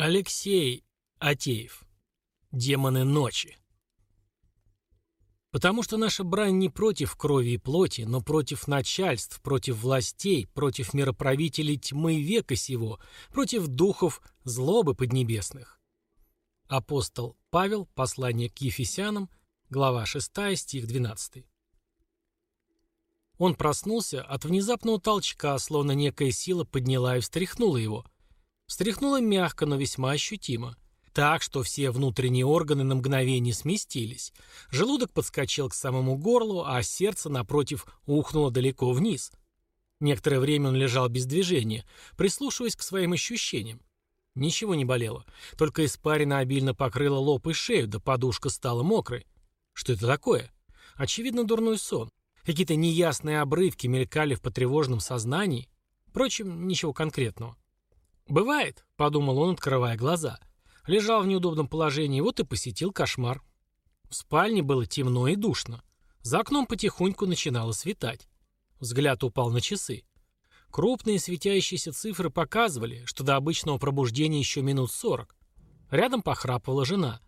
Алексей Атеев. Демоны ночи. Потому что наша брань не против крови и плоти, но против начальств, против властей, против мироправителей тьмы века сего, против духов злобы поднебесных. Апостол Павел, послание к Ефесянам, глава 6, стих 12. Он проснулся от внезапного толчка, словно некая сила подняла и встряхнула его – Встряхнуло мягко, но весьма ощутимо. Так, что все внутренние органы на мгновение сместились. Желудок подскочил к самому горлу, а сердце, напротив, ухнуло далеко вниз. Некоторое время он лежал без движения, прислушиваясь к своим ощущениям. Ничего не болело, только испарина обильно покрыла лоб и шею, да подушка стала мокрой. Что это такое? Очевидно, дурной сон. Какие-то неясные обрывки мелькали в потревоженном сознании. Впрочем, ничего конкретного. «Бывает», — подумал он, открывая глаза. Лежал в неудобном положении, вот и посетил кошмар. В спальне было темно и душно. За окном потихоньку начинало светать. Взгляд упал на часы. Крупные светящиеся цифры показывали, что до обычного пробуждения еще минут сорок. Рядом похрапывала жена.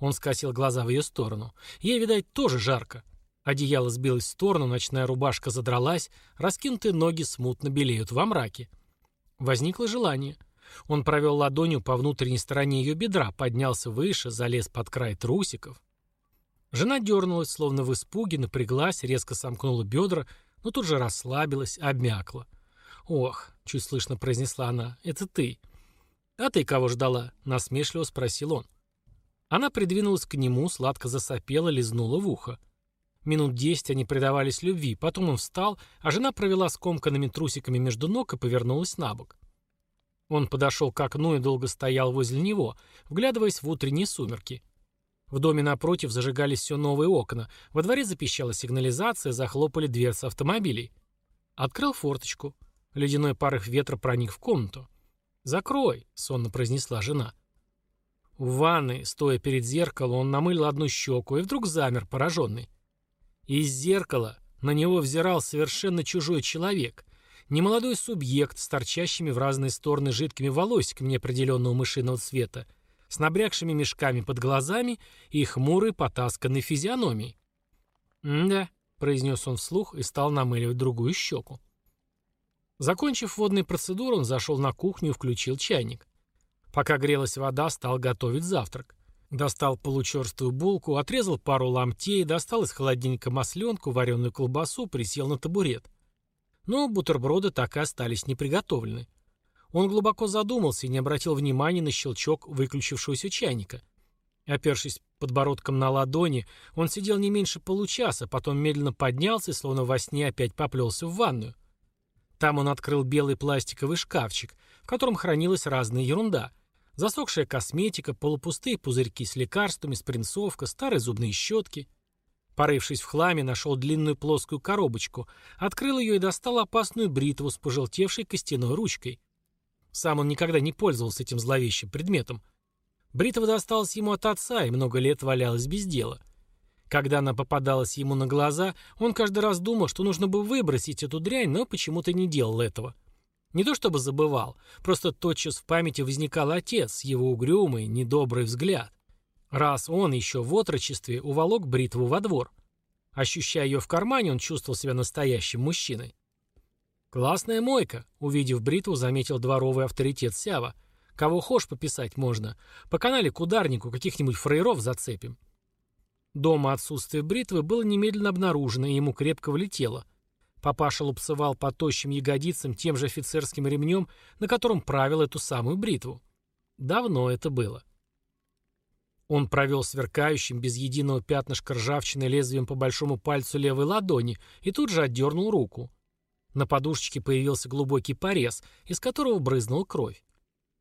Он скосил глаза в ее сторону. Ей, видать, тоже жарко. Одеяло сбилось в сторону, ночная рубашка задралась, раскинутые ноги смутно белеют во мраке. Возникло желание. Он провел ладонью по внутренней стороне ее бедра, поднялся выше, залез под край трусиков. Жена дернулась, словно в испуге, напряглась, резко сомкнула бедра, но тут же расслабилась, обмякла. «Ох», — чуть слышно произнесла она, — «это ты». «А ты кого ждала?» — насмешливо спросил он. Она придвинулась к нему, сладко засопела, лизнула в ухо. Минут десять они предавались любви, потом он встал, а жена провела скомканными трусиками между ног и повернулась на бок. Он подошел к окну и долго стоял возле него, вглядываясь в утренние сумерки. В доме напротив зажигались все новые окна, во дворе запищала сигнализация, захлопали дверцы автомобилей. Открыл форточку. Ледяной порыв ветра проник в комнату. «Закрой», — сонно произнесла жена. В ванной, стоя перед зеркалом, он намылил одну щеку и вдруг замер, пораженный. Из зеркала на него взирал совершенно чужой человек. Немолодой субъект с торчащими в разные стороны жидкими волосиками неопределенного мышиного цвета, с набрякшими мешками под глазами и хмурой потасканной физиономией. «Да», — произнес он вслух и стал намыливать другую щеку. Закончив водные процедуры, он зашел на кухню и включил чайник. Пока грелась вода, стал готовить завтрак. Достал получерстую булку, отрезал пару ломтей, достал из холодильника масленку, вареную колбасу, присел на табурет. Но бутерброды так и остались неприготовлены. Он глубоко задумался и не обратил внимания на щелчок выключившегося чайника. Опершись подбородком на ладони, он сидел не меньше получаса, потом медленно поднялся словно во сне опять поплелся в ванную. Там он открыл белый пластиковый шкафчик, в котором хранилась разная ерунда — Засохшая косметика, полупустые пузырьки с лекарствами, спринцовка, старые зубные щетки. Порывшись в хламе, нашел длинную плоскую коробочку, открыл ее и достал опасную бритву с пожелтевшей костяной ручкой. Сам он никогда не пользовался этим зловещим предметом. Бритва досталась ему от отца и много лет валялась без дела. Когда она попадалась ему на глаза, он каждый раз думал, что нужно бы выбросить эту дрянь, но почему-то не делал этого. — не то чтобы забывал, просто тотчас в памяти возникал отец, его угрюмый, недобрый взгляд. Раз он еще в отрочестве уволок бритву во двор. Ощущая ее в кармане, он чувствовал себя настоящим мужчиной. «Классная мойка», — увидев бритву, заметил дворовый авторитет Сява. «Кого хошь пописать можно. По канале к ударнику каких-нибудь фраеров зацепим». Дома отсутствие бритвы было немедленно обнаружено, и ему крепко влетело — Папаша лупцевал по тощим ягодицам тем же офицерским ремнем, на котором правил эту самую бритву. Давно это было. Он провел сверкающим, без единого пятнышка ржавчины лезвием по большому пальцу левой ладони и тут же отдернул руку. На подушечке появился глубокий порез, из которого брызнула кровь.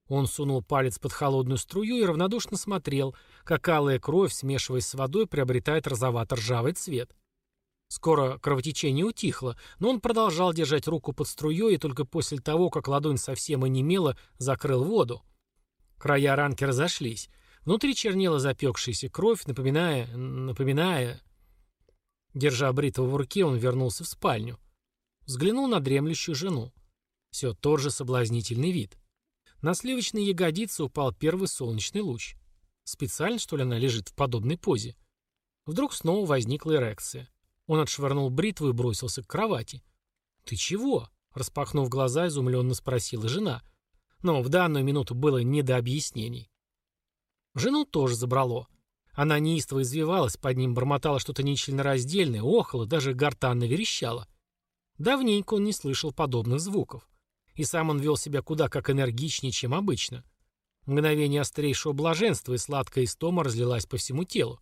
Он сунул палец под холодную струю и равнодушно смотрел, как алая кровь, смешиваясь с водой, приобретает розовато-ржавый цвет. Скоро кровотечение утихло, но он продолжал держать руку под струей и только после того, как ладонь совсем онемела, закрыл воду. Края ранки разошлись. Внутри чернела запекшаяся кровь, напоминая... напоминая... Держа бритву в руке, он вернулся в спальню. Взглянул на дремлющую жену. Все тот же соблазнительный вид. На сливочные ягодицы упал первый солнечный луч. Специально, что ли, она лежит в подобной позе? Вдруг снова возникла эрекция. Он отшвырнул бритву и бросился к кровати. «Ты чего?» — распахнув глаза, изумленно спросила жена. Но в данную минуту было не до объяснений. Жену тоже забрало. Она неистово извивалась, под ним бормотала что-то нечленораздельное, охала, даже гортанно верещала. Давненько он не слышал подобных звуков. И сам он вел себя куда как энергичнее, чем обычно. Мгновение острейшего блаженства и сладкая истома разлилась по всему телу.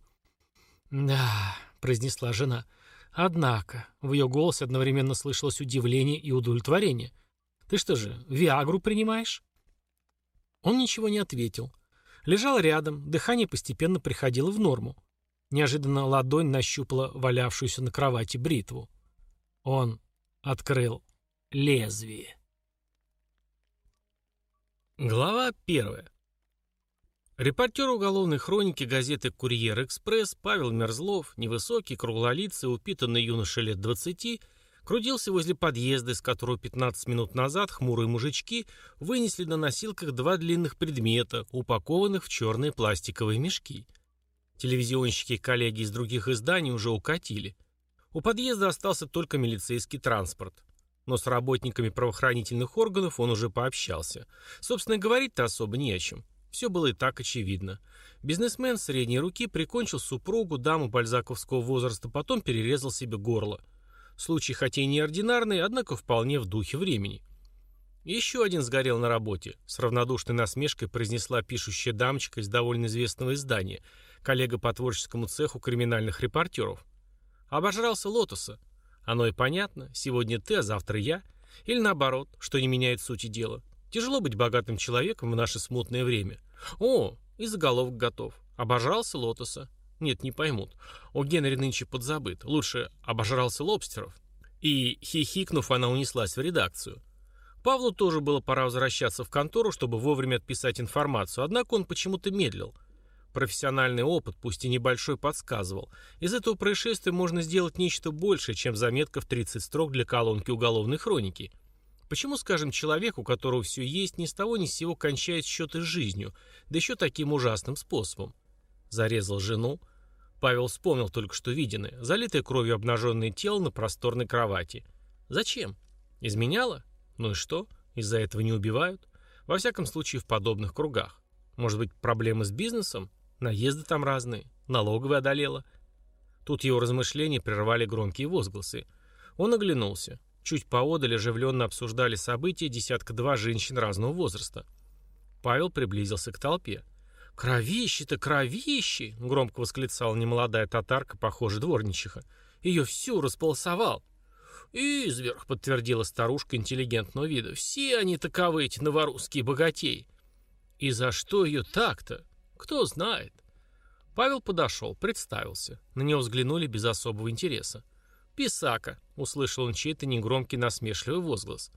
«Да», — произнесла жена, — Однако, в ее голосе одновременно слышалось удивление и удовлетворение. «Ты что же, Виагру принимаешь?» Он ничего не ответил. Лежал рядом, дыхание постепенно приходило в норму. Неожиданно ладонь нащупала валявшуюся на кровати бритву. Он открыл лезвие. Глава первая. Репортер уголовной хроники газеты «Курьер-экспресс» Павел Мерзлов, невысокий, круглолицый, упитанный юноша лет 20, крутился возле подъезда, из которого 15 минут назад хмурые мужички вынесли на носилках два длинных предмета, упакованных в черные пластиковые мешки. Телевизионщики и коллеги из других изданий уже укатили. У подъезда остался только милицейский транспорт. Но с работниками правоохранительных органов он уже пообщался. Собственно, говорить-то особо не о чем. Все было и так очевидно. Бизнесмен средней руки прикончил супругу, даму бальзаковского возраста, потом перерезал себе горло. Случай хотя и неординарный, однако вполне в духе времени. Еще один сгорел на работе, с равнодушной насмешкой произнесла пишущая дамочка из довольно известного издания, коллега по творческому цеху криминальных репортеров. Обожрался лотоса. Оно и понятно, сегодня ты, а завтра я. Или наоборот, что не меняет сути дела. Тяжело быть богатым человеком в наше смутное время. О, и заголовок готов. Обожрался лотоса. Нет, не поймут. О Генри нынче подзабыт. Лучше обожрался лобстеров. И, хихикнув, она унеслась в редакцию. Павлу тоже было пора возвращаться в контору, чтобы вовремя отписать информацию, однако он почему-то медлил. Профессиональный опыт, пусть и небольшой, подсказывал. Из этого происшествия можно сделать нечто большее, чем заметка в 30 строк для колонки уголовной хроники – Почему, скажем, человек, у которого все есть, ни с того ни с сего кончает счеты с жизнью, да еще таким ужасным способом? Зарезал жену. Павел вспомнил только что виденное, залитое кровью обнаженное тело на просторной кровати. Зачем? Изменяла? Ну и что? Из-за этого не убивают? Во всяком случае, в подобных кругах. Может быть, проблемы с бизнесом? Наезды там разные. Налоговая одолела. Тут его размышления прервали громкие возгласы. Он оглянулся. Чуть поодаль оживленно обсуждали события десятка-два женщин разного возраста. Павел приблизился к толпе. «Кровище-то, кровище!» — громко восклицала немолодая татарка, похожая дворничиха. «Ее всю располосовал!» «Изверх!» — подтвердила старушка интеллигентного вида. «Все они таковы, эти новорусские богатеи!» «И за что ее так-то? Кто знает?» Павел подошел, представился. На него взглянули без особого интереса. «Писака», — услышал он чей-то негромкий насмешливый возглас.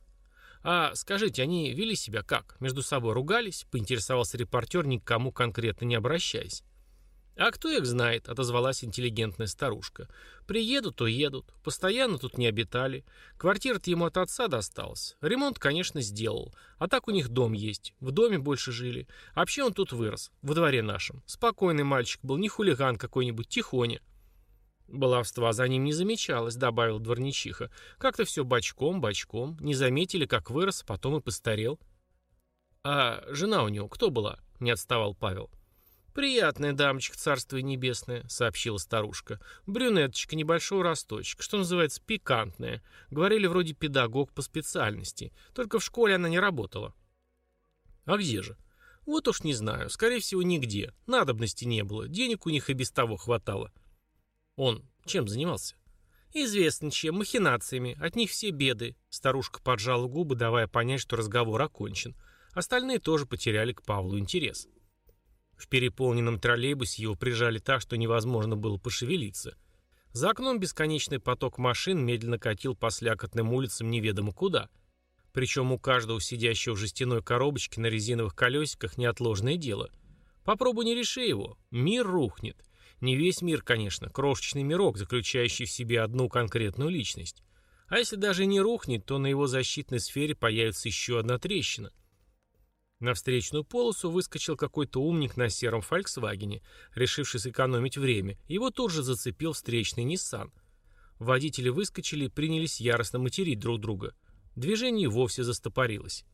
«А скажите, они вели себя как? Между собой ругались?» — поинтересовался репортер, никому конкретно не обращаясь. «А кто их знает?» — отозвалась интеллигентная старушка. «Приедут, то едут. Постоянно тут не обитали. Квартира-то ему от отца досталась. Ремонт, конечно, сделал. А так у них дом есть. В доме больше жили. Вообще он тут вырос, во дворе нашем. Спокойный мальчик был, не хулиган какой-нибудь, тихоня. «Баловства за ним не замечалось», — добавил дворничиха. «Как-то все бочком-бочком. Не заметили, как вырос, потом и постарел». «А жена у него кто была?» — не отставал Павел. «Приятная дамочка, царствие небесное», — сообщила старушка. «Брюнеточка, небольшого росточка, что называется, пикантная. Говорили, вроде педагог по специальности. Только в школе она не работала». «А где же?» «Вот уж не знаю. Скорее всего, нигде. Надобности не было. Денег у них и без того хватало». Он чем занимался? Известно чем, махинациями. От них все беды. Старушка поджала губы, давая понять, что разговор окончен. Остальные тоже потеряли к Павлу интерес. В переполненном троллейбусе его прижали так, что невозможно было пошевелиться. За окном бесконечный поток машин медленно катил по слякотным улицам неведомо куда. Причем у каждого сидящего в жестяной коробочке на резиновых колесиках неотложное дело. Попробуй не реши его, мир рухнет. Не весь мир, конечно, крошечный мирок, заключающий в себе одну конкретную личность. А если даже не рухнет, то на его защитной сфере появится еще одна трещина. На встречную полосу выскочил какой-то умник на сером «Фольксвагене», решивший сэкономить время. Его тут же зацепил встречный «Ниссан». Водители выскочили и принялись яростно материть друг друга. Движение вовсе застопорилось.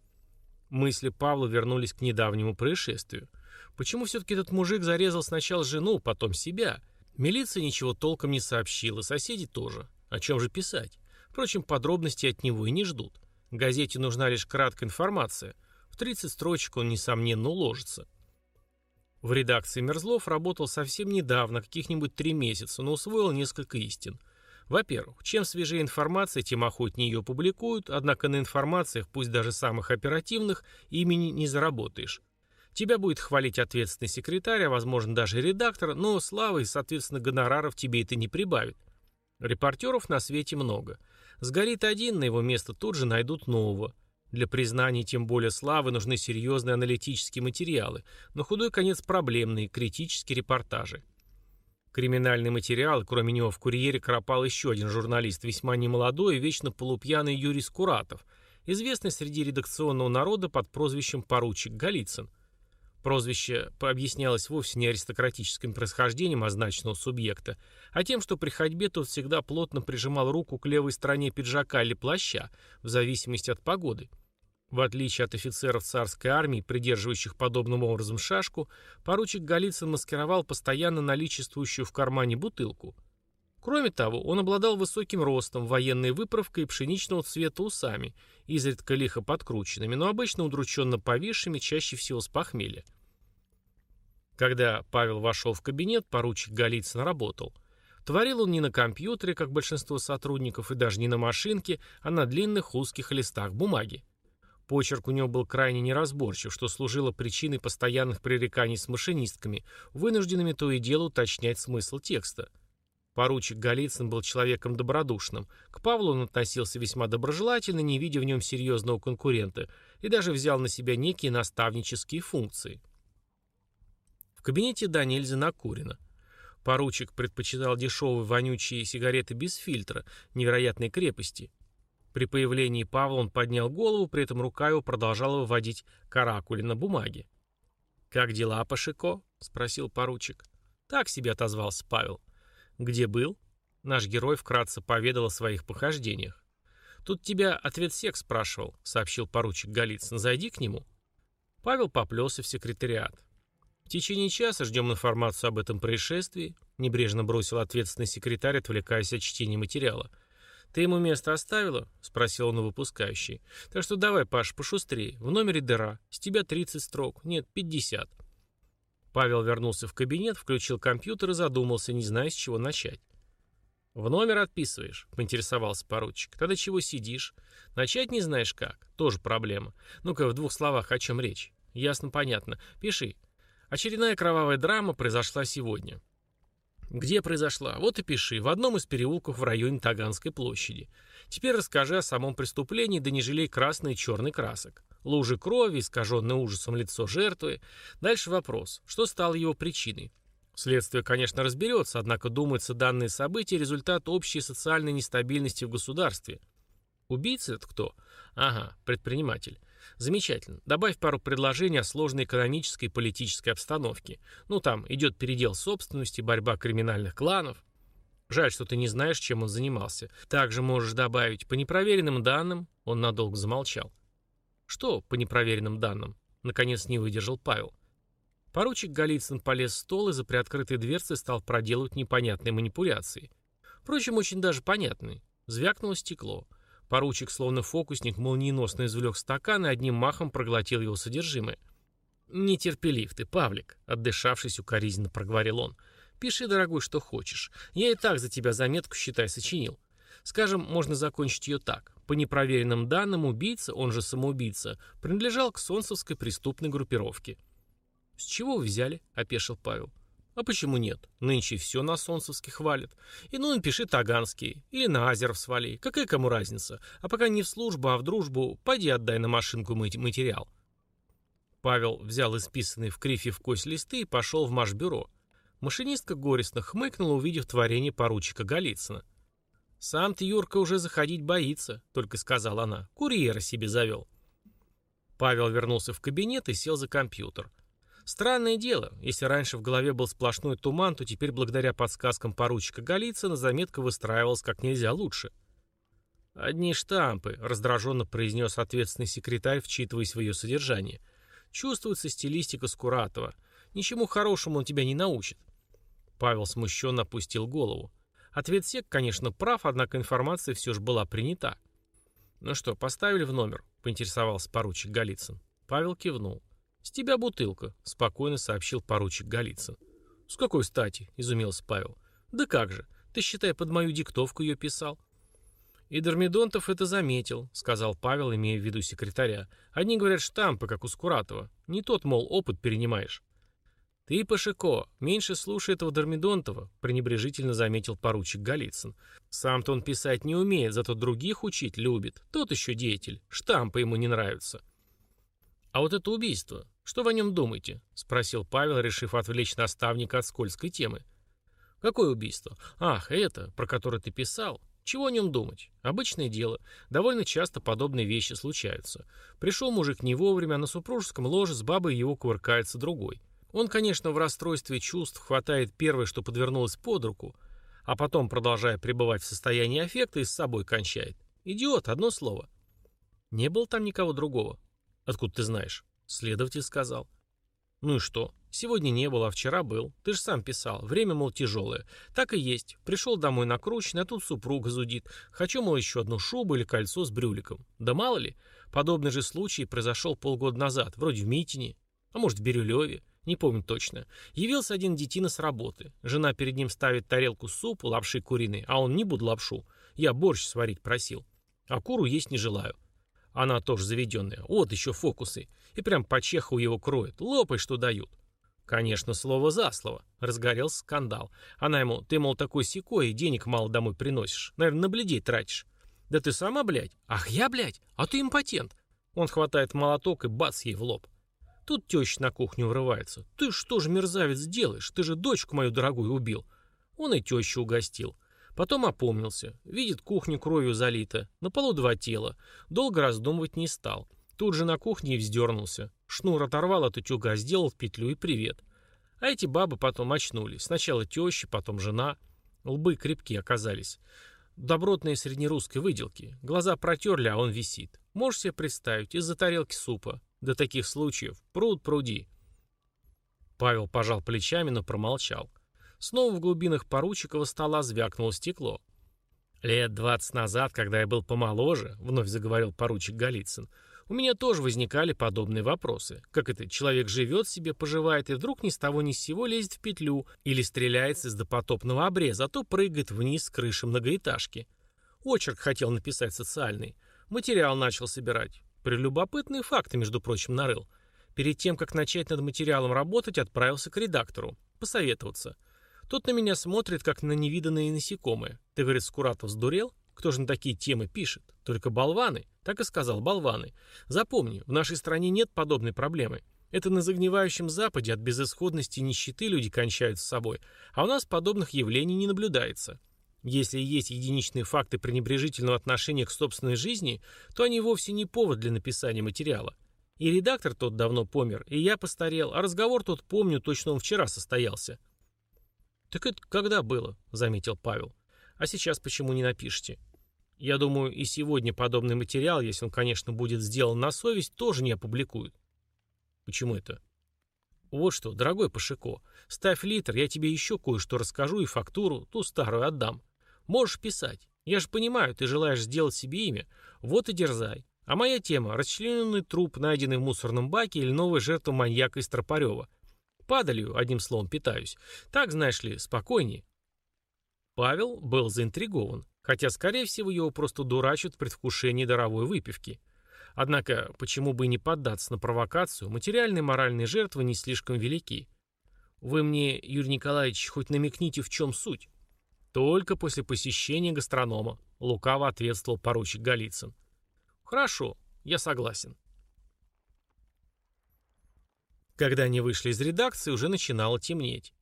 Мысли Павла вернулись к недавнему происшествию. Почему все-таки этот мужик зарезал сначала жену, потом себя? Милиция ничего толком не сообщила, соседи тоже. О чем же писать? Впрочем, подробностей от него и не ждут. Газете нужна лишь краткая информация – в 30 строчек он, несомненно, уложится. В редакции Мерзлов работал совсем недавно, каких-нибудь три месяца, но усвоил несколько истин. Во-первых, чем свежее информация, тем охотнее ее публикуют, однако на информациях, пусть даже самых оперативных, имени не заработаешь. Тебя будет хвалить ответственный секретарь, а возможно даже редактор, но славы и, соответственно, гонораров тебе это не прибавит. Репортеров на свете много. Сгорит один, на его место тут же найдут нового. Для признания тем более славы нужны серьезные аналитические материалы, но худой конец проблемные, критические репортажи. Криминальный материал, кроме него в «Курьере» кропал еще один журналист, весьма немолодой и вечно полупьяный Юрий Скуратов, известный среди редакционного народа под прозвищем «Поручик Голицын». Прозвище объяснялось вовсе не аристократическим происхождением означенного субъекта, а тем, что при ходьбе тот всегда плотно прижимал руку к левой стороне пиджака или плаща, в зависимости от погоды. В отличие от офицеров царской армии, придерживающих подобным образом шашку, поручик Голицын маскировал постоянно наличествующую в кармане бутылку. Кроме того, он обладал высоким ростом, военной выправкой и пшеничного цвета усами, изредка лихо подкрученными, но обычно удрученно повисшими, чаще всего с похмелья. Когда Павел вошел в кабинет, поручик Голицын работал. Творил он не на компьютере, как большинство сотрудников, и даже не на машинке, а на длинных узких листах бумаги. Почерк у него был крайне неразборчив, что служило причиной постоянных пререканий с машинистками, вынужденными то и дело уточнять смысл текста. Поручик Голицын был человеком добродушным. К Павлу он относился весьма доброжелательно, не видя в нем серьезного конкурента, и даже взял на себя некие наставнические функции. В кабинете да нельзя. Поручик предпочитал дешевые вонючие сигареты без фильтра, невероятной крепости. При появлении Павла он поднял голову, при этом рука его продолжала выводить каракули на бумаге. «Как дела, Пашико?» — спросил поручик. Так себе отозвался Павел. «Где был?» Наш герой вкратце поведал о своих похождениях. «Тут тебя ответ секс спрашивал», — сообщил поручик Голицын. «Зайди к нему». Павел поплелся в секретариат. В течение часа ждем информацию об этом происшествии, небрежно бросил ответственный секретарь, отвлекаясь от чтения материала. «Ты ему место оставила?» — спросил он у выпускающий. «Так что давай, Паш, пошустрее. В номере дыра. С тебя 30 строк. Нет, 50». Павел вернулся в кабинет, включил компьютер и задумался, не зная, с чего начать. «В номер отписываешь?» — поинтересовался поручик. «Тогда чего сидишь? Начать не знаешь как? Тоже проблема. Ну-ка, в двух словах, о чем речь?» «Ясно, понятно. Пиши. Очередная кровавая драма произошла сегодня. Где произошла? Вот и пиши. В одном из переулков в районе Таганской площади. Теперь расскажи о самом преступлении, да не жалей красный и черный красок. Лужи крови, искаженное ужасом лицо жертвы. Дальше вопрос. Что стало его причиной? Следствие, конечно, разберется, однако, думается, данные события – результат общей социальной нестабильности в государстве. Убийца это кто? Ага, предприниматель. Замечательно. Добавь пару предложений о сложной экономической и политической обстановке. Ну, там идет передел собственности, борьба криминальных кланов. Жаль, что ты не знаешь, чем он занимался. Также можешь добавить, по непроверенным данным, он надолго замолчал. Что по непроверенным данным? Наконец не выдержал Павел. Поручик Голицын полез в стол и за приоткрытой дверцей стал проделывать непонятные манипуляции. Впрочем, очень даже понятные. Звякнуло стекло. Поручик, словно фокусник, молниеносно извлек стакан и одним махом проглотил его содержимое. «Нетерпелив ты, Павлик», — отдышавшись укоризненно проговорил он. «Пиши, дорогой, что хочешь. Я и так за тебя заметку, считай, сочинил. Скажем, можно закончить ее так. По непроверенным данным, убийца, он же самоубийца, принадлежал к солнцевской преступной группировке». «С чего вы взяли?» — опешил Павел. А почему нет? Нынче все на солнцевских хвалят. И ну напиши таганский. Или на Азеров свали. Какая кому разница? А пока не в службу, а в дружбу, пойди отдай на машинку материал. Павел взял исписанные в крифе в кость листы и пошел в машбюро. Машинистка горестно хмыкнула, увидев творение поручика Голицына. «Сам ты, Юрка, уже заходить боится», — только сказала она. «Курьера себе завел». Павел вернулся в кабинет и сел за компьютер. Странное дело, если раньше в голове был сплошной туман, то теперь благодаря подсказкам поручика Голицына заметка выстраивалась как нельзя лучше. «Одни штампы», — раздраженно произнес ответственный секретарь, вчитываясь в ее содержание. «Чувствуется стилистика Скуратова. Ничему хорошему он тебя не научит». Павел смущенно опустил голову. Ответ сек, конечно, прав, однако информация все же была принята. «Ну что, поставили в номер?» — поинтересовался поручик Голицын. Павел кивнул. «С тебя бутылка», — спокойно сообщил поручик Голицын. «С какой стати?» — изумился Павел. «Да как же, ты, считай, под мою диктовку ее писал». «И Дормидонтов это заметил», — сказал Павел, имея в виду секретаря. «Одни говорят штампы, как у Скуратова. Не тот, мол, опыт перенимаешь». «Ты, Пашико, меньше слушай этого Дормидонтова», — пренебрежительно заметил поручик Голицын. «Сам-то он писать не умеет, зато других учить любит. Тот еще деятель. Штампы ему не нравятся». «А вот это убийство. Что вы о нем думаете?» — спросил Павел, решив отвлечь наставника от скользкой темы. «Какое убийство? Ах, это, про которое ты писал. Чего о нем думать? Обычное дело. Довольно часто подобные вещи случаются. Пришел мужик не вовремя, а на супружеском ложе с бабой его кувыркается другой. Он, конечно, в расстройстве чувств хватает первое, что подвернулось под руку, а потом, продолжая пребывать в состоянии аффекта, и с собой кончает. Идиот, одно слово. Не было там никого другого. Откуда ты знаешь? Следователь сказал. Ну и что? Сегодня не было, а вчера был. Ты же сам писал. Время, мол, тяжелое. Так и есть. Пришел домой накручен, а тут супруга зудит. Хочу, мол, еще одну шубу или кольцо с брюликом. Да мало ли. Подобный же случай произошел полгода назад. Вроде в Митине. А может, в Бирюлеве. Не помню точно. Явился один детина с работы. Жена перед ним ставит тарелку супу, лапши куриной, а он не буду лапшу. Я борщ сварить просил. А куру есть не желаю. Она тоже заведенная. Вот еще фокусы. И прям по чеху его кроет. Лопай, что дают. Конечно, слово за слово. Разгорелся скандал. Она ему, ты, мол, такой секой, денег мало домой приносишь. Наверное, на бледей тратишь. Да ты сама, блядь. Ах, я, блядь. А ты импотент. Он хватает молоток и бац ей в лоб. Тут теща на кухню врывается. «Ты что же, мерзавец, делаешь? Ты же дочку мою дорогую убил». Он и тещу угостил. Потом опомнился. Видит, кухню кровью залита. На полу два тела. Долго раздумывать не стал. Тут же на кухне и вздернулся. Шнур оторвал от утюга, сделал петлю и привет. А эти бабы потом очнулись. Сначала теща, потом жена. Лбы крепкие оказались. Добротные среднерусской выделки. Глаза протерли, а он висит. Можешь себе представить, из-за тарелки супа. До таких случаев пруд пруди. Павел пожал плечами, но промолчал. Снова в глубинах поручикова стола звякнуло стекло. «Лет двадцать назад, когда я был помоложе», — вновь заговорил поручик Голицын, «у меня тоже возникали подобные вопросы. Как это, человек живет себе, поживает, и вдруг ни с того ни с сего лезет в петлю или стреляется из допотопного обреза, а то прыгает вниз с крыши многоэтажки. Очерк хотел написать социальный. Материал начал собирать. Прелюбопытные факты, между прочим, нарыл. Перед тем, как начать над материалом работать, отправился к редактору. Посоветоваться. Тот на меня смотрит, как на невиданные насекомые. Ты, говорит, Скуратов сдурел? Кто же на такие темы пишет? Только болваны. Так и сказал, болваны. Запомни, в нашей стране нет подобной проблемы. Это на загнивающем Западе от безысходности и нищеты люди кончают с собой, а у нас подобных явлений не наблюдается. Если есть единичные факты пренебрежительного отношения к собственной жизни, то они вовсе не повод для написания материала. И редактор тот давно помер, и я постарел, а разговор тот, помню, точно он вчера состоялся. «Так это когда было?» — заметил Павел. «А сейчас почему не напишете?» «Я думаю, и сегодня подобный материал, если он, конечно, будет сделан на совесть, тоже не опубликуют». «Почему это?» «Вот что, дорогой Пашико, ставь литр, я тебе еще кое-что расскажу и фактуру, ту старую отдам. Можешь писать. Я же понимаю, ты желаешь сделать себе имя. Вот и дерзай. А моя тема – расчлененный труп, найденный в мусорном баке или новая жертва маньяка из Тропарева. Падалью, одним словом, питаюсь. Так, знаешь ли, спокойнее. Павел был заинтригован, хотя, скорее всего, его просто дурачат в предвкушении даровой выпивки. Однако, почему бы и не поддаться на провокацию, материальные и моральные жертвы не слишком велики. Вы мне, Юрий Николаевич, хоть намекните, в чем суть? Только после посещения гастронома, лукаво ответствовал поручик Голицын. Хорошо, я согласен. Когда они вышли из редакции, уже начинало темнеть.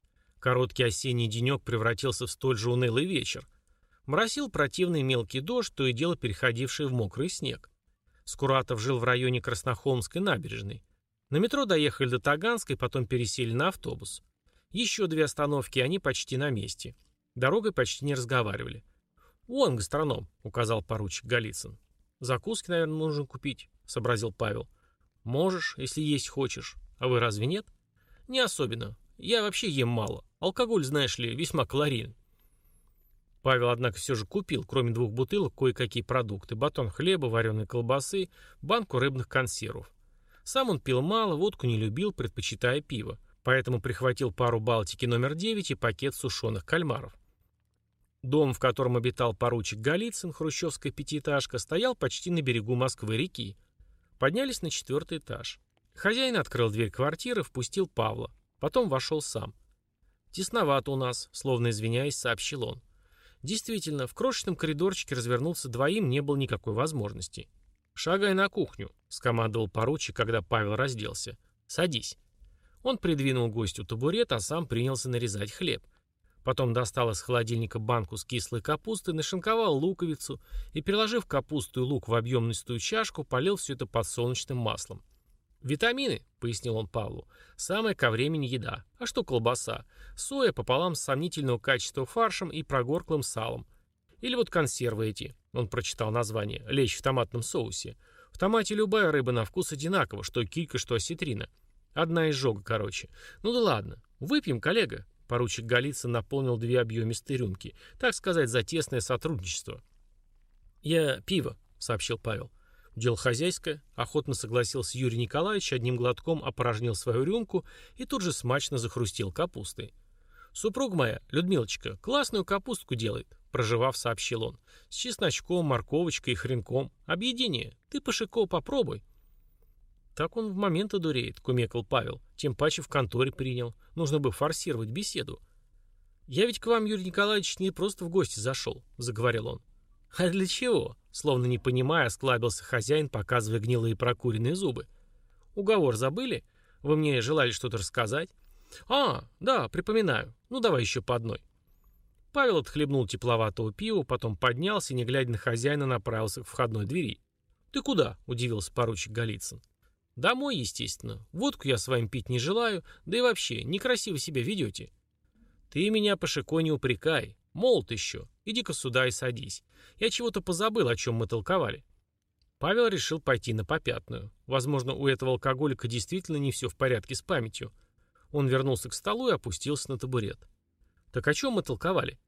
Короткий осенний денек превратился в столь же унылый вечер. Моросил противный мелкий дождь, то и дело переходивший в мокрый снег. Скуратов жил в районе Краснохолмской набережной. На метро доехали до Таганской, потом пересели на автобус. Еще две остановки, они почти на месте. Дорогой почти не разговаривали. «Вон гастроном», — указал поручик Голицын. «Закуски, наверное, нужно купить», — сообразил Павел. «Можешь, если есть хочешь. А вы разве нет?» «Не особенно. Я вообще ем мало. Алкоголь, знаешь ли, весьма калорийный». Павел, однако, все же купил, кроме двух бутылок, кое-какие продукты. Батон хлеба, вареной колбасы, банку рыбных консервов. Сам он пил мало, водку не любил, предпочитая пиво. Поэтому прихватил пару Балтики номер 9 и пакет сушеных кальмаров. Дом, в котором обитал поручик Голицын, хрущевская пятиэтажка, стоял почти на берегу Москвы-реки. Поднялись на четвертый этаж. Хозяин открыл дверь квартиры, впустил Павла. Потом вошел сам. «Тесновато у нас», — словно извиняясь, сообщил он. Действительно, в крошечном коридорчике развернуться двоим не было никакой возможности. «Шагай на кухню», — скомандовал поручик, когда Павел разделся. «Садись». Он придвинул гостю табурет, а сам принялся нарезать хлеб. Потом достал из холодильника банку с кислой капустой, нашинковал луковицу и, переложив капусту и лук в объемистую чашку, полил все это подсолнечным маслом. «Витамины», — пояснил он Павлу, — «самая ко времени еда. А что колбаса? Соя пополам с сомнительного качества фаршем и прогорклым салом. Или вот консервы эти», — он прочитал название, — «лечь в томатном соусе. В томате любая рыба на вкус одинакова, что килька, что осетрина. Одна изжога, короче. Ну да ладно. Выпьем, коллега». Поручик Голицын наполнил две объемистые рюмки. Так сказать, за тесное сотрудничество. «Я пиво», — сообщил Павел. Дело хозяйское, охотно согласился Юрий Николаевич, одним глотком опорожнил свою рюмку и тут же смачно захрустел капустой. «Супруга моя, Людмилочка, классную капустку делает», — проживав, сообщил он. «С чесночком, морковочкой и хренком. Объедение. Ты, Пашико, попробуй». «Так он в момент одуреет», — кумекал Павел. «Тем паче в конторе принял. Нужно бы форсировать беседу». «Я ведь к вам, Юрий Николаевич, не просто в гости зашел», — заговорил он. «А для чего?» Словно не понимая, осклабился хозяин, показывая гнилые прокуренные зубы. «Уговор забыли? Вы мне желали что-то рассказать?» «А, да, припоминаю. Ну, давай еще по одной». Павел отхлебнул тепловатого пива, потом поднялся и, не глядя на хозяина, направился к входной двери. «Ты куда?» – удивился поручик Голицын. «Домой, естественно. Водку я с вами пить не желаю, да и вообще, некрасиво себя ведете». «Ты меня по шико не упрекай. Молод еще. Иди-ка сюда и садись. Я чего-то позабыл, о чем мы толковали. Павел решил пойти на попятную. Возможно, у этого алкоголика действительно не все в порядке с памятью. Он вернулся к столу и опустился на табурет. Так о чем мы толковали?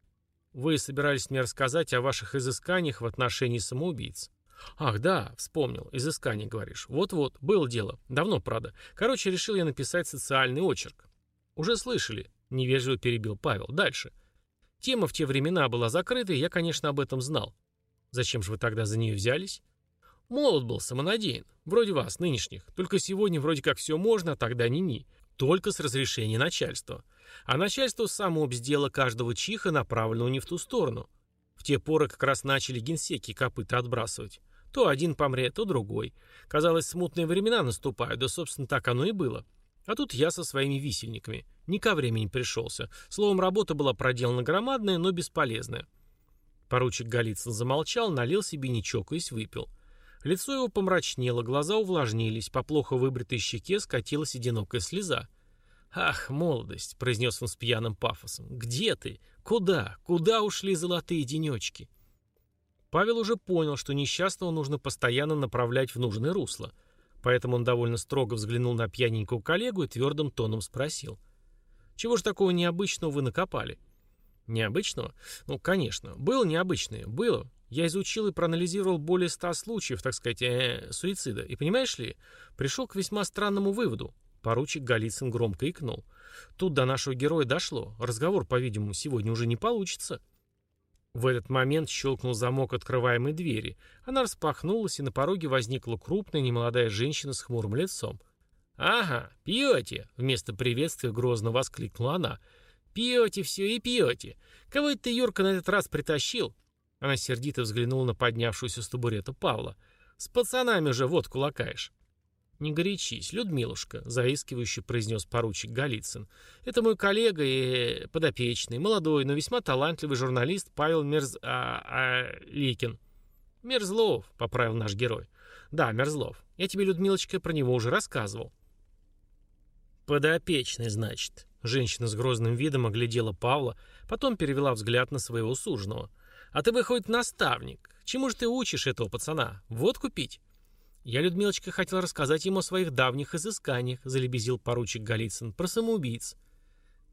Вы собирались мне рассказать о ваших изысканиях в отношении самоубийц. Ах, да, вспомнил. Изыскание, говоришь. Вот-вот, было дело. Давно, правда. Короче, решил я написать социальный очерк. Уже слышали. Невежливо перебил Павел. Дальше. Тема в те времена была закрыта, и я, конечно, об этом знал. Зачем же вы тогда за нее взялись? Молод был, самонадеян. Вроде вас, нынешних. Только сегодня вроде как все можно, а тогда ни-ни. Только с разрешения начальства. А начальство само бздело каждого чиха, направленного не в ту сторону. В те поры как раз начали генсеки копыта отбрасывать. То один помрет, то другой. Казалось, смутные времена наступают, да, собственно, так оно и было. А тут я со своими висельниками. Не ко времени пришелся. Словом, работа была проделана громадная, но бесполезная. Поручик Голицын замолчал, налил себе не чокаясь, выпил. Лицо его помрачнело, глаза увлажнились, по плохо выбритой щеке скатилась одинокая слеза. «Ах, молодость!» — произнес он с пьяным пафосом. «Где ты? Куда? Куда ушли золотые денечки?» Павел уже понял, что несчастного нужно постоянно направлять в нужное русло — Поэтому он довольно строго взглянул на пьяненького коллегу и твердым тоном спросил. «Чего же такого необычного вы накопали?» «Необычного? Ну, конечно. Было необычное. Было. Я изучил и проанализировал более ста случаев, так сказать, э, суицида. И понимаешь ли, пришел к весьма странному выводу. Поручик Голицын громко икнул. Тут до нашего героя дошло. Разговор, по-видимому, сегодня уже не получится. В этот момент щелкнул замок открываемой двери. Она распахнулась, и на пороге возникла крупная немолодая женщина с хмурым лицом. «Ага, пьете!» — вместо приветствия грозно воскликнула она. «Пьете все и пьете! Кого это ты, Юрка, на этот раз притащил?» Она сердито взглянула на поднявшуюся с табурета Павла. «С пацанами уже водку лакаешь». «Не горячись, Людмилушка», — заискивающе произнес поручик Голицын. «Это мой коллега и подопечный, молодой, но весьма талантливый журналист Павел Мерз... А... А... Ликин». «Мерзлов», — поправил наш герой. Да, Мерзлов. Я тебе, Людмилочка, про него уже рассказывал. Подопечный, значит. Женщина с грозным видом оглядела Павла, потом перевела взгляд на своего суженого. А ты хоть наставник. Чему же ты учишь этого пацана? Вот купить? Я, Людмилочка, хотел рассказать ему о своих давних изысканиях, залебезил поручик Голицын, про самоубийц.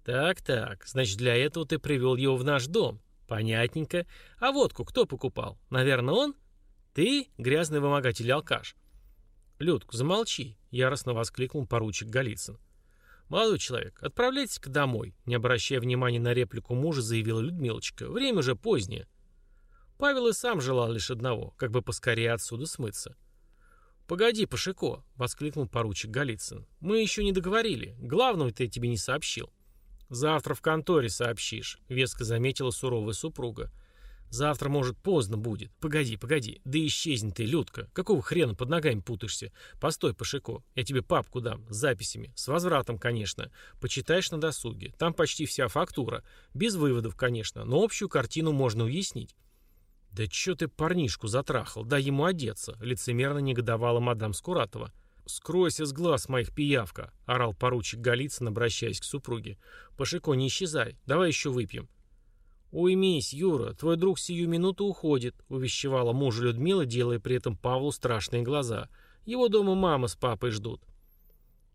Так-так, значит, для этого ты привел его в наш дом. Понятненько. А водку кто покупал? Наверное, он? Ты, грязный вымогатель алкаш. Людку, замолчи, яростно воскликнул поручик Голицын. «Молодой человек, отправляйтесь-ка домой», не обращая внимания на реплику мужа, заявила Людмилочка. «Время же позднее». Павел и сам желал лишь одного, как бы поскорее отсюда смыться. «Погоди, Пашико», — воскликнул поручик Голицын. «Мы еще не договорили. Главного-то я тебе не сообщил». «Завтра в конторе сообщишь», — веско заметила суровая супруга. «Завтра, может, поздно будет. Погоди, погоди. Да исчезни ты, Людка. Какого хрена под ногами путаешься? Постой, Пашико. Я тебе папку дам. С записями. С возвратом, конечно. Почитаешь на досуге. Там почти вся фактура. Без выводов, конечно. Но общую картину можно уяснить». «Да чё ты парнишку затрахал? Дай ему одеться», — лицемерно негодовала мадам Скуратова. «Скройся с глаз моих, пиявка!» — орал поручик Голицын, обращаясь к супруге. «Пашико, не исчезай. Давай еще выпьем». «Уймись, Юра, твой друг сию минуту уходит», — увещевала мужа Людмила, делая при этом Павлу страшные глаза. «Его дома мама с папой ждут».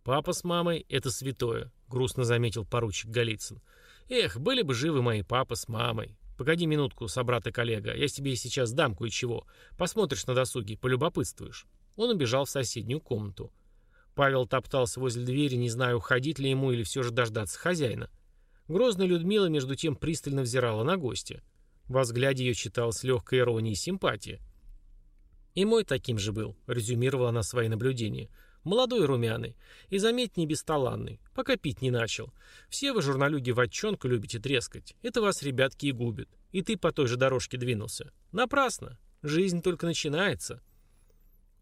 «Папа с мамой — это святое», — грустно заметил поручик Голицын. «Эх, были бы живы мои папа с мамой. Погоди минутку, собрат и коллега, я тебе сейчас дам кое-чего. Посмотришь на досуге, полюбопытствуешь». Он убежал в соседнюю комнату. Павел топтался возле двери, не зная, уходить ли ему или все же дождаться хозяина. Грозная Людмила, между тем, пристально взирала на гостя. Во взгляде ее читалась легкая ирония и симпатия. «И мой таким же был», — резюмировала она свои наблюдения. «Молодой румяный. И, заметь, не бесталанный. Пока пить не начал. Все вы, журналюги, ватчонку любите трескать. Это вас, ребятки, и губит. И ты по той же дорожке двинулся. Напрасно. Жизнь только начинается».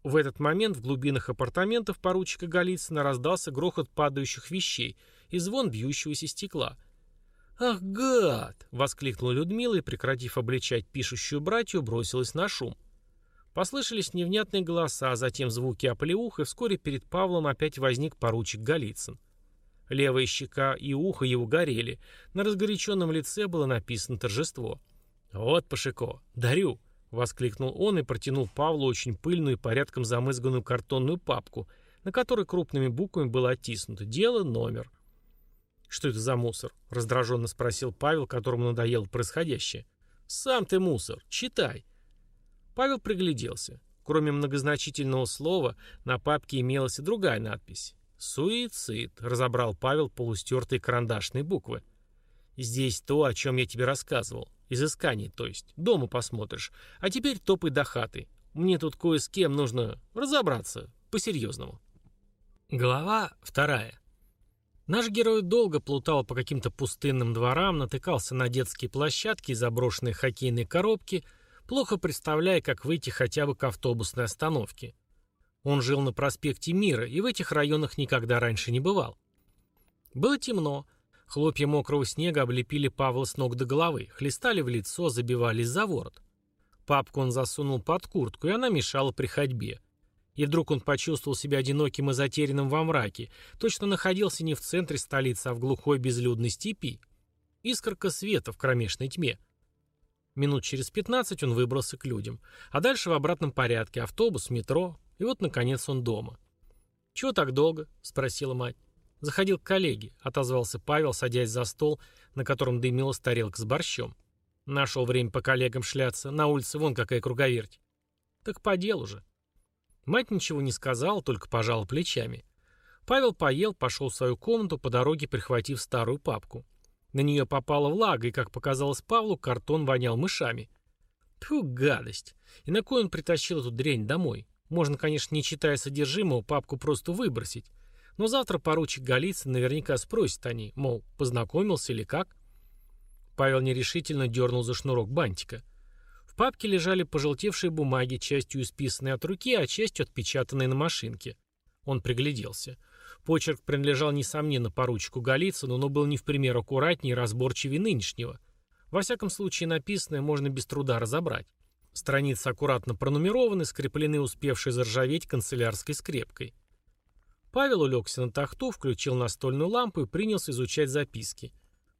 В этот момент в глубинах апартаментов поручика Голицына раздался грохот падающих вещей и звон бьющегося стекла. «Ах, гад!» — воскликнула Людмила и, прекратив обличать пишущую братью, бросилась на шум. Послышались невнятные голоса, а затем звуки оплеух, и вскоре перед Павлом опять возник поручик Голицын. Левая щека и ухо его горели. На разгоряченном лице было написано торжество. «Вот, Пашико, дарю!» — воскликнул он и протянул Павлу очень пыльную и порядком замызганную картонную папку, на которой крупными буквами было оттиснуто «Дело номер». «Что это за мусор?» — раздраженно спросил Павел, которому надоело происходящее. «Сам ты мусор, читай». Павел пригляделся. Кроме многозначительного слова, на папке имелась и другая надпись. «Суицид», — разобрал Павел полустертые карандашные буквы. «Здесь то, о чем я тебе рассказывал. Изыскание, то есть. Дома посмотришь. А теперь топай до хаты. Мне тут кое с кем нужно разобраться. По-серьезному. Глава вторая. Наш герой долго плутал по каким-то пустынным дворам, натыкался на детские площадки и заброшенные хоккейные коробки, плохо представляя, как выйти хотя бы к автобусной остановке. Он жил на проспекте Мира и в этих районах никогда раньше не бывал. Было темно. Хлопья мокрого снега облепили Павла с ног до головы, хлестали в лицо, забивались за ворот. Папку он засунул под куртку, и она мешала при ходьбе. И вдруг он почувствовал себя одиноким и затерянным во мраке, точно находился не в центре столицы, а в глухой безлюдной степи. Искорка света в кромешной тьме. Минут через пятнадцать он выбрался к людям. А дальше в обратном порядке автобус, метро. И вот, наконец, он дома. «Чего так долго?» — спросила мать. «Заходил к коллеге», — отозвался Павел, садясь за стол, на котором дымилась тарелка с борщом. Нашел время по коллегам шляться. На улице вон какая круговерть. Так по делу же. Мать ничего не сказала, только пожала плечами. Павел поел, пошел в свою комнату, по дороге прихватив старую папку. На нее попала влага, и, как показалось Павлу, картон вонял мышами. Тьфу, гадость. И на кой он притащил эту дрянь домой? Можно, конечно, не читая содержимого, папку просто выбросить. Но завтра поручик Голицын наверняка спросит о ней, мол, познакомился или как. Павел нерешительно дернул за шнурок бантика. В папке лежали пожелтевшие бумаги, частью исписанные от руки, а частью отпечатанные на машинке. Он пригляделся. Почерк принадлежал, несомненно, поручику Голицыну, но был не в пример аккуратнее и разборчивее нынешнего. Во всяком случае, написанное можно без труда разобрать. Страницы аккуратно пронумерованы, скреплены успевшей заржаветь канцелярской скрепкой. Павел улегся на тахту, включил настольную лампу и принялся изучать записки.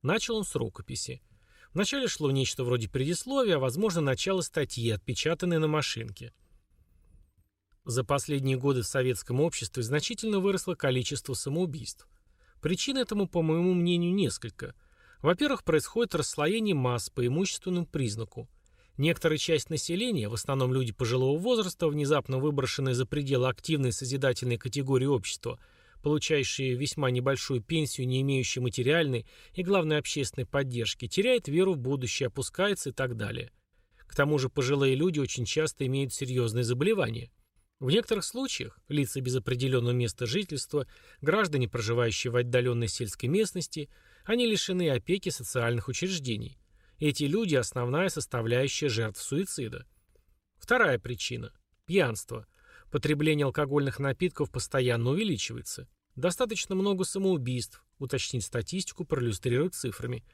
Начал он с рукописи. Вначале шло нечто вроде предисловия, а возможно начало статьи, отпечатанной на машинке. За последние годы в советском обществе значительно выросло количество самоубийств. Причин этому, по моему мнению, несколько. Во-первых, происходит расслоение масс по имущественному признаку. Некоторая часть населения, в основном люди пожилого возраста, внезапно выброшенные за пределы активной созидательной категории общества, получающие весьма небольшую пенсию, не имеющие материальной и, главной, общественной поддержки, теряет веру в будущее, опускается и так далее. К тому же пожилые люди очень часто имеют серьезные заболевания. В некоторых случаях лица без определенного места жительства, граждане, проживающие в отдаленной сельской местности, они лишены опеки социальных учреждений – эти люди – основная составляющая жертв суицида. Вторая причина – пьянство. Потребление алкогольных напитков постоянно увеличивается. Достаточно много самоубийств, уточнить статистику, проиллюстрировать цифрами.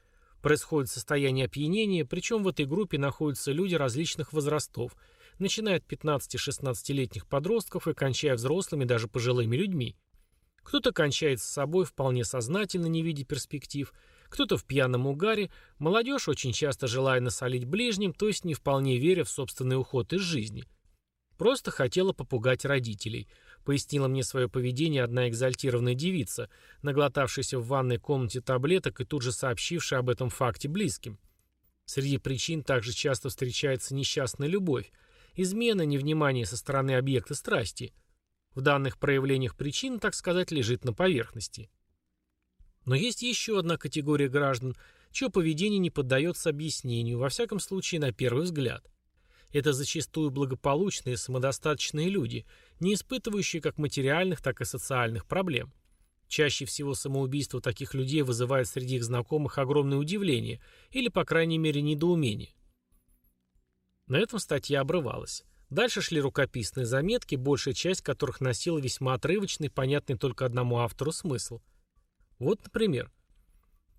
Происходит состояние опьянения, причем в этой группе находятся люди различных возрастов, начиная от 15-16-летних подростков и кончая взрослыми, даже пожилыми людьми. Кто-то кончает с собой вполне сознательно, не видя перспектив, кто-то в пьяном угаре, молодежь, очень часто желая насолить ближним, то есть не вполне веря в собственный уход из жизни. Просто хотела попугать родителей, пояснила мне свое поведение одна экзальтированная девица, наглотавшаяся в ванной комнате таблеток и тут же сообщившая об этом факте близким. Среди причин также часто встречается несчастная любовь, измена, невнимание со стороны объекта страсти. В данных проявлениях причин, так сказать, лежит на поверхности. Но есть еще одна категория граждан, чье поведение не поддается объяснению, во всяком случае на первый взгляд. Это зачастую благополучные, самодостаточные люди, не испытывающие как материальных, так и социальных проблем. Чаще всего самоубийство таких людей вызывает среди их знакомых огромное удивление или, по крайней мере, недоумение. На этом статья обрывалась. Дальше шли рукописные заметки, большая часть которых носила весьма отрывочный, понятный только одному автору смысл – вот, например.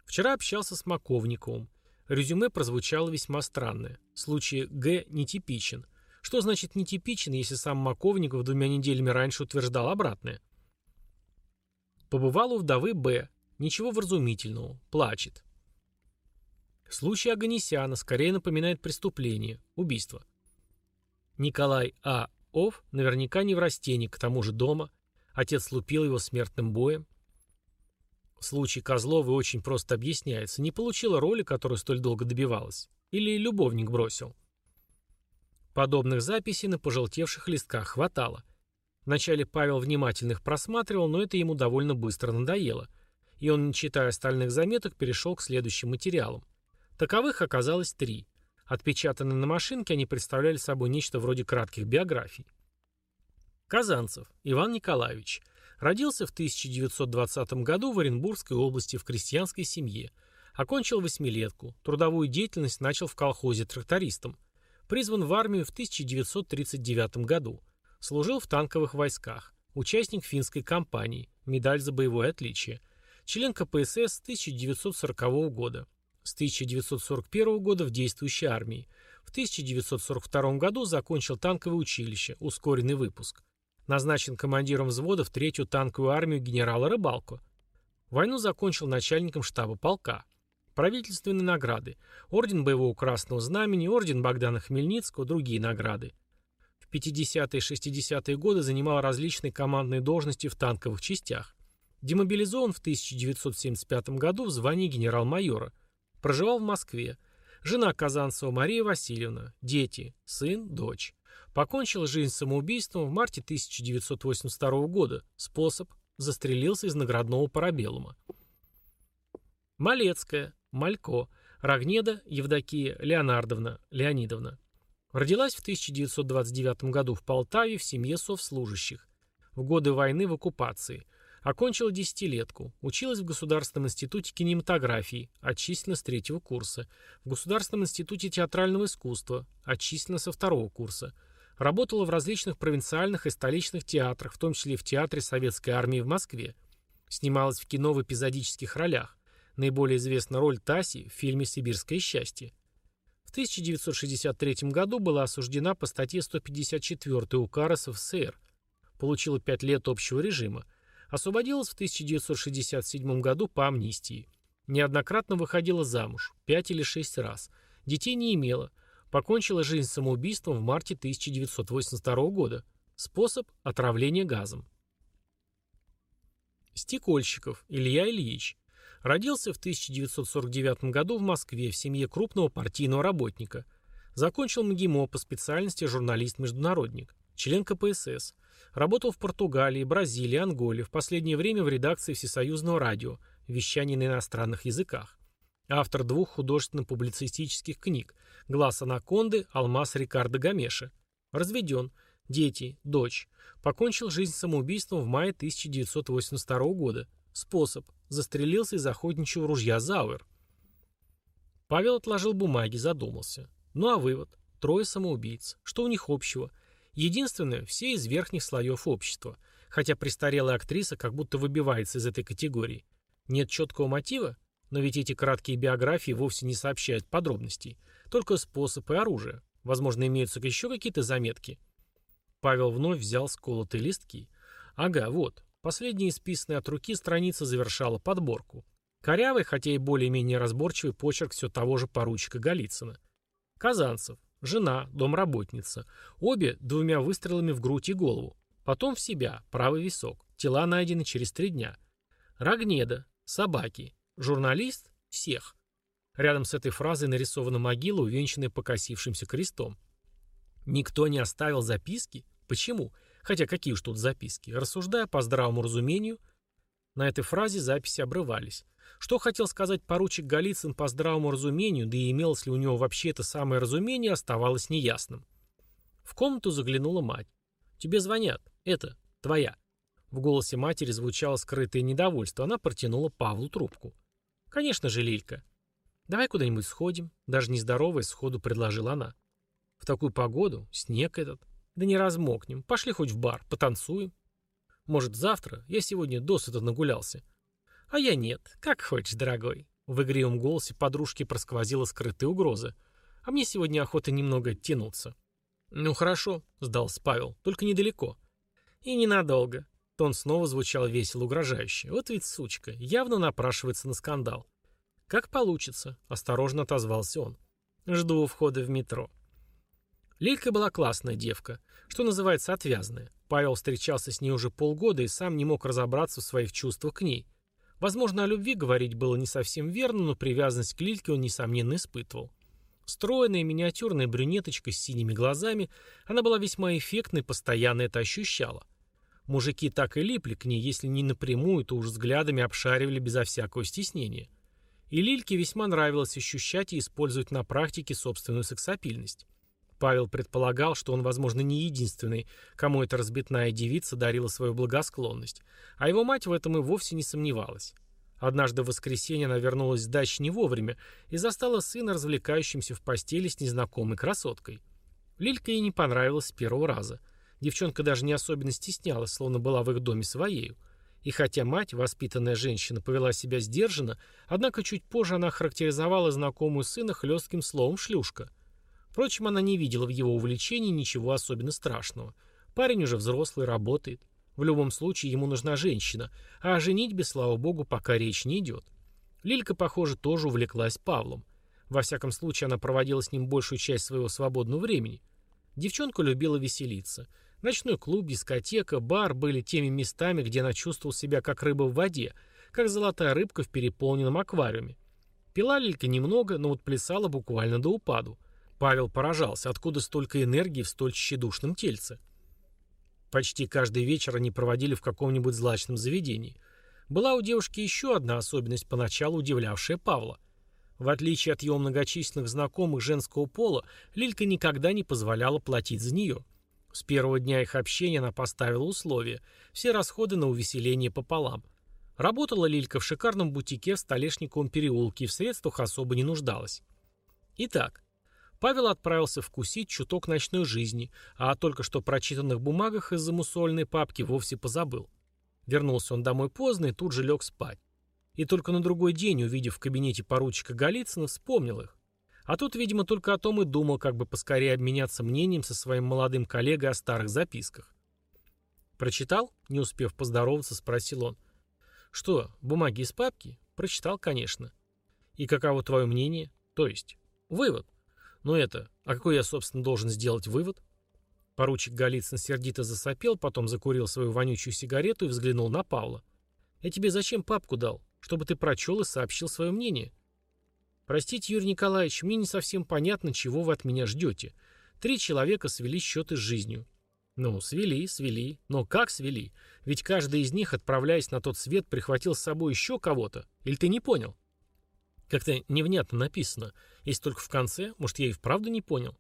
Вчера общался с Маковниковым. Резюме прозвучало весьма странное. Случай Г нетипичен. Что значит нетипичен, если сам Маковников двумя неделями раньше утверждал обратное? Побывал у вдовы Б. Ничего вразумительного. Плачет. Случай Аганесяна скорее напоминает преступление. Убийство. Николай А. Ов наверняка не в растении, к тому же дома. Отец лупил его смертным боем. Случай Козловой очень просто объясняется. Не получила роли, которую столь долго добивалась. Или любовник бросил. Подобных записей на пожелтевших листках хватало. Вначале Павел внимательно их просматривал, но это ему довольно быстро надоело. И он, не читая остальных заметок, перешел к следующим материалам. Таковых оказалось три. Отпечатанные на машинке, они представляли собой нечто вроде кратких биографий. Казанцев Иван Николаевич – Родился в 1920 году в Оренбургской области в крестьянской семье. Окончил восьмилетку. Трудовую деятельность начал в колхозе трактористом. Призван в армию в 1939 году. Служил в танковых войсках. Участник финской кампании. Медаль за боевое отличие. Член КПСС с 1940 года. С 1941 года в действующей армии. В 1942 году закончил танковое училище, ускоренный выпуск. Назначен командиром взвода в третью танковую армию генерала Рыбалко. Войну закончил начальником штаба полка. Правительственные награды. Орден Боевого Красного Знамени, Орден Богдана Хмельницкого, другие награды. В 50-е и 60-е годы занимал различные командные должности в танковых частях. Демобилизован в 1975 году в звании генерал-майора. Проживал в Москве. Жена Казанцева Мария Васильевна. Дети. Сын, дочь. Покончил жизнь самоубийством в марте 1982 года. Способ – застрелился из наградного парабеллума. Малецкая, Малько, Рогнеда Евдокия Леонардовна, Леонидовна. Родилась в 1929 году в Полтаве в семье совслужащих. В годы войны в оккупации. Окончила десятилетку. Училась в Государственном институте кинематографии. Отчислена с третьего курса. В Государственном институте театрального искусства. Отчислена со второго курса. Работала в различных провинциальных и столичных театрах, в том числе в Театре Советской Армии в Москве. Снималась в кино в эпизодических ролях. Наиболее известна роль Таси в фильме «Сибирское счастье». В 1963 году была осуждена по статье 154 УК РСФСР, получила 5 лет общего режима, освободилась в 1967 году по амнистии. Неоднократно выходила замуж, 5 или 6 раз. Детей не имела. Покончила жизнь самоубийством в марте 1982 года. Способ – отравления газом. Стекольщиков Илья Ильич. Родился в 1949 году в Москве в семье крупного партийного работника. Закончил МГИМО по специальности журналист-международник. Член КПСС. Работал в Португалии, Бразилии, Анголе, в последнее время в редакции Всесоюзного радио, вещание на иностранных языках. Автор двух художественно-публицистических книг «Глаз анаконды», «Алмаз Рикардо Гамеша». Разведен. Дети. Дочь. Покончил жизнь самоубийством в мае 1982 года. Способ. Застрелился из охотничьего ружья Зауэр. Павел отложил бумаги, задумался. Ну а вывод? Трое самоубийц. Что у них общего? Единственное, все из верхних слоев общества. Хотя престарелая актриса как будто выбивается из этой категории. Нет четкого мотива? Но ведь эти краткие биографии вовсе не сообщают подробностей. Только способ и оружие. Возможно, имеются еще какие-то заметки. Павел вновь взял сколотые листки. Ага, вот. Последняя исписанная от руки страница завершала подборку. Корявый, хотя и более-менее разборчивый почерк все того же поручика Голицына. Казанцев. Жена, домработница. Обе двумя выстрелами в грудь и голову. Потом в себя, правый висок. Тела найдены через три дня. Рогнеда. Собаки. Журналист. Всех. Рядом с этой фразой нарисована могила, увенчанная покосившимся крестом. Никто не оставил записки? Почему? Хотя какие уж тут записки. Рассуждая по здравому разумению, на этой фразе записи обрывались. Что хотел сказать поручик Голицын по здравому разумению, да и имелось ли у него вообще это самое разумение, оставалось неясным. В комнату заглянула мать. «Тебе звонят. Это твоя». В голосе матери звучало скрытое недовольство. Она протянула Павлу трубку. «Конечно же, Лилька. Давай куда-нибудь сходим». Даже нездоровая сходу предложила она. «В такую погоду? Снег этот. Да не размокнем. Пошли хоть в бар, потанцуем. Может, завтра? Я сегодня досыта нагулялся. А я нет. Как хочешь, дорогой. В игривом голосе подружки просквозила скрытая угроза. А мне сегодня охота немного оттянуться. Ну хорошо, сдался Павел, только недалеко. И ненадолго. Тон снова звучал весело угрожающе. Вот ведь сучка, явно напрашивается на скандал. Как получится, осторожно отозвался он. Жду у входа в метро. Лилька была классная девка, что называется отвязная. Павел встречался с ней уже полгода и сам не мог разобраться в своих чувствах к ней. Возможно, о любви говорить было не совсем верно, но привязанность к Лильке он, несомненно, испытывал. Стройная, миниатюрная брюнеточка с синими глазами, она была весьма эффектной, постоянно это ощущала. Мужики так и липли к ней, если не напрямую, то уж взглядами обшаривали безо всякого стеснения. И Лильке весьма нравилось ощущать и использовать на практике собственную сексапильность. Павел предполагал, что он, возможно, не единственный, кому эта разбитная девица дарила свою благосклонность, а его мать в этом и вовсе не сомневалась. Однажды в воскресенье она вернулась с дачи не вовремя и застала сына развлекающимся в постели с незнакомой красоткой. Лилька ей не понравилась с первого раза. Девчонка даже не особенно стеснялась, словно была в их доме своею. И хотя мать, воспитанная женщина, повела себя сдержанно, однако чуть позже она характеризовала знакомую сына хлестким словом «шлюшка». Впрочем, она не видела в его увлечении ничего особенно страшного. Парень уже взрослый, работает. В любом случае ему нужна женщина, а о женитьбе, слава богу, пока речь не идет. Лилька, похоже, тоже увлеклась Павлом. Во всяком случае, она проводила с ним большую часть своего свободного времени. Девчонка любила веселиться. Ночной клуб, дискотека, бар были теми местами, где она чувствовала себя как рыба в воде, как золотая рыбка в переполненном аквариуме. Пила Лилька немного, но вот плясала буквально до упаду. Павел поражался, откуда столько энергии в столь тщедушном тельце. Почти каждый вечер они проводили в каком-нибудь злачном заведении. Была у девушки еще одна особенность, поначалу удивлявшая Павла. В отличие от его многочисленных знакомых женского пола, Лилька никогда не позволяла платить за нее. С первого дня их общения она поставила условия – все расходы на увеселение пополам. Работала Лилька в шикарном бутике в Столешниковом переулке и в средствах особо не нуждалась. Итак, Павел отправился вкусить чуток ночной жизни, а о только что прочитанных бумагах из замусольной папки вовсе позабыл. Вернулся он домой поздно и тут же лег спать. И только на другой день, увидев в кабинете поручика Голицына, вспомнил их. А тут, видимо, только о том и думал, как бы поскорее обменяться мнением со своим молодым коллегой о старых записках. «Прочитал?» — не успев поздороваться, спросил он. «Что, бумаги из папки?» «Прочитал, конечно». «И каково твое мнение?» «То есть?» «Вывод». «Ну это, а какой я, собственно, должен сделать вывод?» Поручик Голицын сердито засопел, потом закурил свою вонючую сигарету и взглянул на Павла. «Я тебе зачем папку дал? Чтобы ты прочел и сообщил свое мнение». «Простите, Юрий Николаевич, мне не совсем понятно, чего вы от меня ждете. Три человека свели счеты с жизнью». «Ну, свели, свели. Но как свели? Ведь каждый из них, отправляясь на тот свет, прихватил с собой еще кого-то. Или ты не понял?» «Как-то невнятно написано. Если только в конце, может, я и вправду не понял».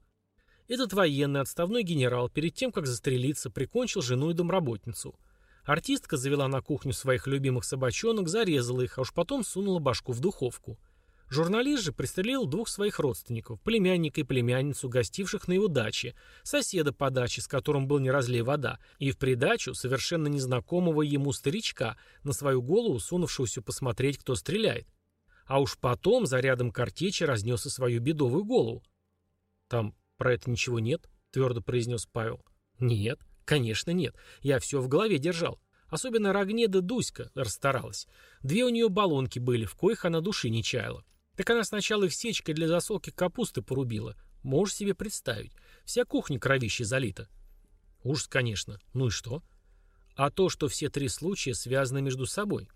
Этот военный отставной генерал перед тем, как застрелиться, прикончил жену и домработницу. Артистка завела на кухню своих любимых собачонок, зарезала их, а уж потом сунула башку в духовку. Журналист же пристрелил двух своих родственников, племянника и племянницу, гостивших на его даче, соседа по даче, с которым был не разлей вода, и в придачу совершенно незнакомого ему старичка, на свою голову сунувшегося посмотреть, кто стреляет. А уж потом зарядом картечи разнес и свою бедовую голову. Там «Про это ничего нет?» — твердо произнес Павел. «Нет, конечно нет. Я все в голове держал. Особенно Рогнеда Дуська расстаралась. Две у нее баллонки были, в коих она души не чаяла. Так она сначала их сечкой для засолки капусты порубила. Можешь себе представить. Вся кухня кровище залита. Ужас, конечно. Ну и что? А то, что все три случая связаны между собой.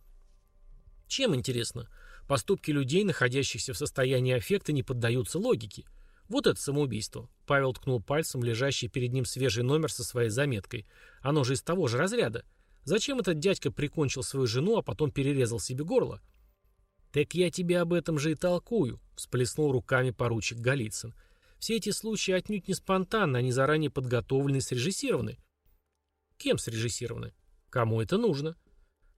Чем интересно? Поступки людей, находящихся в состоянии аффекта, не поддаются логике. Вот это самоубийство. Павел ткнул пальцем лежащий перед ним свежий номер со своей заметкой. Оно же из того же разряда. Зачем этот дядька прикончил свою жену, а потом перерезал себе горло? «Так я тебе об этом же и толкую», — всплеснул руками поручик Голицын. «Все эти случаи отнюдь не спонтанны, они заранее подготовлены и срежиссированы». «Кем срежиссированы? Кому это нужно?»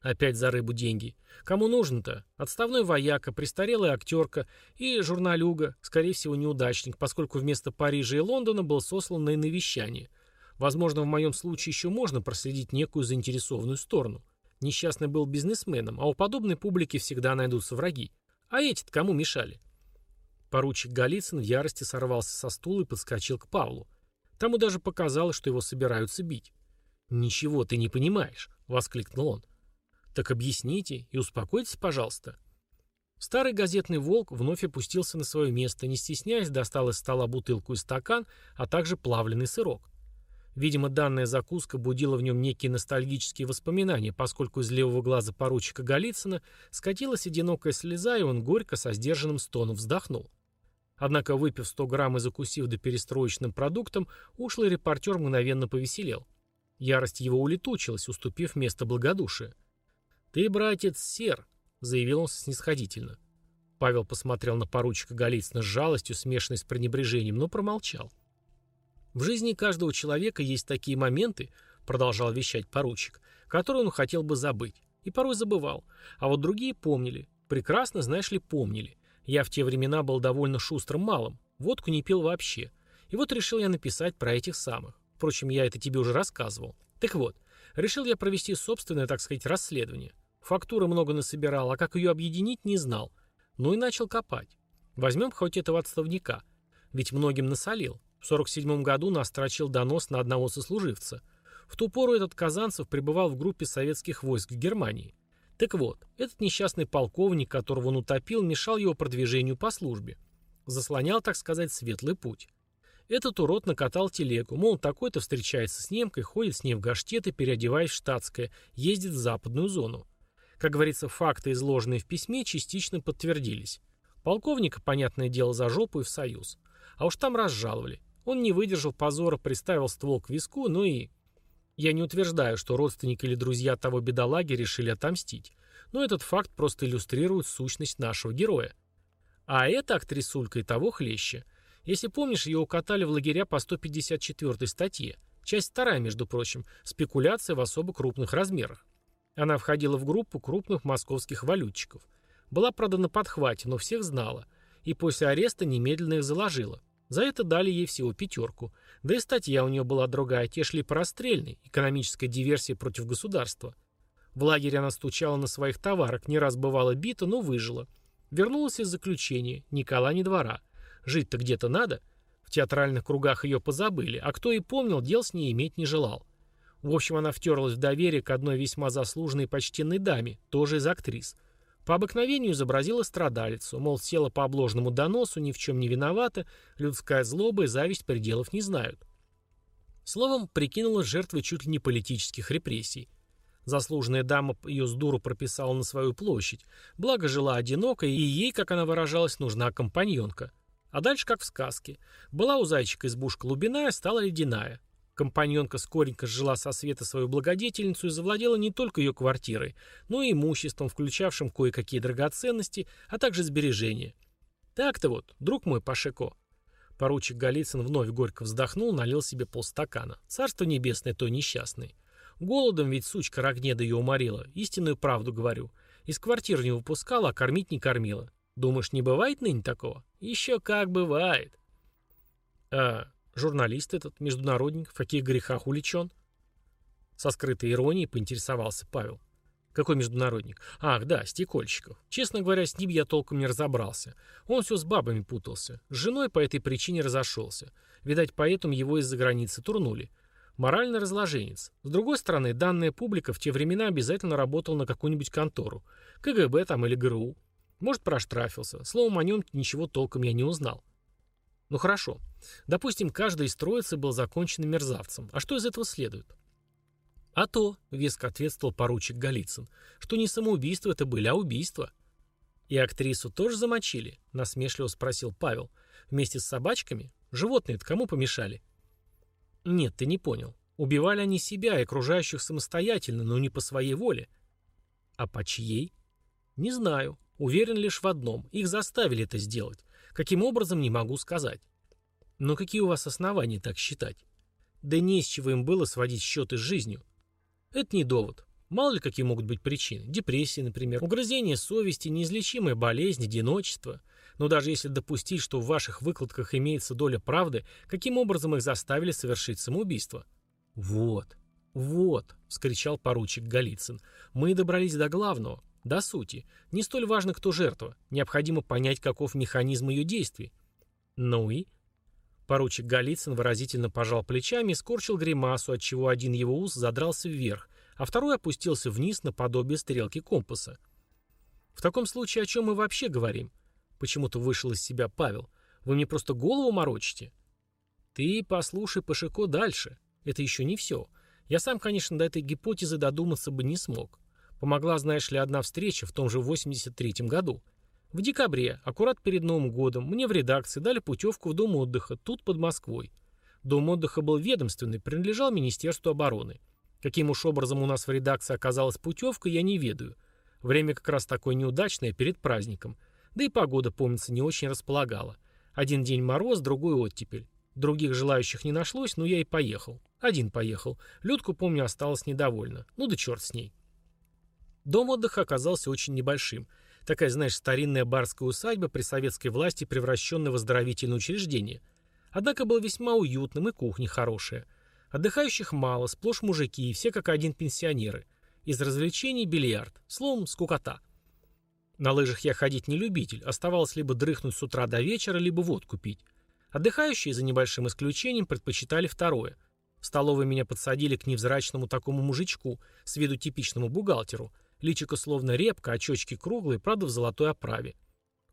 Опять за рыбу деньги. Кому нужно-то? Отставной вояка, престарелая актерка и журналюга, скорее всего, неудачник, поскольку вместо Парижа и Лондона был сослан на навещание. Возможно, в моем случае еще можно проследить некую заинтересованную сторону. Несчастный был бизнесменом, а у подобной публики всегда найдутся враги. А эти-то кому мешали? Поручик Голицын в ярости сорвался со стула и подскочил к Павлу. Тому даже показалось, что его собираются бить. «Ничего ты не понимаешь», — воскликнул он. Так объясните и успокойтесь, пожалуйста. Старый газетный волк вновь опустился на свое место, не стесняясь, достал из стола бутылку и стакан, а также плавленый сырок. Видимо, данная закуска будила в нем некие ностальгические воспоминания, поскольку из левого глаза поручика Голицына скатилась одинокая слеза, и он горько со сдержанным стоном вздохнул. Однако, выпив 100 грамм и закусив до перестроечным продуктом, ушлый репортер мгновенно повеселел. Ярость его улетучилась, уступив место благодушия. «Ты, братец, сер», — заявил он снисходительно. Павел посмотрел на поручика Голицына с жалостью, смешанной с пренебрежением, но промолчал. «В жизни каждого человека есть такие моменты», — продолжал вещать поручик, «которые он хотел бы забыть. И порой забывал. А вот другие помнили. Прекрасно, знаешь ли, помнили. Я в те времена был довольно шустрым малым. Водку не пил вообще. И вот решил я написать про этих самых. Впрочем, я это тебе уже рассказывал. Так вот, решил я провести собственное, так сказать, расследование. Фактуры много насобирал, а как ее объединить, не знал. Ну и начал копать. Возьмем хоть этого отставника. Ведь многим насолил. В 47 году настрочил донос на одного сослуживца. В ту пору этот Казанцев пребывал в группе советских войск в Германии. Так вот, этот несчастный полковник, которого он утопил, мешал его продвижению по службе. Заслонял, так сказать, светлый путь. Этот урод накатал телегу, мол, такой-то встречается с немкой, ходит с ней в гаштеты, переодеваясь в штатское, ездит в западную зону. Как говорится, факты, изложенные в письме, частично подтвердились. Полковника, понятное дело, за жопу и в союз. А уж там разжаловали. Он не выдержал позора, приставил ствол к виску, ну и... Я не утверждаю, что родственники или друзья того бедолаги решили отомстить. Но этот факт просто иллюстрирует сущность нашего героя. А эта актрисулька и того хлеще. Если помнишь, ее укатали в лагеря по 154 статье. Часть вторая, между прочим, спекуляция в особо крупных размерах. Она входила в группу крупных московских валютчиков. Была, правда, на подхвате, но всех знала. И после ареста немедленно их заложила. За это дали ей всего пятерку. Да и статья у нее была другая, те шли по расстрельной, экономическая диверсия против государства. В лагере она стучала на своих товарах, не раз бывала бита, но выжила. Вернулась из заключения, ни кола, ни двора. Жить-то где-то надо. В театральных кругах ее позабыли, а кто и помнил, дел с ней иметь не желал. В общем, она втерлась в доверие к одной весьма заслуженной и почтенной даме, тоже из актрис. По обыкновению изобразила страдалицу, мол, села по обложенному доносу, ни в чем не виновата, людская злоба и зависть пределов не знают. Словом, прикинулась жертвой чуть ли не политических репрессий. Заслуженная дама ее с дуру прописала на свою площадь, благо жила одиноко, и ей, как она выражалась, нужна компаньонка. А дальше как в сказке. Была у зайчика избушка лубиная, стала ледяная. Компаньонка скоренько сжила со света свою благодетельницу и завладела не только ее квартирой, но и имуществом, включавшим кое-какие драгоценности, а также сбережения. Так-то вот, друг мой Пашеко. Поручик Голицын вновь горько вздохнул, налил себе полстакана. Царство небесное то несчастный. Голодом ведь сучка Рогнеда ее уморила, истинную правду говорю. Из квартиры не выпускала, а кормить не кормила. Думаешь, не бывает ныне такого? Еще как бывает. А журналист этот, международник, в каких грехах уличен? Со скрытой иронией поинтересовался Павел. Какой международник? Ах, да, Стекольщиков. Честно говоря, с ним я толком не разобрался. Он все с бабами путался. С женой по этой причине разошелся. Видать, поэтому его из-за границы турнули. Морально разложенец. С другой стороны, данная публика в те времена обязательно работала на какую-нибудь контору. КГБ там или ГРУ. Может, проштрафился. Словом, о нем ничего толком я не узнал. Ну хорошо. Допустим, каждый из троицы был законченным мерзавцем. А что из этого следует? А то, веско ответствовал поручик Голицын, что не самоубийство это были, а убийство. И актрису тоже замочили? Насмешливо спросил Павел. Вместе с собачками? Животные-то кому помешали? Нет, ты не понял. Убивали они себя и окружающих самостоятельно, но не по своей воле. А по чьей? Не знаю. Уверен лишь в одном. Их заставили это сделать. Каким образом, не могу сказать. Но какие у вас основания так считать? Да не с чего им было сводить счеты с жизнью. Это не довод. Мало ли какие могут быть причины. Депрессия, например, угрызение совести, неизлечимая болезнь, одиночество. Но даже если допустить, что в ваших выкладках имеется доля правды, каким образом их заставили совершить самоубийство? Вот, вот, вскричал поручик Голицын. Мы добрались до главного, до сути. Не столь важно, кто жертва. Необходимо понять, каков механизм ее действий. Ну и? Поручик Голицын выразительно пожал плечами и скорчил гримасу, отчего один его ус задрался вверх, а второй опустился вниз наподобие стрелки компаса. «В таком случае о чем мы вообще говорим?» Почему-то вышел из себя Павел. «Вы мне просто голову морочите?» «Ты послушай Пашико дальше. Это еще не все. Я сам, конечно, до этой гипотезы додуматься бы не смог. Помогла, знаешь ли, одна встреча в том же 83-м году. В декабре, аккурат перед Новым годом, мне в редакции дали путевку в Дом отдыха, тут под Москвой. Дом отдыха был ведомственный, принадлежал Министерству обороны. Каким уж образом у нас в редакции оказалась путевка, я не ведаю. Время как раз такое неудачное, перед праздником. Да и погода, помнится, не очень располагала. Один день мороз, другой оттепель. Других желающих не нашлось, но я и поехал. Один поехал. Людку, помню, осталась недовольна. Ну да черт с ней. Дом отдыха оказался очень небольшим – Такая, знаешь, старинная барская усадьба при советской власти, превращенная в оздоровительное учреждение. Однако был весьма уютным и кухня хорошая. Отдыхающих мало, сплошь мужики, и все как один пенсионеры. Из развлечений бильярд, словом, скукота. На лыжах я ходить не любитель, оставалось либо дрыхнуть с утра до вечера, либо водку пить. Отдыхающие, за небольшим исключением, предпочитали второе. В столовой меня подсадили к невзрачному такому мужичку, с виду типичному бухгалтеру – Личико словно репка, очечки круглые, правда в золотой оправе.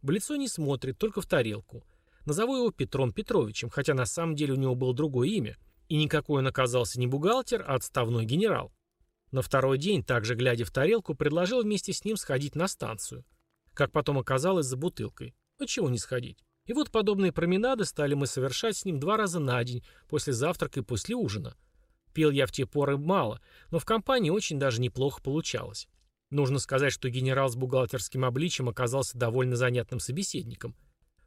В лицо не смотрит, только в тарелку. Назову его Петром Петровичем, хотя на самом деле у него было другое имя. И никакой он оказался не бухгалтер, а отставной генерал. На второй день, также глядя в тарелку, предложил вместе с ним сходить на станцию. Как потом оказалось, за бутылкой. А чего не сходить? И вот подобные променады стали мы совершать с ним два раза на день, после завтрака и после ужина. Пил я в те поры мало, но в компании очень даже неплохо получалось. Нужно сказать, что генерал с бухгалтерским обличием оказался довольно занятным собеседником.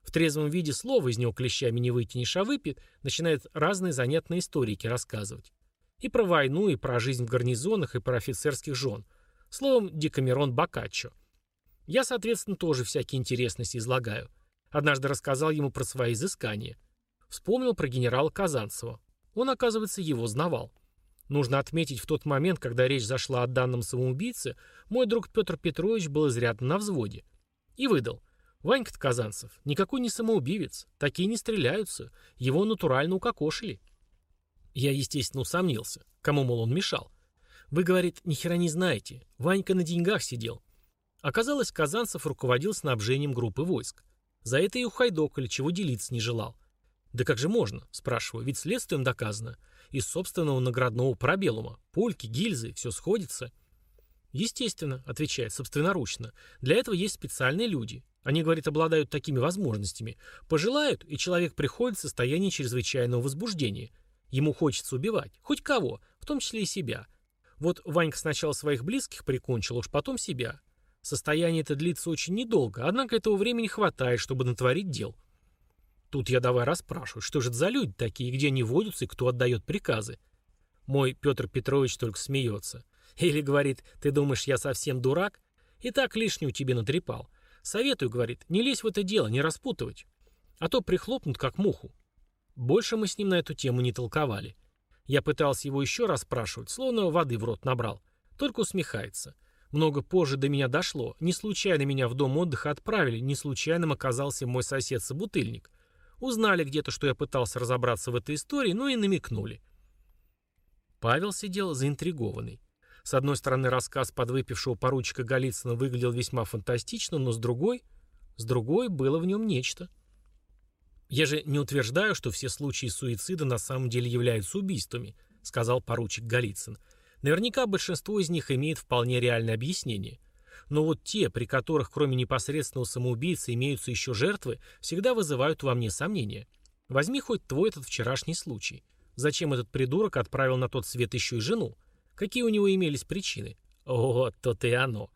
В трезвом виде слова из него клещами не вытянешь, а выпьет, начинает разные занятные историки рассказывать. И про войну, и про жизнь в гарнизонах, и про офицерских жен. Словом, Декамерон Бокаччо. Я, соответственно, тоже всякие интересности излагаю. Однажды рассказал ему про свои изыскания. Вспомнил про генерала Казанцева. Он, оказывается, его знавал. Нужно отметить, в тот момент, когда речь зашла о данном самоубийце, мой друг Петр Петрович был изрядно на взводе. И выдал. Ванька-то Казанцев никакой не самоубивец, такие не стреляются, его натурально укокошили. Я, естественно, усомнился, кому, мол, он мешал. Вы, говорит, ни хера не знаете, Ванька на деньгах сидел. Оказалось, Казанцев руководил снабжением группы войск. За это и ухайдокали, чего делиться не желал. «Да как же можно?» – спрашиваю, ведь следствием доказано. Из собственного наградного пробелума. Пульки, гильзы, все сходится. «Естественно», — отвечает собственноручно. «Для этого есть специальные люди. Они, говорит, обладают такими возможностями. Пожелают, и человек приходит в состояние чрезвычайного возбуждения. Ему хочется убивать. Хоть кого, в том числе и себя. Вот Ванька сначала своих близких прикончил, уж потом себя. Состояние это длится очень недолго, однако этого времени хватает, чтобы натворить дел. Тут я давай расспрашиваю, что же это за люди такие, где они водятся и кто отдает приказы. Мой Петр Петрович только смеется. Или говорит, ты думаешь, я совсем дурак? И так лишнюю тебе натрепал. Советую, говорит, не лезь в это дело, не распутывать. А то прихлопнут, как муху. Больше мы с ним на эту тему не толковали. Я пытался его еще раз спрашивать, словно воды в рот набрал. Только усмехается. Много позже до меня дошло. Не случайно меня в дом отдыха отправили, не случайным оказался мой сосед-собутыльник. Узнали где-то, что я пытался разобраться в этой истории, ну и намекнули. Павел сидел заинтригованный. С одной стороны, рассказ подвыпившего поручика Голицына выглядел весьма фантастично, но с другой... С другой было в нем нечто. «Я же не утверждаю, что все случаи суицида на самом деле являются убийствами», сказал поручик Голицын. «Наверняка большинство из них имеет вполне реальное объяснение. Но вот те, при которых кроме непосредственного самоубийцы имеются еще жертвы, всегда вызывают во мне сомнения. Возьми хоть твой этот вчерашний случай. Зачем этот придурок отправил на тот свет еще и жену? Какие у него имелись причины? Вот то-то и оно.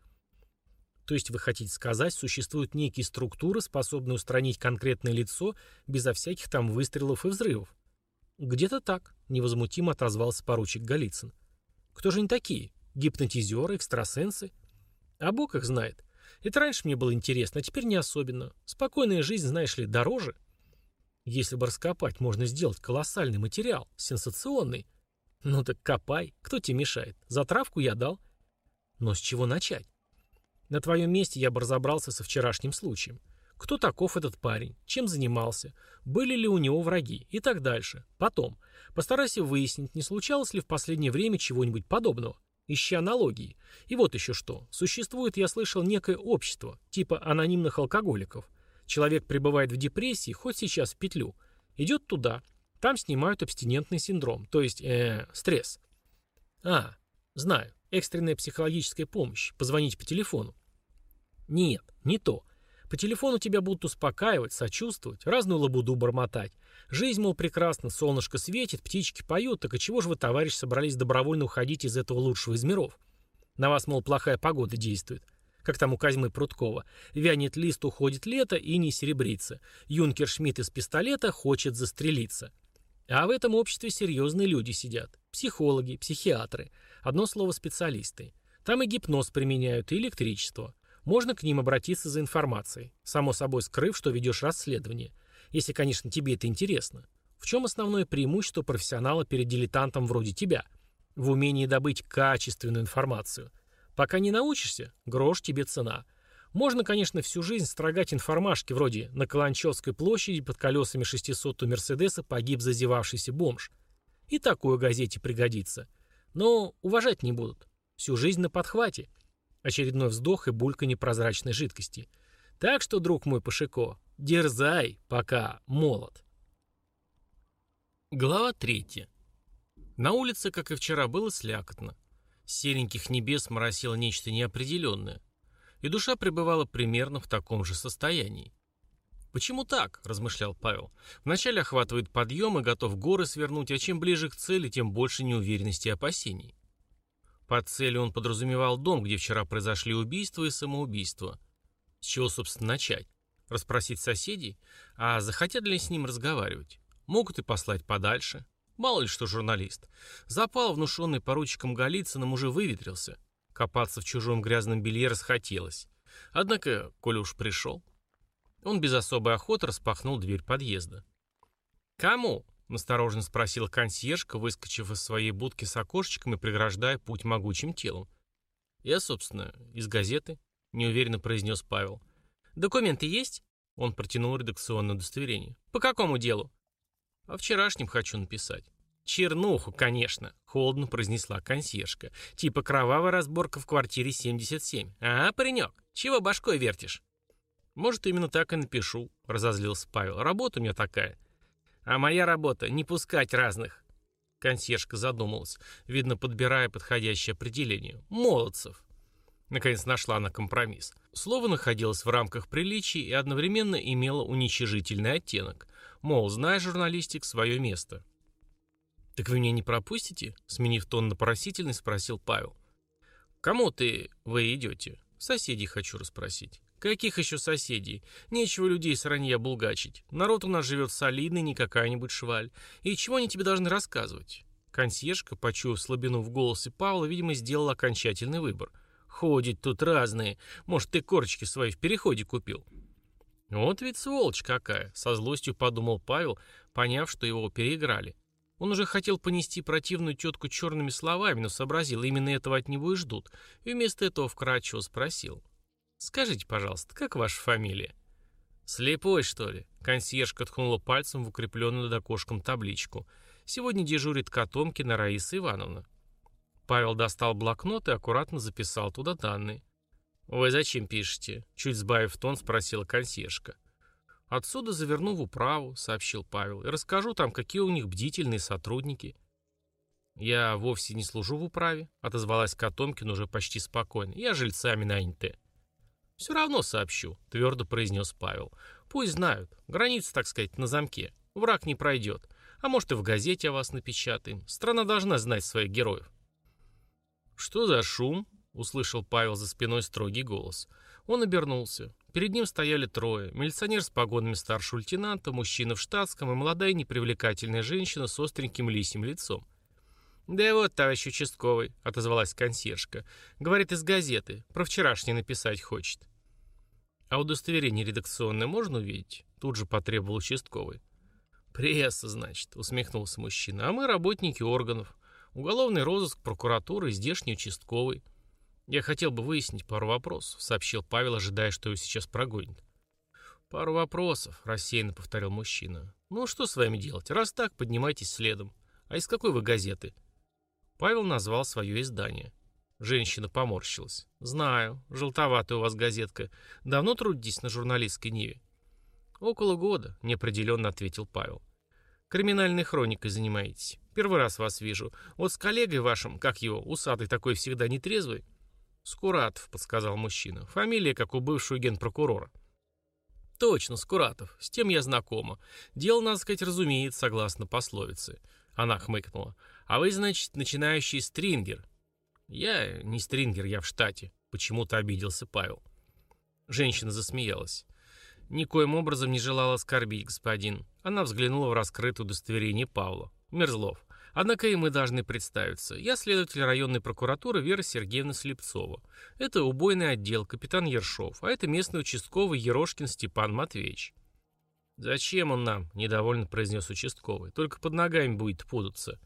То есть вы хотите сказать, существуют некие структуры, способные устранить конкретное лицо безо всяких там выстрелов и взрывов? Где-то так, невозмутимо отозвался поручик Голицын. Кто же они такие? Гипнотизеры, экстрасенсы? А Бог их знает. Это раньше мне было интересно, а теперь не особенно. Спокойная жизнь, знаешь ли, дороже. Если бы раскопать, можно сделать колоссальный материал, сенсационный. Ну так копай, кто тебе мешает? Затравку я дал. Но с чего начать? На твоем месте я бы разобрался со вчерашним случаем. Кто таков этот парень? Чем занимался? Были ли у него враги? И так дальше. Потом. Постарайся выяснить, не случалось ли в последнее время чего-нибудь подобного. Ищи аналогии. И вот еще что. Существует, я слышал, некое общество, типа анонимных алкоголиков. Человек пребывает в депрессии, хоть сейчас в петлю. Идет туда, там снимают абстинентный синдром, то есть э, стресс. А, знаю, экстренная психологическая помощь, позвонить по телефону. Нет, не то. По телефону тебя будут успокаивать, сочувствовать, разную лабуду бормотать. Жизнь, мол, прекрасна, солнышко светит, птички поют, так и чего же вы, товарищ, собрались добровольно уходить из этого лучшего из миров? На вас, мол, плохая погода действует. Как там у Козьмы Прудкова. Вянет лист, уходит лето и не серебрится. Юнкер Шмидт из пистолета хочет застрелиться. А в этом обществе серьезные люди сидят. Психологи, психиатры. Одно слово специалисты. Там и гипноз применяют, и электричество. Можно к ним обратиться за информацией, само собой скрыв, что ведешь расследование. Если, конечно, тебе это интересно. В чем основное преимущество профессионала перед дилетантом вроде тебя? В умении добыть качественную информацию. Пока не научишься, грош тебе цена – можно, конечно, всю жизнь строгать информашки вроде «На Каланчевской площади под колесами 600-го Мерседеса погиб зазевавшийся бомж». И такое газете пригодится. Но уважать не будут. Всю жизнь на подхвате. Очередной вздох и булька непрозрачной жидкости. Так что, друг мой Пашико, дерзай, пока молод. Глава третья. На улице, как и вчера, было слякотно. С сереньких небес моросило нечто неопределенное и душа пребывала примерно в таком же состоянии. «Почему так?» – размышлял Павел. «Вначале охватывает подъем и готов горы свернуть, а чем ближе к цели, тем больше неуверенности и опасений». Под целью он подразумевал дом, где вчера произошли убийства и самоубийства. С чего, собственно, начать? Расспросить соседей? А захотят ли с ним разговаривать? Могут и послать подальше. Мало ли что журналист. Запал, внушенный поручиком Голицыным, уже выветрился. Копаться в чужом грязном белье расхотелось. Однако, коли уж пришел... Он без особой охоты распахнул дверь подъезда. «Кому?» — настороженно спросил консьержка, выскочив из своей будки с окошечком и преграждая путь могучим телом. «Я, собственно, из газеты», — неуверенно произнес Павел. «Документы есть?» Он протянул редакционное удостоверение. «По какому делу?» «О вчерашнем хочу написать». «Чернуху, конечно», — холодно произнесла консьержка. «Типа кровавая разборка в квартире 77. А, паренек, чего башкой вертишь?» «Может, именно так и напишу», — разозлился Павел. «Работа у меня такая». «А моя работа — не пускать разных». Консьержка задумалась, видно, подбирая подходящее определение. «Молодцев». Наконец нашла она компромисс. Слово находилось в рамках приличий и одновременно имело уничижительный оттенок. Мол, знаешь, журналистик, свое место. «Так вы меня не пропустите?» Сменив тон на просительный, спросил Павел. «Кому ты вы идете?» «Соседей хочу расспросить». «Каких еще соседей? Нечего людей с ранья булгачить. Народ у нас живет солидный, не какая-нибудь шваль. И чего они тебе должны рассказывать?» Консьержка, почуяв слабину в голосе Павла, видимо, сделала окончательный выбор – Ходит тут разные. Может, ты корочки свои в переходе купил?» «Вот ведь сволочь какая!» — со злостью подумал Павел, поняв, что его переиграли. Он уже хотел понести противную тетку черными словами, но сообразил, именно этого от него и ждут, и вместо этого вкратчиво спросил. «Скажите, пожалуйста, как ваша фамилия?» «Слепой, что ли?» Консьержка ткнула пальцем в укрепленную над окошком табличку. «Сегодня дежурит Котомкина Раиса Ивановна». Павел достал блокнот и аккуратно записал туда данные. «Вы зачем пишете?» Чуть сбавив тон, спросила консьержка. «Отсюда заверну в управу», — сообщил Павел, «и расскажу там, какие у них бдительные сотрудники». «Я вовсе не служу в управе», — отозвалась Котомкин уже почти спокойно. «Я жильцами наняты». «Все равно сообщу», — твердо произнес Павел. «Пусть знают. Граница, так сказать, на замке. Враг не пройдет. А может, и в газете о вас напечатаем. Страна должна знать своих героев». «Что за шум?» — услышал Павел за спиной строгий голос. Он обернулся. Перед ним стояли трое. Милиционер с погонами старшего лейтенанта, мужчина в штатском и молодая непривлекательная женщина с остреньким лисьим лицом. «Да вот, товарищ участковый», — отозвалась консьержка. «Говорит, из газеты. Про вчерашнее написать хочет». «А удостоверение редакционное можно увидеть?» Тут же потребовал участковый. «Пресса, значит», — усмехнулся мужчина. «А мы работники органов. Уголовный розыск, прокуратура и здешний участковый. Я хотел бы выяснить пару вопросов, сообщил Павел, ожидая, что его сейчас прогонят. Пару вопросов, рассеянно повторил мужчина. Ну что с вами делать? Раз так, поднимайтесь следом. А из какой вы газеты? Павел назвал свое издание. Женщина поморщилась. «Знаю. Желтоватая у вас газетка. Давно трудитесь на журналистской ниве?» «Около года», — неопределенно ответил Павел. «Криминальной хроникой занимаетесь. Первый раз вас вижу. Вот с коллегой вашим, как его, усатый такой всегда нетрезвый?» «Скуратов», — подсказал мужчина. «Фамилия, как у бывшего генпрокурора». «Точно, Скуратов. С тем я знакома. Дело, надо сказать, разумеет, согласно пословице». Она хмыкнула. «А вы, значит, начинающий стрингер?» «Я не стрингер, я в штате», — почему-то обиделся Павел. Женщина засмеялась. «Никоим образом не желала оскорбить, господин». Она взглянула в раскрытое удостоверение Павла. Мерзлов. Однако и мы должны представиться. Я следователь районной прокуратуры Вера Сергеевна Слепцова. Это убойный отдел, капитан Ершов, а это местный участковый Ерошкин Степан Матвеевич. «Зачем он нам?» – недовольно произнес участковый. «Только под ногами будет путаться».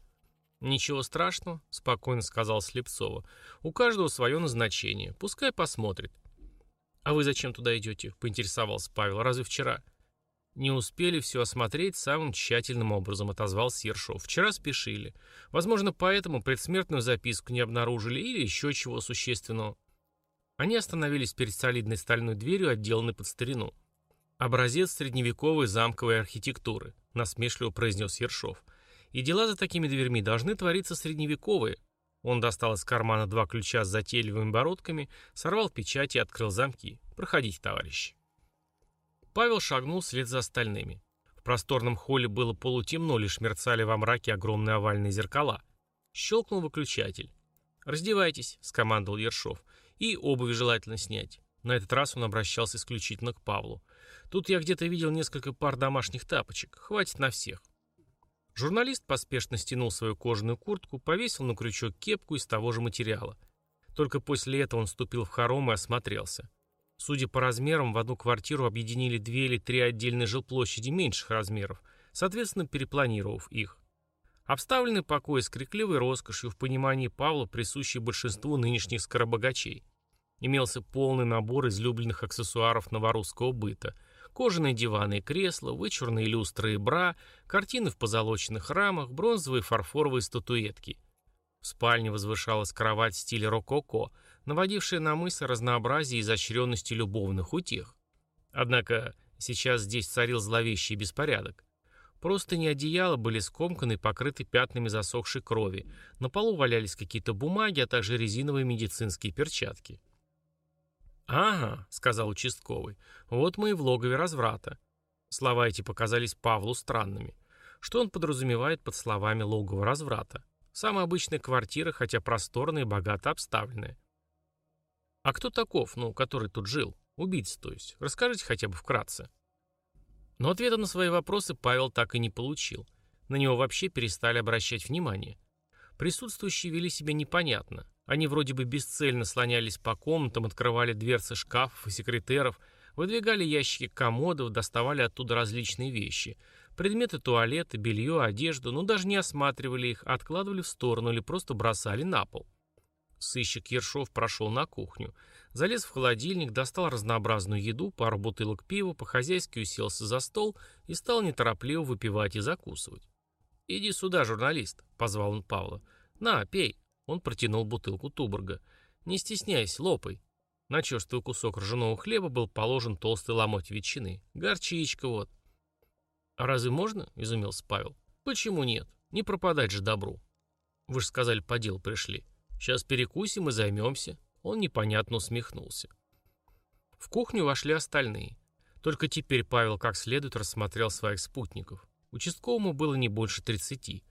«Ничего страшного», – спокойно сказал Слепцова. «У каждого свое назначение. Пускай посмотрит». «А вы зачем туда идете?» – поинтересовался Павел. «Разве вчера?» «Не успели все осмотреть самым тщательным образом», — отозвался Ершов. «Вчера спешили. Возможно, поэтому предсмертную записку не обнаружили или еще чего существенного». Они остановились перед солидной стальной дверью, отделанной под старину. «Образец средневековой замковой архитектуры», — насмешливо произнес Ершов. «И дела за такими дверьми должны твориться средневековые». Он достал из кармана два ключа с затейливыми бородками, сорвал печать и открыл замки. «Проходите, товарищи». Павел шагнул вслед за остальными. В просторном холле было полутемно, лишь мерцали во мраке огромные овальные зеркала. Щелкнул выключатель. «Раздевайтесь», — скомандовал Ершов. «И обувь желательно снять». На этот раз он обращался исключительно к Павлу. «Тут я где-то видел несколько пар домашних тапочек. Хватит на всех». Журналист поспешно стянул свою кожаную куртку, повесил на крючок кепку из того же материала. Только после этого он вступил в хором и осмотрелся. Судя по размерам, в одну квартиру объединили две или три отдельные жилплощади меньших размеров, соответственно, перепланировав их. Обставленный покой с крикливой роскошью в понимании Павла, присущей большинству нынешних скоробогачей. Имелся полный набор излюбленных аксессуаров новорусского быта. Кожаные диваны и кресла, вычурные люстры и бра, картины в позолоченных рамах, бронзовые фарфоровые статуэтки. В спальне возвышалась кровать в стиле рококо, наводившая на мысль разнообразие и изощренности любовных утех. Однако сейчас здесь царил зловещий беспорядок. Просто не одеяла были скомканы и покрыты пятнами засохшей крови. На полу валялись какие-то бумаги, а также резиновые медицинские перчатки. «Ага», — сказал участковый, — «вот мы и в логове разврата». Слова эти показались Павлу странными. Что он подразумевает под словами «логово разврата»? Самая обычная квартира, хотя просторная и богато обставленная. «А кто таков, ну, который тут жил? Убийца, то есть? Расскажите хотя бы вкратце». Но ответа на свои вопросы Павел так и не получил. На него вообще перестали обращать внимание. Присутствующие вели себя непонятно. Они вроде бы бесцельно слонялись по комнатам, открывали дверцы шкафов и секретеров, выдвигали ящики комодов, доставали оттуда различные вещи. Предметы туалета, белье, одежду, но даже не осматривали их, откладывали в сторону или просто бросали на пол. Сыщик Ершов прошел на кухню. Залез в холодильник, достал разнообразную еду, пару бутылок пива, по-хозяйски уселся за стол и стал неторопливо выпивать и закусывать. «Иди сюда, журналист», — позвал он Павла. «На, пей». Он протянул бутылку Туборга. «Не стесняйся, лопай». На черствый кусок ржаного хлеба был положен толстый ломоть ветчины. Горчичка вот. «А разве можно?» — изумился Павел. «Почему нет? Не пропадать же добру». «Вы же сказали, по делу пришли». Сейчас перекусим и займемся». Он непонятно усмехнулся. В кухню вошли остальные. Только теперь Павел как следует рассмотрел своих спутников. Участковому было не больше тридцати.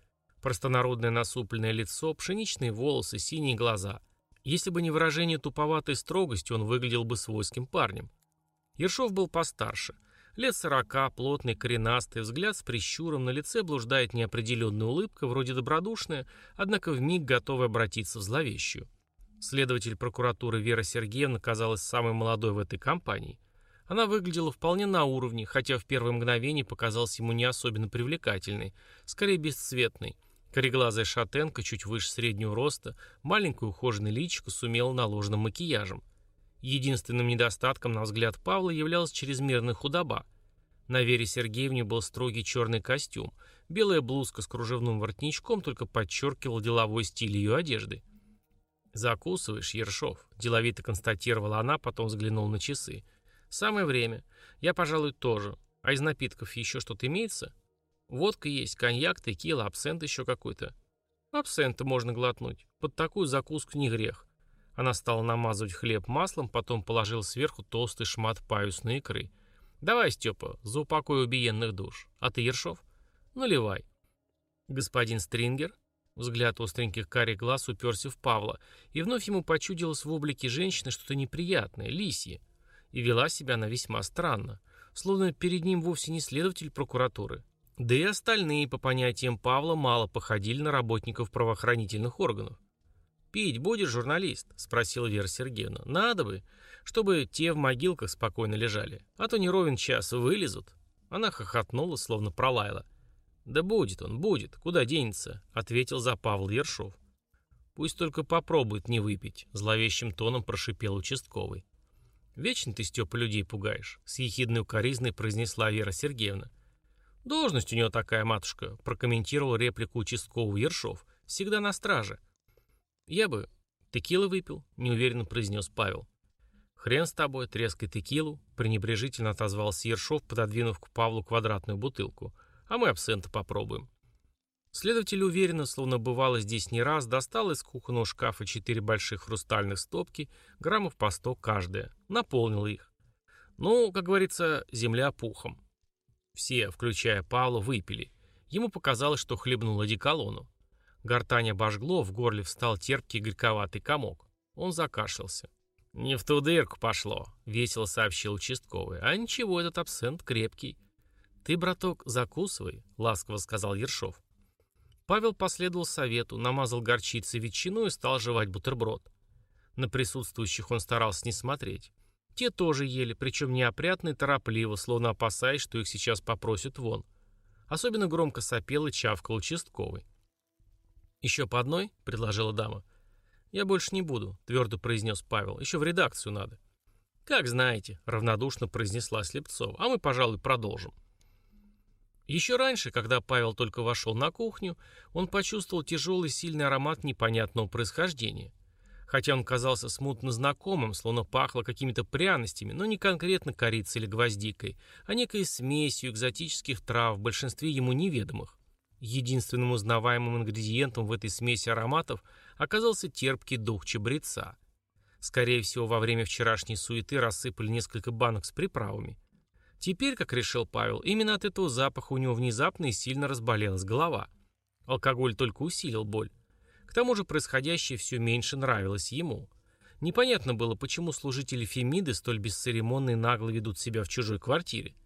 Простонародное насупленное лицо, пшеничные волосы, синие глаза. Если бы не выражение туповатой строгости, он выглядел бы свойским парнем. Ершов был постарше – Лет сорока, плотный, коренастый, взгляд с прищуром, на лице блуждает неопределенная улыбка, вроде добродушная, однако вмиг готовая обратиться в зловещую. Следователь прокуратуры Вера Сергеевна казалась самой молодой в этой компании. Она выглядела вполне на уровне, хотя в первое мгновение показалась ему не особенно привлекательной, скорее бесцветной. Кореглазая шатенка, чуть выше среднего роста, маленькую ухоженную личико с умело наложенным макияжем. Единственным недостатком, на взгляд Павла, являлась чрезмерная худоба. На Вере Сергеевне был строгий черный костюм. Белая блузка с кружевным воротничком только подчеркивал деловой стиль ее одежды. «Закусываешь, Ершов», – деловито констатировала она, потом взглянула на часы. «Самое время. Я, пожалуй, тоже. А из напитков еще что-то имеется?» «Водка есть, коньяк, текила, абсент еще какой-то». «Абсента можно глотнуть. Под такую закуску не грех. Она стала намазывать хлеб маслом, потом положила сверху толстый шмат паюсной икры. «Давай, Степа, за упокой убиенных душ. А ты, Ершов? Наливай». «Господин Стрингер?» Взгляд остреньких карих глаз уперся в Павла, и вновь ему почудилось в облике женщины что-то неприятное, лисье. И вела себя она весьма странно, словно перед ним вовсе не следователь прокуратуры. Да и остальные, по понятиям Павла, мало походили на работников правоохранительных органов. «Пить будешь, журналист?» — спросила Вера Сергеевна. «Надо бы, чтобы те в могилках спокойно лежали, а то не ровен час вылезут». Она хохотнула, словно пролаяла. «Да будет он, будет, куда денется?» — ответил за Павел Ершов. «Пусть только попробует не выпить», — зловещим тоном прошипел участковый. «Вечно ты, Степа, людей пугаешь», — с ехидной укоризной произнесла Вера Сергеевна. «Должность у него такая, матушка», — прокомментировал реплику участкового Ершов. «Всегда на страже». «Я бы текилы выпил», — неуверенно произнес Павел. «Хрен с тобой, трескай текилу», — пренебрежительно отозвался Ершов, пододвинув к Павлу квадратную бутылку. «А мы абсента попробуем». Следователь уверенно, словно бывало здесь не раз, достал из кухонного шкафа четыре больших хрустальных стопки, граммов по сто каждая, наполнил их. Ну, как говорится, земля пухом. Все, включая Павла, выпили. Ему показалось, что хлебнул одеколону. Гортань обожгло, в горле встал терпкий горьковатый комок. Он закашлялся. «Не в ту дырку пошло», — весело сообщил участковый. «А ничего, этот абсент крепкий». «Ты, браток, закусывай», — ласково сказал Ершов. Павел последовал совету, намазал горчицей ветчину и стал жевать бутерброд. На присутствующих он старался не смотреть. Те тоже ели, причем неопрятно и торопливо, словно опасаясь, что их сейчас попросят вон. Особенно громко сопел и чавкал участковый. «Еще по одной?» — предложила дама. «Я больше не буду», — твердо произнес Павел. «Еще в редакцию надо». «Как знаете», — равнодушно произнесла Слепцова. «А мы, пожалуй, продолжим». Еще раньше, когда Павел только вошел на кухню, он почувствовал тяжелый сильный аромат непонятного происхождения. Хотя он казался смутно знакомым, словно пахло какими-то пряностями, но не конкретно корицей или гвоздикой, а некой смесью экзотических трав, в большинстве ему неведомых. Единственным узнаваемым ингредиентом в этой смеси ароматов оказался терпкий дух чабреца. Скорее всего, во время вчерашней суеты рассыпали несколько банок с приправами. Теперь, как решил Павел, именно от этого запаха у него внезапно и сильно разболелась голова. Алкоголь только усилил боль. К тому же происходящее все меньше нравилось ему. Непонятно было, почему служители Фемиды столь бесцеремонно и нагло ведут себя в чужой квартире.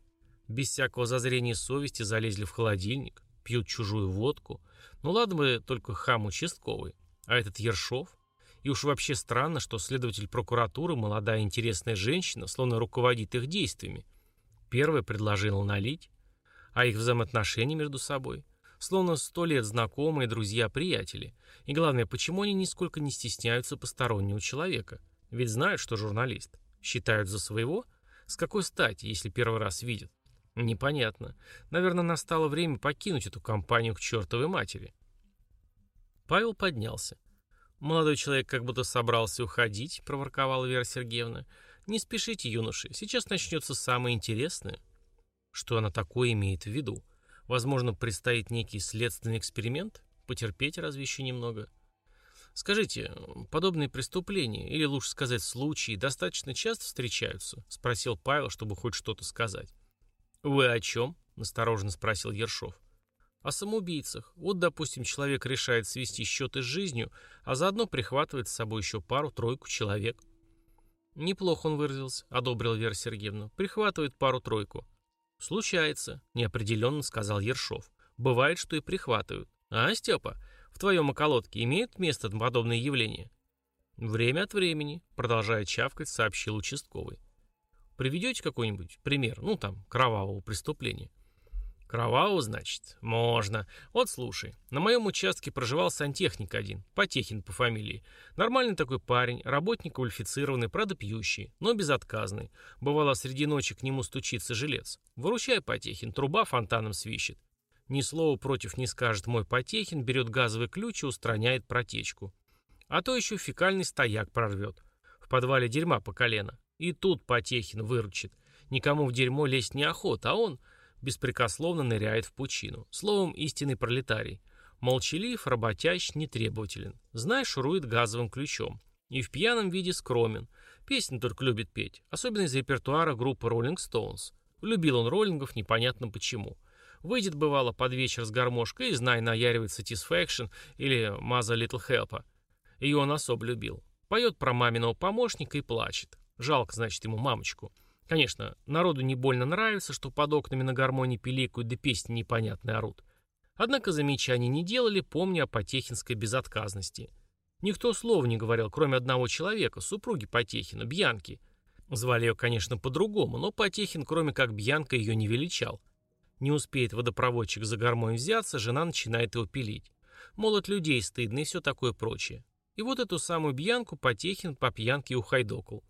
Без всякого зазрения совести залезли в холодильник, пьют чужую водку. Ну ладно бы только хам участковый. А этот Ершов? И уж вообще странно, что следователь прокуратуры, молодая интересная женщина, словно руководит их действиями. Первая предложила налить, а их взаимоотношения между собой. Словно сто лет знакомые, друзья-приятели. И главное, почему они нисколько не стесняются постороннего человека? Ведь знают, что журналист. Считают за своего? С какой стати, если первый раз видят? Непонятно. Наверное, настало время покинуть эту компанию к чертовой матери. Павел поднялся. «Молодой человек как будто собрался уходить», — проворковала Вера Сергеевна. «Не спешите, юноши, сейчас начнется самое интересное». Что она такое имеет в виду? Возможно, предстоит некий следственный эксперимент? Потерпеть разве еще немного? «Скажите, подобные преступления, или лучше сказать случаи, достаточно часто встречаются?» — спросил Павел, чтобы хоть что-то сказать. «Вы о чем?» — настороженно спросил Ершов. О самоубийцах. Вот, допустим, человек решает свести счеты с жизнью, а заодно прихватывает с собой еще пару-тройку человек. Неплохо он выразился, одобрил Вера Сергеевна. Прихватывает пару-тройку. Случается, неопределенно сказал Ершов. Бывает, что и прихватывают. А, Степа, в твоем околотке имеют место подобные явления? Время от времени, продолжая чавкать, сообщил участковый. Приведете какой-нибудь пример, ну там, кровавого преступления? Кровавого, значит? Можно. Вот слушай, на моем участке проживал сантехник один, Потехин по фамилии. Нормальный такой парень, работник квалифицированный, правда пьющий, но безотказный. Бывало, среди ночи к нему стучится жилец. Выручай, Потехин, труба фонтаном свищет. Ни слова против не скажет мой Потехин, берет газовый ключ и устраняет протечку. А то еще фекальный стояк прорвет. В подвале дерьма по колено. И тут Потехин выручит. Никому в дерьмо лезть неохота, а он беспрекословно ныряет в пучину. Словом, истинный пролетарий. Молчалив, работящ, нетребователен. Знаешь, шурует газовым ключом. И в пьяном виде скромен. Песни только любит петь, особенно из репертуара группы Rolling Stones. Любил он роллингов, непонятно почему. Выйдет, бывало, под вечер с гармошкой и, знай, наяривает Satisfaction или Mother Little Help. Ее он особо любил. Поет про маминого помощника и плачет. Жалко, значит, ему мамочку. Конечно, народу не больно нравится, что под окнами на гармонии пиликают, да песни непонятные орут. Однако замечаний не делали, помня о Потехинской безотказности. Никто слова не говорил, кроме одного человека, супруги Потехина, Бьянки. Звали ее, конечно, по-другому, но Потехин, кроме как Бьянка, ее не величал. Не успеет водопроводчик за гармонь взяться, жена начинает его пилить. Мол, от людей стыдно и все такое прочее. И вот эту самую Бьянку Потехин по пьянке ухайдокал.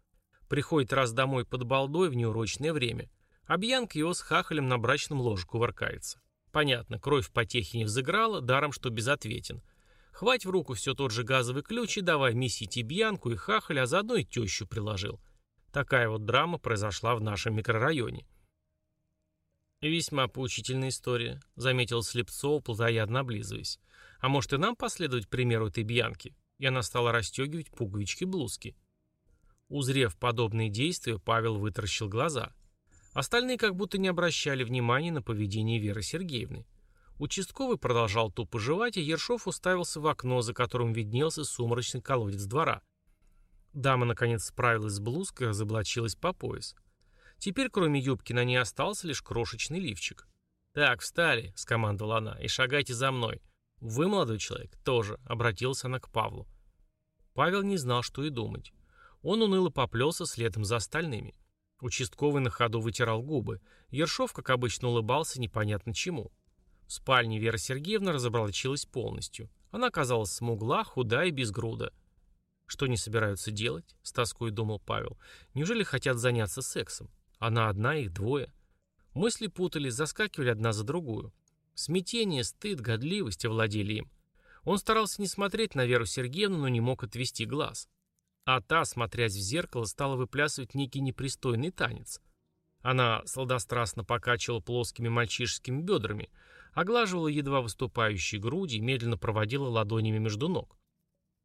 Приходит раз домой под балдой в неурочное время. А Бьянка его с хахалем на брачном ложе кувыркается. Понятно, кровь в потехе не взыграла, даром что безответен. Хвать в руку все тот же газовый ключ и давай месить и Бьянку, и хахаля, а заодно и тещу приложил. Такая вот драма произошла в нашем микрорайоне. «Весьма поучительная история», — заметил Слепцов, плотоядно облизываясь. «А может и нам последовать примеру этой Бьянки?» И она стала расстегивать пуговички блузки. Узрев подобные действия, Павел вытаращил глаза. Остальные как будто не обращали внимания на поведение Веры Сергеевны. Участковый продолжал тупо жевать, и Ершов уставился в окно, за которым виднелся сумрачный колодец двора. Дама, наконец, справилась с блузкой разоблачилась по пояс. Теперь, кроме юбки, на ней остался лишь крошечный лифчик. «Так, встали», — скомандовала она, — «и шагайте за мной». «Вы, молодой человек, тоже», — обратилась она к Павлу. Павел не знал, что и думать. Он уныло поплелся следом за остальными. Участковый на ходу вытирал губы. Ершов, как обычно, улыбался непонятно чему. В спальне Вера Сергеевна разоблачилась полностью. Она оказалась смугла, худая и без груда. Что они собираются делать? С тоской думал Павел. Неужели хотят заняться сексом? Она одна, их двое. Мысли путались, заскакивали одна за другую. Смятение, стыд, годливость овладели им. Он старался не смотреть на Веру Сергеевну, но не мог отвести глаз. А та, смотрясь в зеркало, стала выплясывать некий непристойный танец. Она сладострастно покачивала плоскими мальчишескими бедрами, оглаживала едва выступающие груди и медленно проводила ладонями между ног.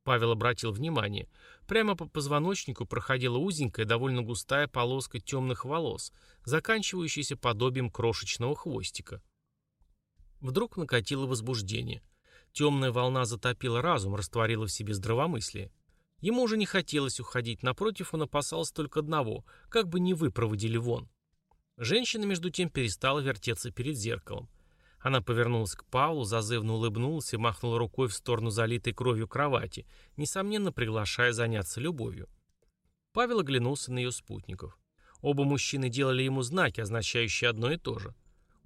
Павел обратил внимание. Прямо по позвоночнику проходила узенькая, довольно густая полоска темных волос, заканчивающаяся подобием крошечного хвостика. Вдруг накатило возбуждение. Темная волна затопила разум, растворила в себе здравомыслие. Ему уже не хотелось уходить, напротив, он опасался только одного, как бы не выпроводили вон. Женщина, между тем, перестала вертеться перед зеркалом. Она повернулась к Павлу, зазывно улыбнулась и махнула рукой в сторону залитой кровью кровати, несомненно приглашая заняться любовью. Павел оглянулся на ее спутников. Оба мужчины делали ему знаки, означающие одно и то же.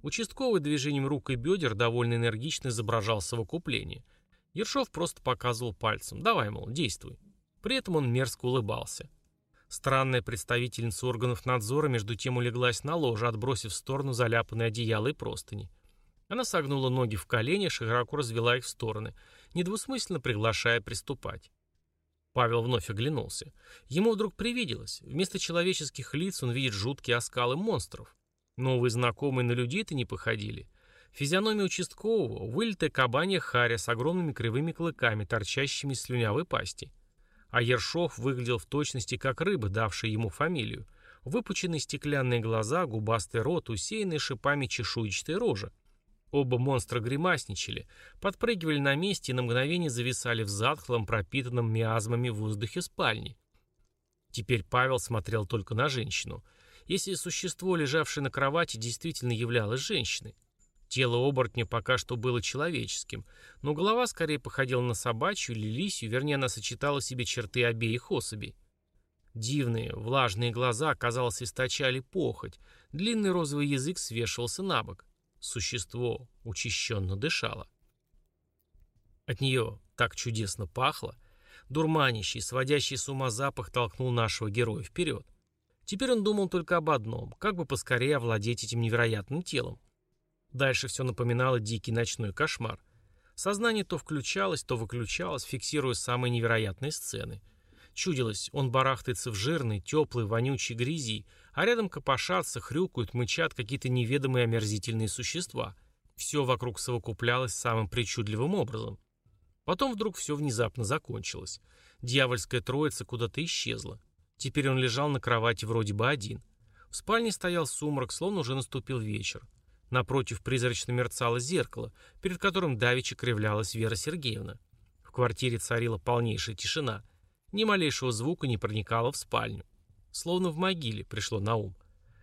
Участковый движением рук и бедер довольно энергично изображал совокупление. Ершов просто показывал пальцем «давай, мол, действуй». При этом он мерзко улыбался. Странная представительница органов надзора между тем улеглась на ложе, отбросив в сторону заляпанные одеяла и простыни. Она согнула ноги в коленях, широко развела их в стороны, недвусмысленно приглашая приступать. Павел вновь оглянулся. Ему вдруг привиделось. Вместо человеческих лиц он видит жуткие оскалы монстров. Новые знакомые на людей-то не походили. Физиономия участкового, вылитая кабанья харя с огромными кривыми клыками, торчащими из слюнявой пасти. А Ершов выглядел в точности как рыба, давшая ему фамилию. Выпученные стеклянные глаза, губастый рот, усеянный шипами чешуйчатая рожа. Оба монстра гримасничали, подпрыгивали на месте и на мгновение зависали в затхлом, пропитанном миазмами воздухе спальни. Теперь Павел смотрел только на женщину. Если существо, лежавшее на кровати, действительно являлось женщиной. Тело оборотня пока что было человеческим, но голова скорее походила на собачью или лисью, вернее, она сочетала в себе черты обеих особей. Дивные, влажные глаза, казалось, источали похоть, длинный розовый язык свешивался на бок. Существо учащенно дышало. От нее так чудесно пахло. Дурманящий, сводящий с ума запах толкнул нашего героя вперед. Теперь он думал только об одном, как бы поскорее овладеть этим невероятным телом. Дальше все напоминало дикий ночной кошмар. Сознание то включалось, то выключалось, фиксируя самые невероятные сцены – Чудилось, он барахтается в жирной, теплой, вонючей грязи, а рядом копошатся, хрюкают, мычат какие-то неведомые омерзительные существа. Все вокруг совокуплялось самым причудливым образом. Потом вдруг все внезапно закончилось. Дьявольская троица куда-то исчезла. Теперь он лежал на кровати вроде бы один. В спальне стоял сумрак, словно уже наступил вечер. Напротив призрачно мерцало зеркало, перед которым давеча кривлялась Вера Сергеевна. В квартире царила полнейшая тишина – ни малейшего звука не проникало в спальню. Словно в могиле пришло на ум.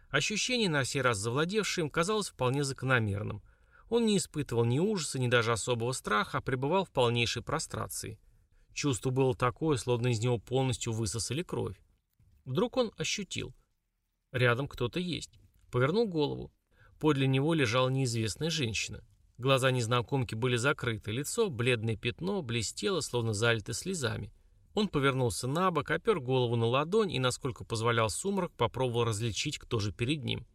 Ощущение, на сей раз завладевшее им, казалось вполне закономерным. Он не испытывал ни ужаса, ни даже особого страха, а пребывал в полнейшей прострации. Чувство было такое, словно из него полностью высосали кровь. Вдруг он ощутил. Рядом кто-то есть. Повернул голову. Подле него лежала неизвестная женщина. Глаза незнакомки были закрыты, лицо, бледное пятно, блестело, словно залито слезами. Он повернулся на бок, опер голову на ладонь и, насколько позволял сумрак, попробовал различить, кто же перед ним.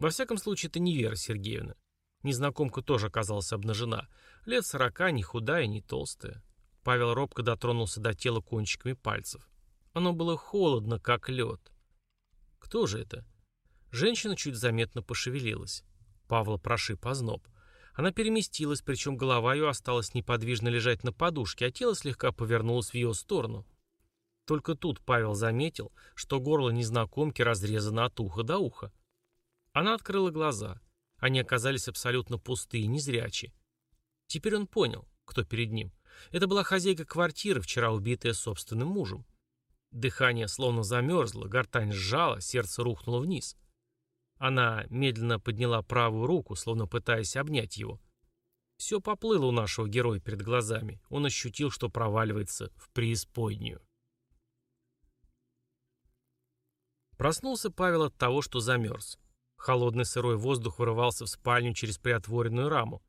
Во всяком случае, это не Вера Сергеевна. Незнакомка тоже оказалась обнажена. Лет сорока, не худая, не толстая. Павел робко дотронулся до тела кончиками пальцев. Оно было холодно, как лед. Кто же это? Женщина чуть заметно пошевелилась. Павла прошиб озноб. Она переместилась, причем голова ее осталась неподвижно лежать на подушке, а тело слегка повернулось в ее сторону. Только тут Павел заметил, что горло незнакомки разрезано от уха до уха. Она открыла глаза. Они оказались абсолютно пустые и незрячие. Теперь он понял, кто перед ним. Это была хозяйка квартиры, вчера убитая собственным мужем. Дыхание словно замерзло, гортань сжала, сердце рухнуло вниз. Она медленно подняла правую руку, словно пытаясь обнять его. Все поплыло у нашего героя перед глазами. Он ощутил, что проваливается в преисподнюю. Проснулся Павел от того, что замерз. Холодный сырой воздух вырывался в спальню через приотворенную раму.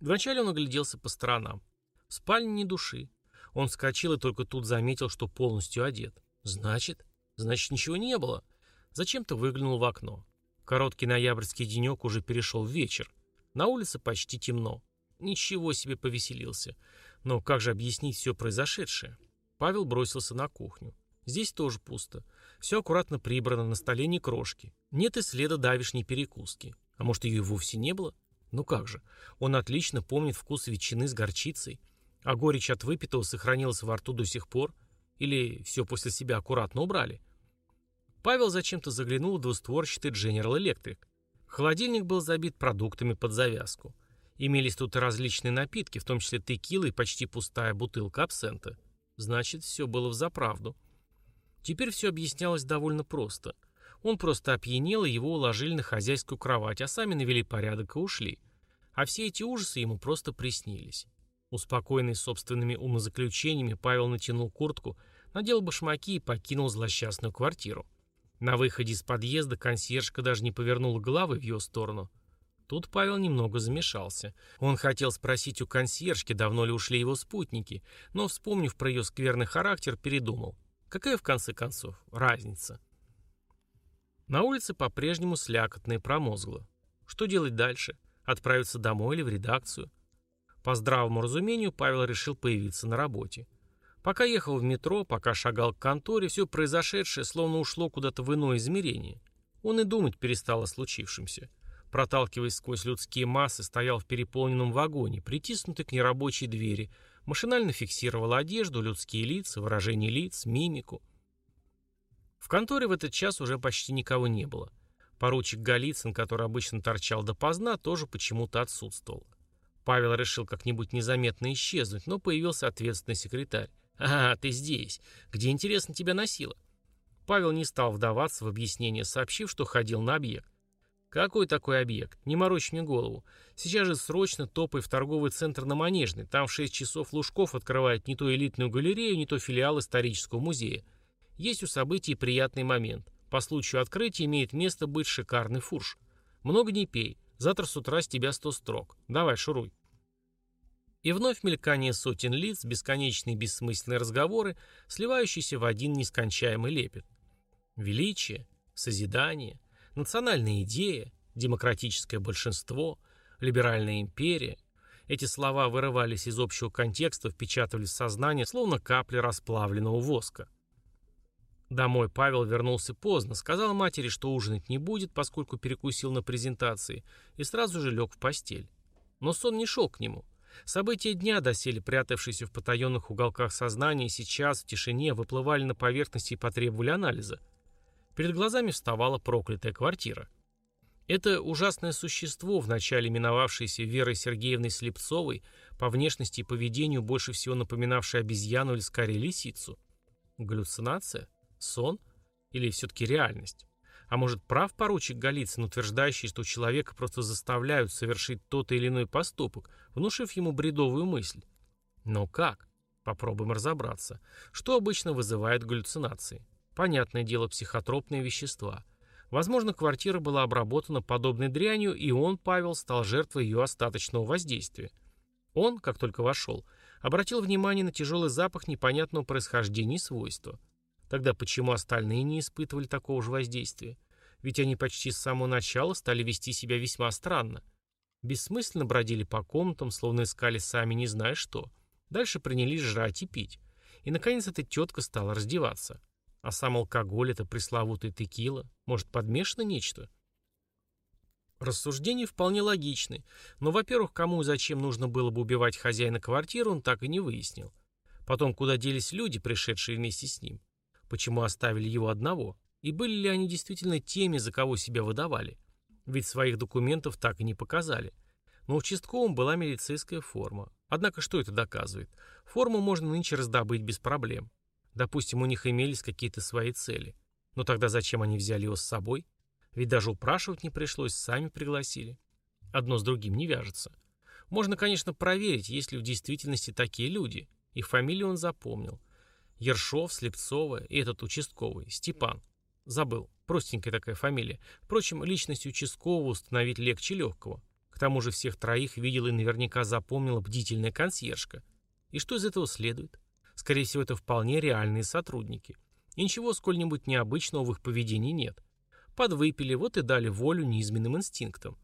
Вначале он огляделся по сторонам. В спальне ни души. Он вскочил и только тут заметил, что полностью одет. Значит? Значит, ничего не было. Зачем-то выглянул в окно. Короткий ноябрьский денек уже перешел в вечер. На улице почти темно. Ничего себе повеселился. Но как же объяснить все произошедшее? Павел бросился на кухню. Здесь тоже пусто. Все аккуратно прибрано, на столе ни крошки. Нет и следа давишней перекуски. А может, ее и вовсе не было? Ну как же. Он отлично помнит вкус ветчины с горчицей. А горечь от выпитого сохранилась во рту до сих пор? Или все после себя аккуратно убрали? Павел зачем-то заглянул в двустворчатый General Electric. Холодильник был забит продуктами под завязку. Имелись тут различные напитки, в том числе текила и почти пустая бутылка абсента. Значит, все было в заправду. Теперь все объяснялось довольно просто. Он просто опьянел, и его уложили на хозяйскую кровать, а сами навели порядок и ушли. А все эти ужасы ему просто приснились. Успокоенный собственными умозаключениями, Павел натянул куртку, надел башмаки и покинул злосчастную квартиру. На выходе из подъезда консьержка даже не повернула головы в ее сторону. Тут Павел немного замешался. Он хотел спросить у консьержки, давно ли ушли его спутники, но, вспомнив про ее скверный характер, передумал. Какая, в конце концов, разница? На улице по-прежнему слякотно и промозгло. Что делать дальше? Отправиться домой или в редакцию? По здравому разумению Павел решил появиться на работе. Пока ехал в метро, пока шагал к конторе, все произошедшее словно ушло куда-то в иное измерение. Он и думать перестал о случившемся. Проталкиваясь сквозь людские массы, стоял в переполненном вагоне, притиснутый к нерабочей двери, машинально фиксировал одежду, людские лица, выражение лиц, мимику. В конторе в этот час уже почти никого не было. Поручик Голицын, который обычно торчал допоздна, тоже почему-то отсутствовал. Павел решил как-нибудь незаметно исчезнуть, но появился ответственный секретарь. «А, ты здесь. Где, интересно, тебя носило?» Павел не стал вдаваться в объяснение, сообщив, что ходил на объект. «Какой такой объект? Не морочь мне голову. Сейчас же срочно топай в торговый центр на Манежный. Там в 6 часов Лужков открывает не то элитную галерею, не то филиал исторического музея. Есть у событий приятный момент. По случаю открытия имеет место быть шикарный фурш. Много не пей. Завтра с утра с тебя сто строк. Давай, шуруй». И вновь мелькание сотен лиц, бесконечные бессмысленные разговоры, сливающиеся в один нескончаемый лепет. Величие, созидание, национальная идея, демократическое большинство, либеральная империя. Эти слова вырывались из общего контекста, впечатывались в сознание, словно капли расплавленного воска. Домой Павел вернулся поздно, сказал матери, что ужинать не будет, поскольку перекусил на презентации, и сразу же лег в постель. Но сон не шел к нему. События дня, доселе прятавшиеся в потаенных уголках сознания, сейчас в тишине выплывали на поверхность и потребовали анализа. Перед глазами вставала проклятая квартира. Это ужасное существо, вначале именовавшееся Верой Сергеевной Слепцовой, по внешности и поведению больше всего напоминавшее обезьяну или скорее лисицу. Галлюцинация? Сон? Или все-таки реальность? А может, прав поручик Голицын, утверждающий, что человека просто заставляют совершить тот или иной поступок, внушив ему бредовую мысль? Но как? Попробуем разобраться. Что обычно вызывает галлюцинации? Понятное дело, психотропные вещества. Возможно, квартира была обработана подобной дрянью, и он, Павел, стал жертвой ее остаточного воздействия. Он, как только вошел, обратил внимание на тяжелый запах непонятного происхождения и свойства – Тогда почему остальные не испытывали такого же воздействия? Ведь они почти с самого начала стали вести себя весьма странно. Бессмысленно бродили по комнатам, словно искали сами не зная что. Дальше принялись жрать и пить. И, наконец, эта тетка стала раздеваться. А сам алкоголь — это пресловутый текила. Может, подмешано нечто? Рассуждения вполне логичны. Но, во-первых, кому и зачем нужно было бы убивать хозяина квартиры, он так и не выяснил. Потом, куда делись люди, пришедшие вместе с ним. Почему оставили его одного? И были ли они действительно теми, за кого себя выдавали? Ведь своих документов так и не показали. Но участковым была милицейская форма. Однако что это доказывает? Форму можно нынче раздобыть без проблем. Допустим, у них имелись какие-то свои цели. Но тогда зачем они взяли его с собой? Ведь даже упрашивать не пришлось, сами пригласили. Одно с другим не вяжется. Можно, конечно, проверить, есть ли в действительности такие люди. Их фамилию он запомнил. Ершов, Слепцова и этот участковый, Степан. Забыл. Простенькая такая фамилия. Впрочем, личность участкового установить легче легкого. К тому же всех троих видела и наверняка запомнила бдительная консьержка. И что из этого следует? Скорее всего, это вполне реальные сотрудники. И ничего сколь-нибудь необычного в их поведении нет. Подвыпили, вот и дали волю низменным инстинктам.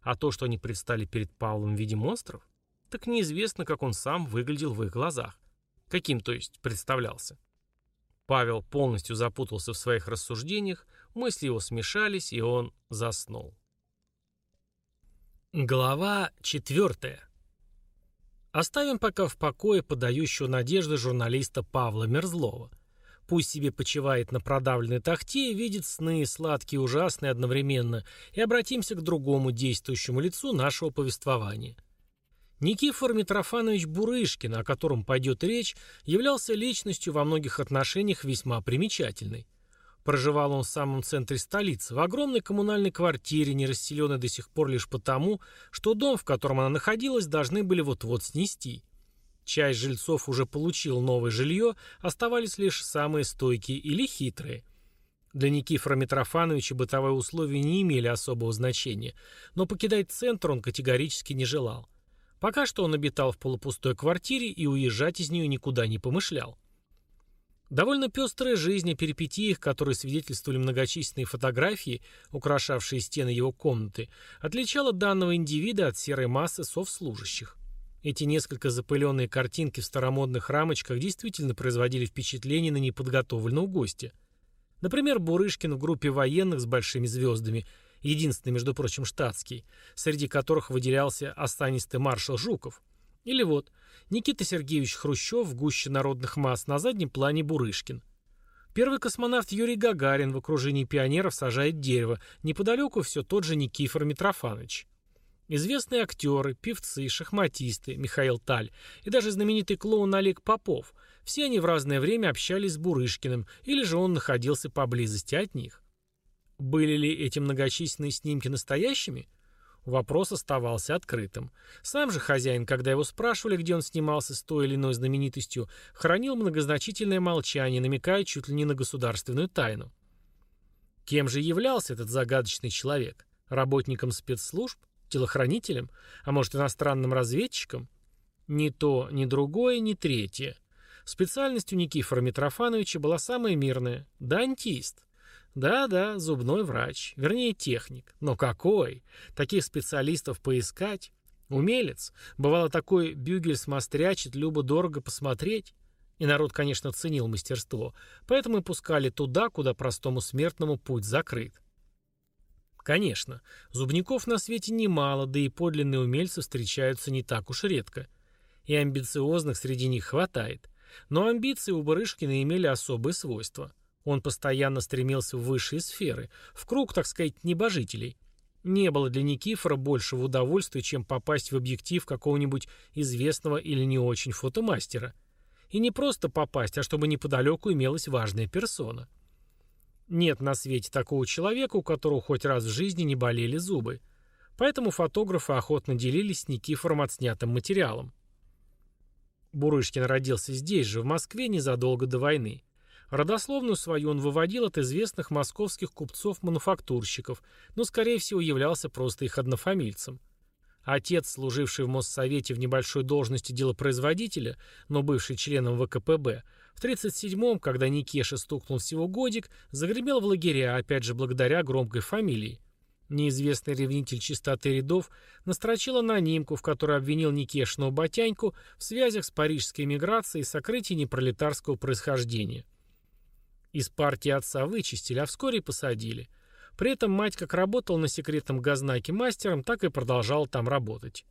А то, что они предстали перед Павлом в виде монстров, так неизвестно, как он сам выглядел в их глазах. Каким, то есть, представлялся. Павел полностью запутался в своих рассуждениях, мысли его смешались, и он заснул. Глава четвертая. Оставим пока в покое подающего надежды журналиста Павла Мерзлова. Пусть себе почивает на продавленной тахте, видит сны, сладкие и ужасные одновременно, и обратимся к другому действующему лицу нашего повествования. Никифор Митрофанович Бурышкин, о котором пойдет речь, являлся личностью во многих отношениях весьма примечательной. Проживал он в самом центре столицы, в огромной коммунальной квартире, не расселенной до сих пор лишь потому, что дом, в котором она находилась, должны были вот-вот снести – Часть жильцов уже получил новое жилье, оставались лишь самые стойкие или хитрые. Для Никифора Митрофановича бытовые условия не имели особого значения, но покидать центр он категорически не желал. Пока что он обитал в полупустой квартире и уезжать из нее никуда не помышлял. Довольно пестрая жизнь о перипетиях, которые свидетельствовали многочисленные фотографии, украшавшие стены его комнаты, отличала данного индивида от серой массы совслужащих. Эти несколько запыленные картинки в старомодных рамочках действительно производили впечатление на неподготовленного гостя. Например, Бурышкин в группе военных с большими звездами, единственный, между прочим, штатский, среди которых выделялся останистый маршал Жуков. Или вот, Никита Сергеевич Хрущев в гуще народных масс, на заднем плане Бурышкин. Первый космонавт Юрий Гагарин в окружении пионеров сажает дерево, неподалеку все тот же Никифор Митрофанович. Известные актеры, певцы, шахматисты, Михаил Таль и даже знаменитый клоун Олег Попов, все они в разное время общались с Бурышкиным, или же он находился поблизости от них. Были ли эти многочисленные снимки настоящими? Вопрос оставался открытым. Сам же хозяин, когда его спрашивали, где он снимался с той или иной знаменитостью, хранил многозначительное молчание, намекая чуть ли не на государственную тайну. Кем же являлся этот загадочный человек? Работником спецслужб? Телохранителем? А может, иностранным разведчиком? Ни то, ни другое, ни третье. Специальностью Никифора Митрофановича была самая мирная – дантист. Да-да, зубной врач, вернее техник. Но какой? Таких специалистов поискать? Умелец. Бывало такой бюгельс мастрячит, любо-дорого посмотреть. И народ, конечно, ценил мастерство, поэтому и пускали туда, куда простому смертному путь закрыт. Конечно, зубников на свете немало, да и подлинные умельцы встречаются не так уж редко. И амбициозных среди них хватает. Но амбиции у Барышкина имели особые свойства. Он постоянно стремился в высшие сферы, в круг, так сказать, небожителей. Не было для Никифора большего удовольствия, чем попасть в объектив какого-нибудь известного или не очень фотомастера. И не просто попасть, а чтобы неподалеку имелась важная персона – нет на свете такого человека, у которого хоть раз в жизни не болели зубы. Поэтому фотографы охотно делились с Никифором отснятым материалом. Бурышкин родился здесь же, в Москве, незадолго до войны. Родословную свою он выводил от известных московских купцов-мануфактурщиков, но, скорее всего, являлся просто их однофамильцем. Отец, служивший в Моссовете в небольшой должности делопроизводителя, но бывший членом ВКПБ, в 37-м, когда Никеше стукнул всего годик, загремел в лагеря, опять же благодаря громкой фамилии. Неизвестный ревнитель чистоты рядов настрочил анонимку, в которой обвинил Никешного Батяньку в связях с парижской эмиграцией и сокрытии непролетарского происхождения. Из партии отца вычистили, а вскоре посадили – при этом мать как работала на секретном газнаке мастером, так и продолжала там работать.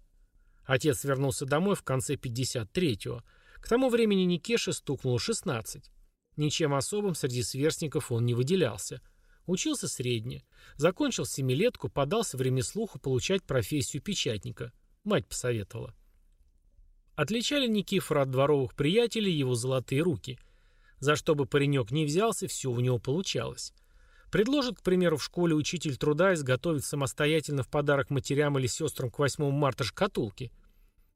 Отец вернулся домой в конце 53-го. К тому времени Никеше стукнуло 16. Ничем особым среди сверстников он не выделялся. Учился средне. Закончил семилетку, подался в ремеслуху получать профессию печатника. Мать посоветовала. Отличали Никифора от дворовых приятелей его золотые руки. За что бы паренек не взялся, все у него получалось. Предложит, к примеру, в школе учитель труда изготовить самостоятельно в подарок матерям или сестрам к 8 марта шкатулки.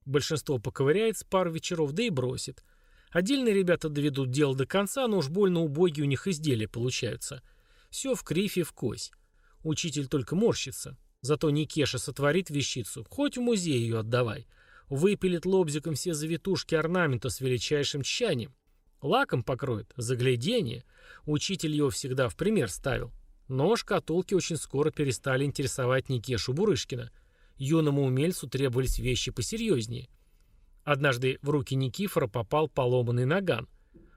Большинство поковыряется пару вечеров, да и бросит. Отдельные ребята доведут дело до конца, но уж больно убогие у них изделия получаются. Все в крифе в кось. Учитель только морщится. Зато Никеша сотворит вещицу, хоть в музей ее отдавай. Выпилит лобзиком все завитушки орнамента с величайшим тщанием. Лаком покроет, загляденье. Учитель его всегда в пример ставил. Но шкатулки очень скоро перестали интересовать Никешу Бурышкина. Юному умельцу требовались вещи посерьезнее. Однажды в руки Никифора попал поломанный наган.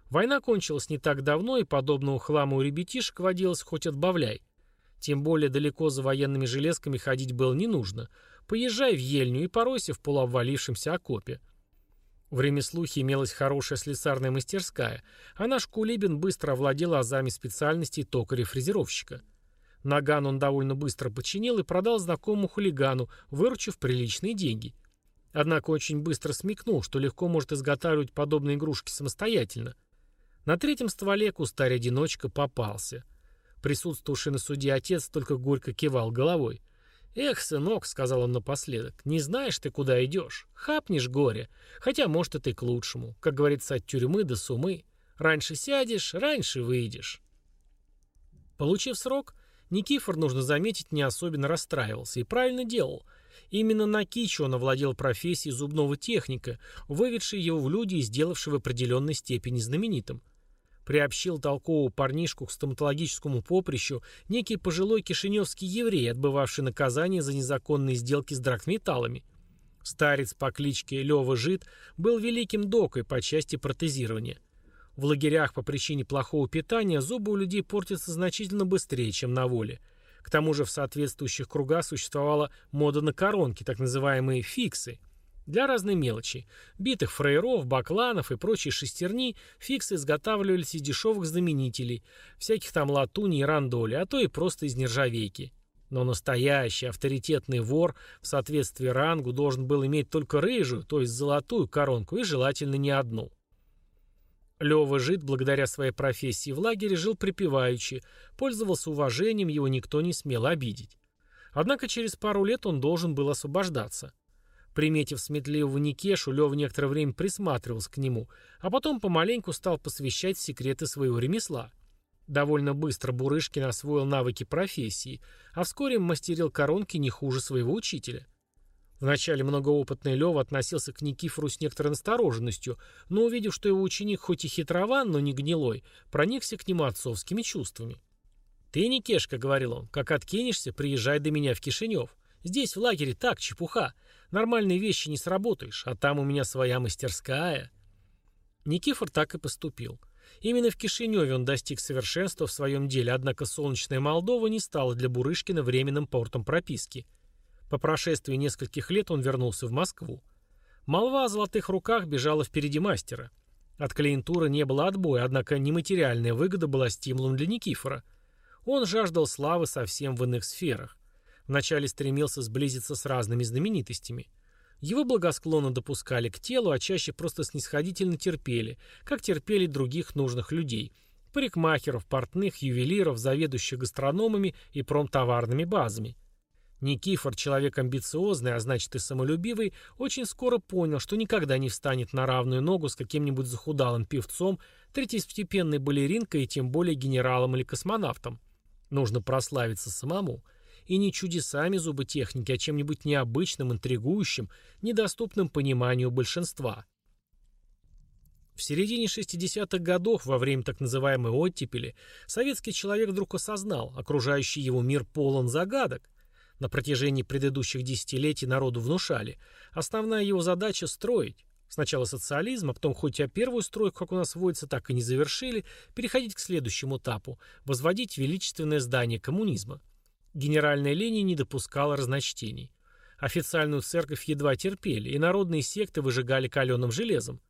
Война кончилась не так давно, и подобного хлама у ребятишек водилось хоть отбавляй. Тем более далеко за военными железками ходить было не нужно. Поезжай в Ельню и поройся в полуобвалившемся окопе. В ремеслухе имелась хорошая слесарная мастерская, а наш Кулибин быстро овладел азами специальностей токаря-фрезеровщика. Наган он довольно быстро починил и продал знакомому хулигану, выручив приличные деньги. Однако очень быстро смекнул, что легко может изготавливать подобные игрушки самостоятельно. На третьем стволе кустарь-одиночка попался. Присутствовавший на суде отец только горько кивал головой. «Эх, сынок», — сказал он напоследок, — «не знаешь ты, куда идешь. Хапнешь горе. Хотя, может, и к лучшему. Как говорится, от тюрьмы до сумы. Раньше сядешь, раньше выйдешь». Получив срок, Никифор, нужно заметить, не особенно расстраивался и правильно делал. Именно на Кичу он овладел профессией зубного техника, выведший его в люди и сделавший в определенной степени знаменитым приобщил толкового парнишку к стоматологическому поприщу некий пожилой кишиневский еврей, отбывавший наказание за незаконные сделки с драгметаллами. Старец по кличке Лёва Жид был великим докой по части протезирования. В лагерях по причине плохого питания зубы у людей портятся значительно быстрее, чем на воле. К тому же в соответствующих кругах существовала мода на коронки, так называемые фиксы – для разной мелочи. Битых фрейров, бакланов и прочей шестерни фиксы изготавливались из дешевых знаменителей, всяких там латуни и рандоли, а то и просто из нержавейки. Но настоящий авторитетный вор в соответствии рангу должен был иметь только рыжую, то есть золотую коронку, и желательно не одну. Лёва Жид, благодаря своей профессии в лагере, жил припеваючи, пользовался уважением, его никто не смел обидеть. Однако через пару лет он должен был освобождаться. Приметив сметливого Никешу, Лев некоторое время присматривался к нему, а потом помаленьку стал посвящать секреты своего ремесла. Довольно быстро Бурышкин освоил навыки профессии, а вскоре мастерил коронки не хуже своего учителя. Вначале многоопытный Лев относился к Никифору с некоторой настороженностью, но увидев, что его ученик хоть и хитрован, но не гнилой, проникся к нему отцовскими чувствами. «Ты, Никешка, — говорил он, — как откинешься, приезжай до меня в Кишинев. Здесь, в лагере, так, чепуха. Нормальные вещи не сработаешь, а там у меня своя мастерская». Никифор так и поступил. Именно в Кишиневе он достиг совершенства в своем деле, однако солнечная Молдова не стала для Бурышкина временным портом прописки. По прошествии нескольких лет он вернулся в Москву. Молва о золотых руках бежала впереди мастера. От клиентуры не было отбоя, однако нематериальная выгода была стимулом для Никифора. Он жаждал славы совсем в иных сферах. Вначале стремился сблизиться с разными знаменитостями. Его благосклонно допускали к телу, а чаще просто снисходительно терпели, как терпели других нужных людей – парикмахеров, портных, ювелиров, заведующих гастрономами и промтоварными базами. Никифор, человек амбициозный, а значит и самолюбивый, очень скоро понял, что никогда не встанет на равную ногу с каким-нибудь захудалым певцом, третьестепенной балеринкой и тем более генералом или космонавтом. Нужно прославиться самому – и не чудесами зуботехники, а чем-нибудь необычным, интригующим, недоступным пониманию большинства. В середине 60-х годов, во время так называемой оттепели, советский человек вдруг осознал, окружающий его мир полон загадок. На протяжении предыдущих десятилетий народу внушали. Основная его задача – строить. Сначала социализм, а потом хоть и первую стройку, как у нас водится, так и не завершили, переходить к следующему этапу – возводить величественное здание коммунизма. Генеральная линия не допускала разночтений. Официальную церковь едва терпели, и народные секты выжигали каленым железом.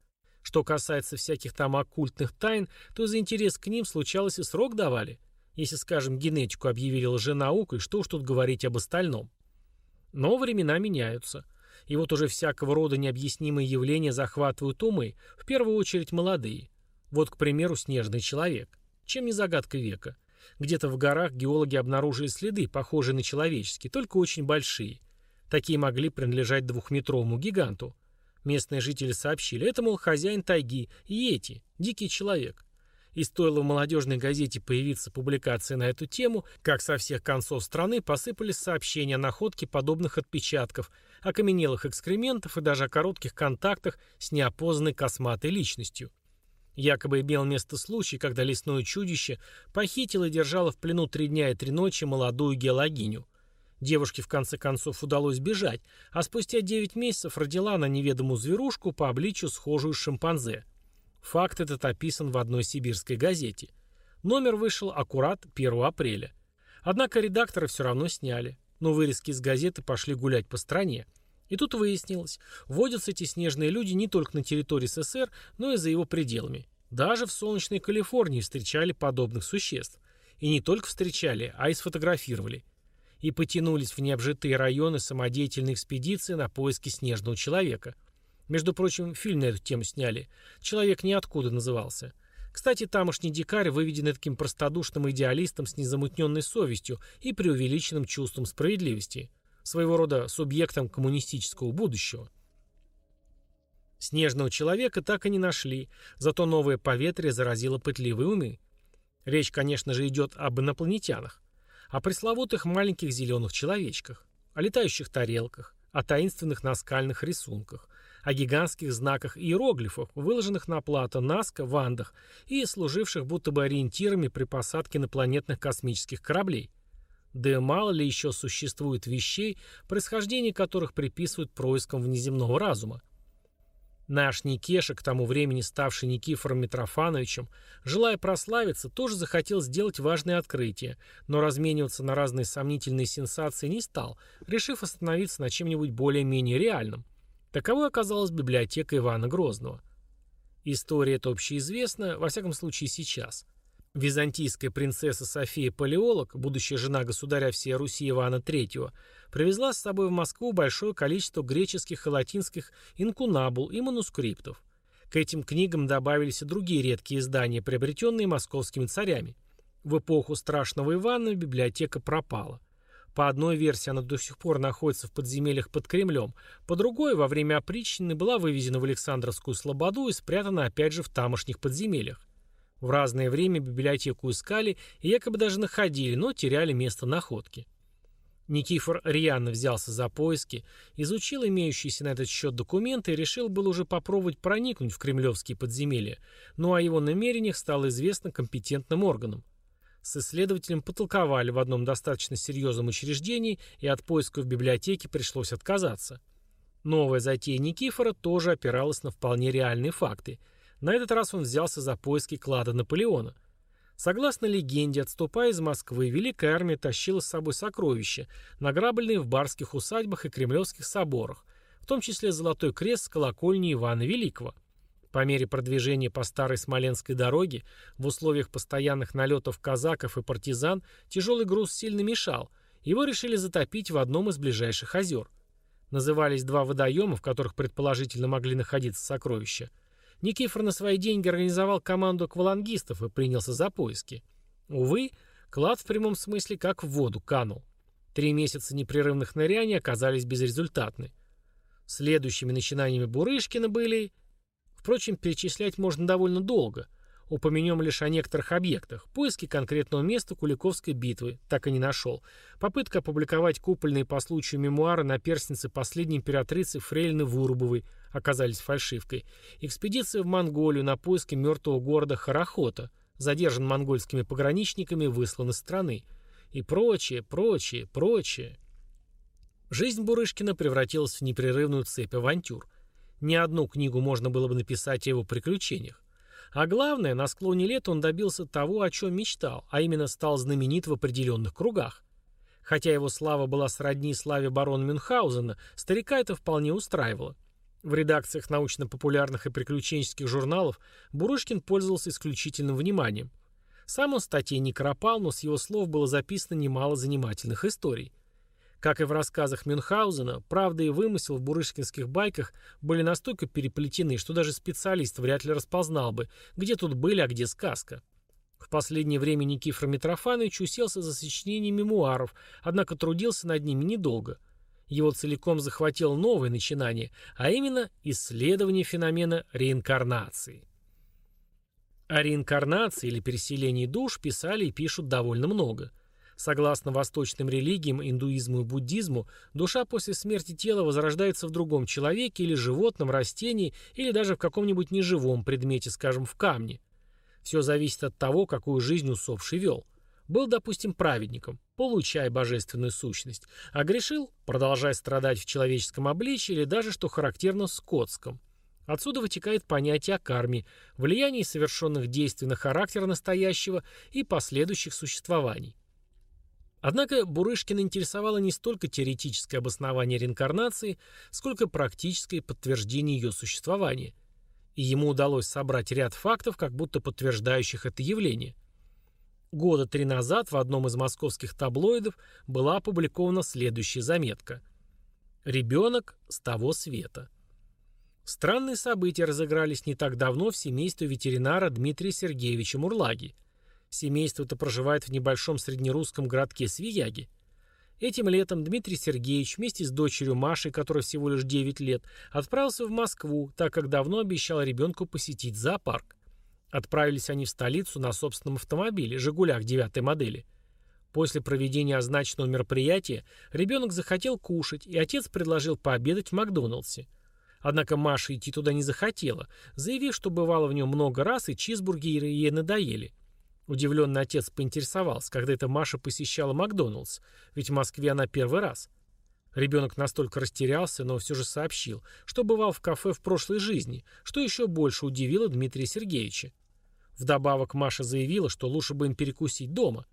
Что касается всяких там оккультных тайн, то за интерес к ним случалось и срок давали. Если, скажем, генетику объявили лженаукой, что уж тут говорить об остальном. Но времена меняются. И вот уже всякого рода необъяснимые явления захватывают умы, в первую очередь молодые. Вот, к примеру, снежный человек. Чем не загадка века? Где-то в горах геологи обнаружили следы, похожие на человеческие, только очень большие. Такие могли принадлежать двухметровому гиганту. Местные жители сообщили, это, мол, хозяин тайги, Йети, дикий человек. И стоило в молодежной газете появиться публикация на эту тему, как со всех концов страны посыпались сообщения о находке подобных отпечатков, окаменелых экскрементов и даже о коротких контактах с неопознанной косматой личностью. Якобы имел место случай, когда лесное чудище похитило и держало в плену три дня и три ночи молодую геологиню. Девушке в конце концов удалось бежать, а спустя 9 месяцев родила она неведомую зверушку по обличию схожую с шимпанзе. Факт этот описан в одной сибирской газете. Номер вышел аккурат 1 апреля. Однако редакторы все равно сняли, но вырезки из газеты пошли гулять по стране. И тут выяснилось, водятся эти снежные люди не только на территории СССР, но и за его пределами. Даже в солнечной Калифорнии встречали подобных существ. И не только встречали, а и сфотографировали – и потянулись в необжитые районы самодеятельной экспедиции на поиски снежного человека. Между прочим, фильм на эту тему сняли. «Человек ниоткуда» назывался. Кстати, тамошний дикарь выведен таким простодушным идеалистом с незамутненной совестью и преувеличенным чувством справедливости. Своего рода субъектом коммунистического будущего. Снежного человека так и не нашли, зато новое поветрие заразило пытливые умы. Речь, конечно же, идет об инопланетянах о пресловутых маленьких зеленых человечках, о летающих тарелках, о таинственных наскальных рисунках, о гигантских знаках иероглифов, выложенных на плато Наска в Андах и служивших будто бы ориентирами при посадке инопланетных космических кораблей. Да и мало ли еще существует вещей, происхождение которых приписывают проискам внеземного разума. Наш Никеша, к тому времени ставший Никифором Митрофановичем, желая прославиться, тоже захотел сделать важное открытие, но размениваться на разные сомнительные сенсации не стал, решив остановиться на чем-нибудь более-менее реальном. Таковой оказалась библиотека Ивана Грозного. История эта общеизвестна, во всяком случае сейчас – Византийская принцесса София Палеолог, будущая жена государя всей Руси Ивана III, привезла с собой в Москву большое количество греческих и латинских инкунабул и манускриптов. К этим книгам добавились и другие редкие издания, приобретенные московскими царями. В эпоху Страшного Ивана библиотека пропала. По одной версии она до сих пор находится в подземельях под Кремлем, по другой, во время опричнины была вывезена в Александровскую Слободу и спрятана опять же в тамошних подземельях. В разное время библиотеку искали и якобы даже находили, но теряли место находки. Никифор рьяно взялся за поиски, изучил имеющиеся на этот счет документы и решил был уже попробовать проникнуть в кремлевские подземелья, но о его намерениях стало известно компетентным органам. С исследователем потолковали в одном достаточно серьезном учреждении, и от поиска в библиотеке пришлось отказаться. Новая затея Никифора тоже опиралась на вполне реальные факты – на этот раз он взялся за поиски клада Наполеона. Согласно легенде, отступая из Москвы, Великая Армия тащила с собой сокровища, награбленные в барских усадьбах и кремлевских соборах, в том числе Золотой крест с колокольни Ивана Великого. По мере продвижения по старой Смоленской дороге, в условиях постоянных налетов казаков и партизан, тяжелый груз сильно мешал, его решили затопить в одном из ближайших озер. Назывались два водоема, в которых предположительно могли находиться сокровища – Никифор на свои деньги организовал команду аквалангистов и принялся за поиски. Увы, клад в прямом смысле как в воду канул. Три месяца непрерывных ныряний оказались безрезультатны. Следующими начинаниями Бурышкина были... Впрочем, перечислять можно довольно долго. Упомянем лишь о некоторых объектах. Поиски конкретного места Куликовской битвы так и не нашел. Попытка опубликовать купольные по случаю мемуары на перстнице последней императрицы Фрейлины Вурубовой оказались фальшивкой. Экспедиция в Монголию на поиски мертвого города Харахота, задержан монгольскими пограничниками, выслан из страны. И прочее, прочее, прочее. Жизнь Бурышкина превратилась в непрерывную цепь авантюр. Ни одну книгу можно было бы написать о его приключениях. А главное, на склоне лет он добился того, о чем мечтал, а именно стал знаменит в определенных кругах. Хотя его слава была сродни славе барона Мюнхгаузена, старика это вполне устраивало. В редакциях научно-популярных и приключенческих журналов Бурышкин пользовался исключительным вниманием. Сам он статей не кропал, но с его слов было записано немало занимательных историй. Как и в рассказах Мюнхгаузена, правда и вымысел в бурышкинских байках были настолько переплетены, что даже специалист вряд ли распознал бы, где тут были, а где сказка. В последнее время Никифор Митрофанович уселся за сочинение мемуаров, однако трудился над ними недолго. Его целиком захватило новое начинание, а именно исследование феномена реинкарнации. О реинкарнации или переселении душ писали и пишут довольно много – Согласно восточным религиям, индуизму и буддизму, душа после смерти тела возрождается в другом человеке или животном, растении или даже в каком-нибудь неживом предмете, скажем, в камне. Все зависит от того, какую жизнь усопший вел. Был, допустим, праведником, получай божественную сущность, а грешил, продолжая страдать в человеческом обличии или даже, что характерно, скотском. Отсюда вытекает понятие о карме, влиянии совершенных действий на характер настоящего и последующих существований. Однако Бурышкина интересовало не столько теоретическое обоснование реинкарнации, сколько практическое подтверждение ее существования. И ему удалось собрать ряд фактов, как будто подтверждающих это явление. Года три назад в одном из московских таблоидов была опубликована следующая заметка. «Ребенок с того света». Странные события разыгрались не так давно в семействе ветеринара Дмитрия Сергеевича Мурлаги – Семейство-то проживает в небольшом среднерусском городке Свияги. Этим летом Дмитрий Сергеевич вместе с дочерью Машей, которой всего лишь 9 лет, отправился в Москву, так как давно обещал ребенку посетить зоопарк. Отправились они в столицу на собственном автомобиле «Жигулях» девятой модели. После проведения означенного мероприятия ребенок захотел кушать, и отец предложил пообедать в Макдоналдсе. Однако Маша идти туда не захотела, заявив, что бывало в нем много раз и чизбургеры ей надоели – Удивленный отец поинтересовался, когда эта Маша посещала Макдоналдс, ведь в Москве она первый раз. Ребенок настолько растерялся, но все же сообщил, что бывал в кафе в прошлой жизни, что еще больше удивило Дмитрия Сергеевича. Вдобавок Маша заявила, что лучше бы им перекусить дома.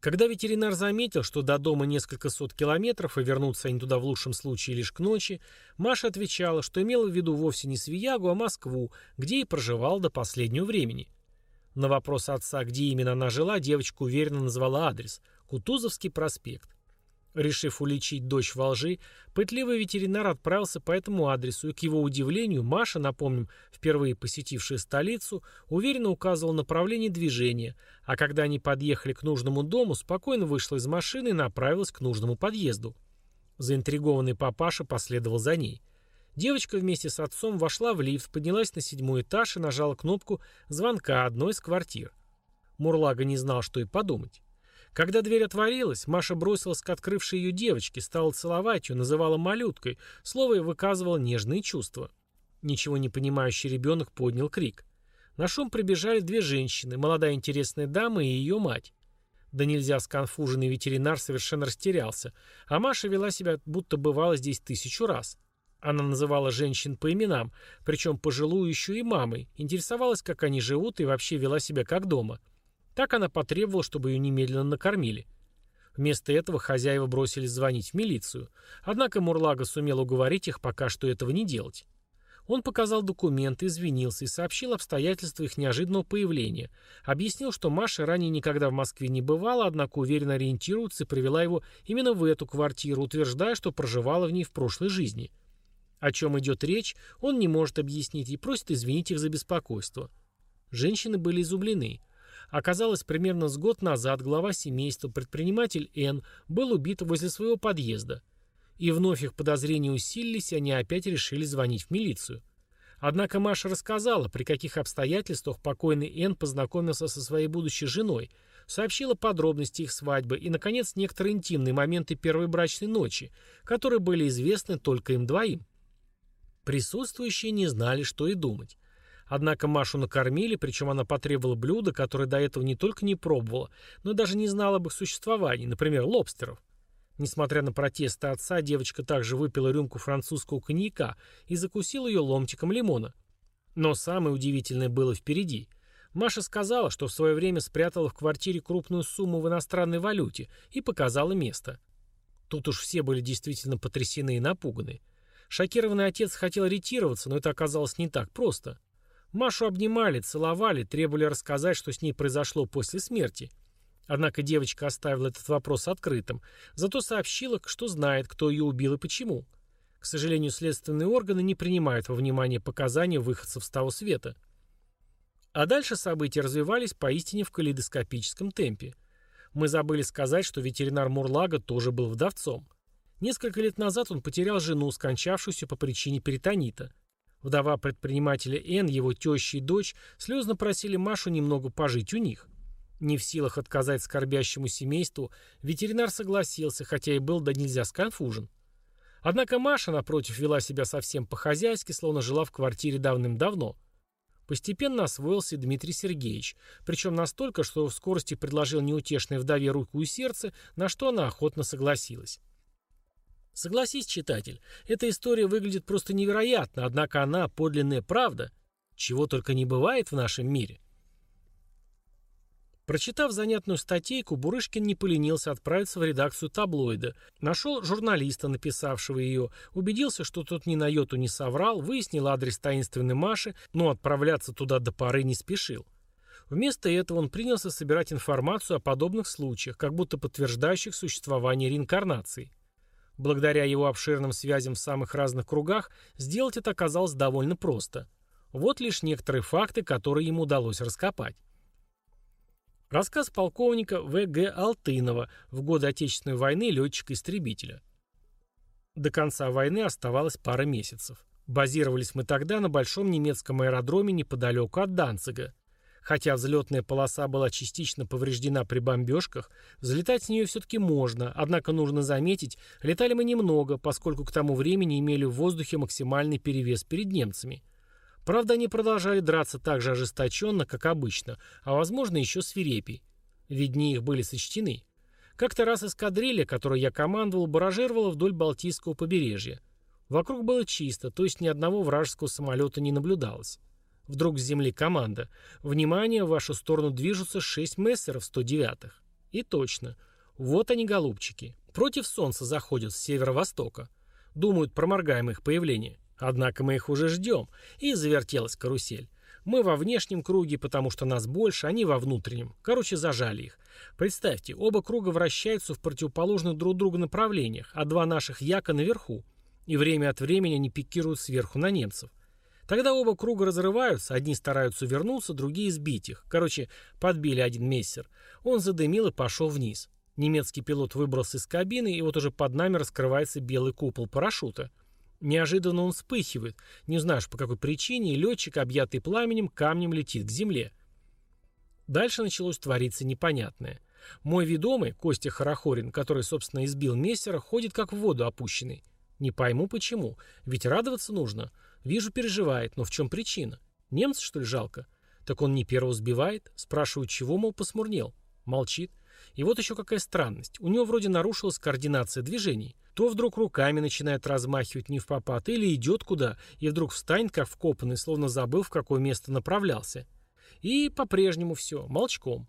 Когда ветеринар заметил, что до дома несколько сот километров и вернуться они туда в лучшем случае лишь к ночи, Маша отвечала, что имела в виду вовсе не Свиягу, а Москву, где и проживал до последнего времени. На вопрос отца, где именно она жила, девочка уверенно назвала адрес – Кутузовский проспект. Решив уличить дочь во лжи, пытливый ветеринар отправился по этому адресу, и к его удивлению Маша, напомним, впервые посетившая столицу, уверенно указывала направление движения, а когда они подъехали к нужному дому, спокойно вышла из машины и направилась к нужному подъезду. Заинтригованный папаша последовал за ней – Девочка вместе с отцом вошла в лифт, поднялась на седьмой этаж и нажала кнопку звонка одной из квартир. Мурлага не знал, что и подумать. Когда дверь отворилась, Маша бросилась к открывшей ее девочке, стала целовать ее, называла малюткой, слово и выказывала нежные чувства. Ничего не понимающий ребенок поднял крик. На шум прибежали две женщины, молодая интересная дама и ее мать. Да нельзя сконфуженный ветеринар совершенно растерялся, а Маша вела себя, будто бывала здесь тысячу раз. Она называла женщин по именам, причем пожилую еще и мамой, интересовалась, как они живут и вообще вела себя как дома. Так она потребовала, чтобы ее немедленно накормили. Вместо этого хозяева бросились звонить в милицию. Однако Мурлага сумел уговорить их пока что этого не делать. Он показал документы, извинился и сообщил обстоятельства их неожиданного появления. Объяснил, что Маша ранее никогда в Москве не бывала, однако уверенно ориентируется и привела его именно в эту квартиру, утверждая, что проживала в ней в прошлой жизни – о чем идет речь, он не может объяснить и просит извинить их за беспокойство. Женщины были изумлены. Оказалось, примерно с год назад глава семейства, предприниматель Н, был убит возле своего подъезда. И вновь их подозрения усилились, и они опять решили звонить в милицию. Однако Маша рассказала, при каких обстоятельствах покойный Н познакомился со своей будущей женой, сообщила подробности их свадьбы и, наконец, некоторые интимные моменты первой брачной ночи, которые были известны только им двоим. Присутствующие не знали, что и думать. Однако Машу накормили, причем она потребовала блюда, которое до этого не только не пробовала, но даже не знала об их существовании, например, лобстеров. Несмотря на протесты отца, девочка также выпила рюмку французского коньяка и закусила ее ломтиком лимона. Но самое удивительное было впереди. Маша сказала, что в свое время спрятала в квартире крупную сумму в иностранной валюте и показала место. Тут уж все были действительно потрясены и напуганы. Шокированный отец хотел ретироваться, но это оказалось не так просто. Машу обнимали, целовали, требовали рассказать, что с ней произошло после смерти. Однако девочка оставила этот вопрос открытым, зато сообщила, что знает, кто ее убил и почему. К сожалению, следственные органы не принимают во внимание показания выходцев с того света. А дальше события развивались поистине в калейдоскопическом темпе. Мы забыли сказать, что ветеринар Мурлага тоже был вдовцом. Несколько лет назад он потерял жену, скончавшуюся по причине перитонита. Вдова предпринимателя Н, его теща и дочь слезно просили Машу немного пожить у них. Не в силах отказать скорбящему семейству, ветеринар согласился, хотя и был да нельзя сконфужен. Однако Маша, напротив, вела себя совсем по-хозяйски, словно жила в квартире давным-давно. Постепенно освоился Дмитрий Сергеевич, причем настолько, что в скорости предложил неутешной вдове руку и сердце, на что она охотно согласилась. Согласись, читатель, эта история выглядит просто невероятно, однако она подлинная правда, чего только не бывает в нашем мире. Прочитав занятную статейку, Бурышкин не поленился отправиться в редакцию таблоида. Нашел журналиста, написавшего ее, убедился, что тот ни на йоту не соврал, выяснил адрес таинственной Маши, но отправляться туда до поры не спешил. Вместо этого он принялся собирать информацию о подобных случаях, как будто подтверждающих существование реинкарнации. Благодаря его обширным связям в самых разных кругах, сделать это оказалось довольно просто. Вот лишь некоторые факты, которые ему удалось раскопать. Рассказ полковника В.Г. Алтынова в годы Отечественной войны летчика-истребителя. До конца войны оставалось пара месяцев. Базировались мы тогда на большом немецком аэродроме неподалеку от Данцига. Хотя взлетная полоса была частично повреждена при бомбежках, взлетать с нее все-таки можно, однако нужно заметить, летали мы немного, поскольку к тому времени имели в воздухе максимальный перевес перед немцами – Правда, они продолжали драться так же ожесточенно, как обычно, а возможно еще свирепей. Ведь дни их были сочтены. Как-то раз эскадрилья, которой я командовал, баражировала вдоль Балтийского побережья. Вокруг было чисто, то есть ни одного вражеского самолета не наблюдалось. Вдруг с земли команда. Внимание, в вашу сторону движутся шесть мессеров 109-х. И точно. Вот они, голубчики. Против солнца заходят с северо-востока. Думают, проморгаем их появление. Однако мы их уже ждем. И завертелась карусель. Мы во внешнем круге, потому что нас больше, они во внутреннем. Короче, зажали их. Представьте, оба круга вращаются в противоположных друг другу направлениях, а два наших яка наверху. И время от времени они пикируют сверху на немцев. Тогда оба круга разрываются, одни стараются вернуться, другие сбить их. Короче, подбили один мессер. Он задымил и пошел вниз. Немецкий пилот выбрался из кабины, и вот уже под нами раскрывается белый купол парашюта. Неожиданно он вспыхивает, не знаешь по какой причине, и летчик, объятый пламенем, камнем летит к земле. Дальше началось твориться непонятное. Мой ведомый, Костя Хорохорин, который, собственно, избил мессера, ходит как в воду опущенный. Не пойму почему, ведь радоваться нужно. Вижу, переживает, но в чем причина? Немца, что ли, жалко? Так он не первого сбивает? Спрашиваю, чего, мол, посмурнел? Молчит. И вот еще какая странность. У него вроде нарушилась координация движений. То вдруг руками начинает размахивать не в попад, или идет куда, и вдруг встанет, как вкопанный, словно забыл, в какое место направлялся. И по-прежнему все, молчком.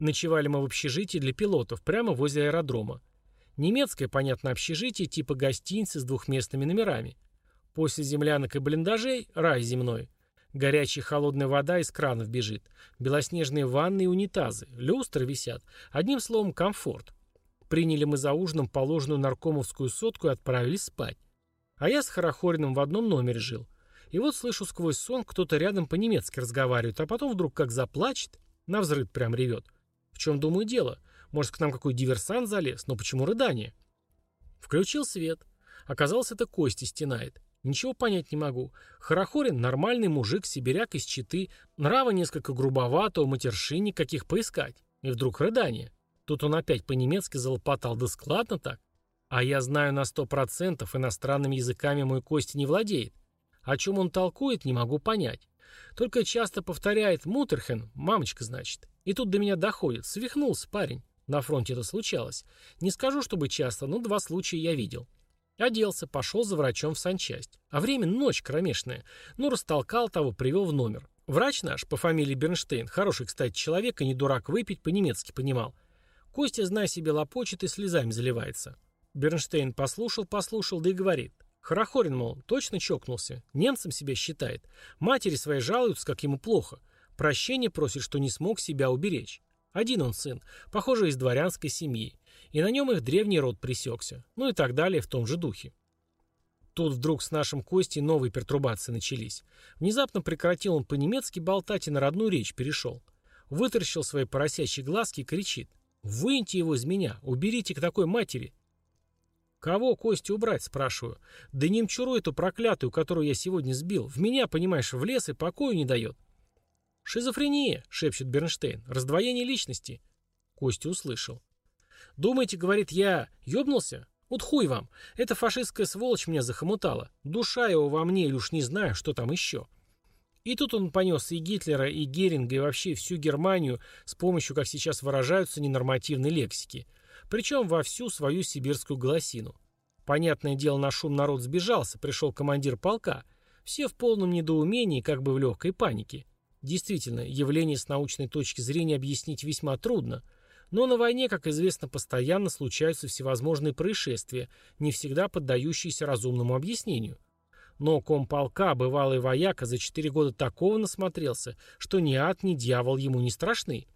Ночевали мы в общежитии для пилотов, прямо возле аэродрома. Немецкое, понятно, общежитие типа гостиницы с двухместными номерами. После землянок и блиндажей – рай земной. Горячая холодная вода из кранов бежит. Белоснежные ванны и унитазы. Люстры висят. Одним словом, комфорт. Приняли мы за ужином положенную наркомовскую сотку и отправились спать. А я с Хорохориным в одном номере жил. И вот слышу сквозь сон, кто-то рядом по-немецки разговаривает, а потом вдруг как заплачет, на взрыв прям ревет. В чем, думаю, дело? Может, к нам какой диверсант залез? Но почему рыдание? Включил свет. Оказалось, это Кости стенает. Ничего понять не могу. Хорохорин – нормальный мужик, сибиряк из Читы, нрава несколько грубоватого, матершинни каких поискать. И вдруг рыдание. Тут он опять по-немецки залопотал, да складно так. А я знаю на сто процентов, иностранными языками мой Кости не владеет. О чем он толкует, не могу понять. Только часто повторяет «Мутерхен», «мамочка», значит. И тут до меня доходит. Свихнулся парень. На фронте это случалось. Не скажу, чтобы часто, но два случая я видел. Оделся, пошел за врачом в санчасть. А время ночь кромешная. Ну, растолкал того, привел в номер. Врач наш, по фамилии Бернштейн, хороший, кстати, человек, и не дурак выпить, по-немецки понимал. Костя, зная себе, лопочет и слезами заливается. Бернштейн послушал, послушал, да и говорит. Хорохорин, мол, точно чокнулся. Немцем себя считает. Матери своей жалуются, как ему плохо. Прощение просит, что не смог себя уберечь. Один он сын, похоже, из дворянской семьи. И на нем их древний род пресекся. Ну и так далее в том же духе. Тут вдруг с нашим Костей новые пертурбации начались. Внезапно прекратил он по-немецки болтать и на родную речь перешел. Вытаращил свои поросячьи глазки и кричит. «Выньте его из меня! Уберите к такой матери!» «Кого Костю убрать?» – спрашиваю. «Да немчуру эту проклятую, которую я сегодня сбил. В меня, понимаешь, в лес и покою не дает». «Шизофрения», — шепчет Бернштейн, — «раздвоение личности». Костя услышал. «Думаете, — говорит, — я ёбнулся? Вот хуй вам. Эта фашистская сволочь меня захомутала. Душа его во мне, или уж не знаю, что там еще». И тут он понес и Гитлера, и Геринга, и вообще всю Германию с помощью, как сейчас выражаются, ненормативной лексики. Причем во всю свою сибирскую голосину. Понятное дело, на шум народ сбежался, пришел командир полка. Все в полном недоумении, как бы в легкой панике. Действительно, явление с научной точки зрения объяснить весьма трудно. Но на войне, как известно, постоянно случаются всевозможные происшествия, не всегда поддающиеся разумному объяснению. Но комполка, бывалый вояка, за четыре года такого насмотрелся, что ни ад, ни дьявол ему не страшны.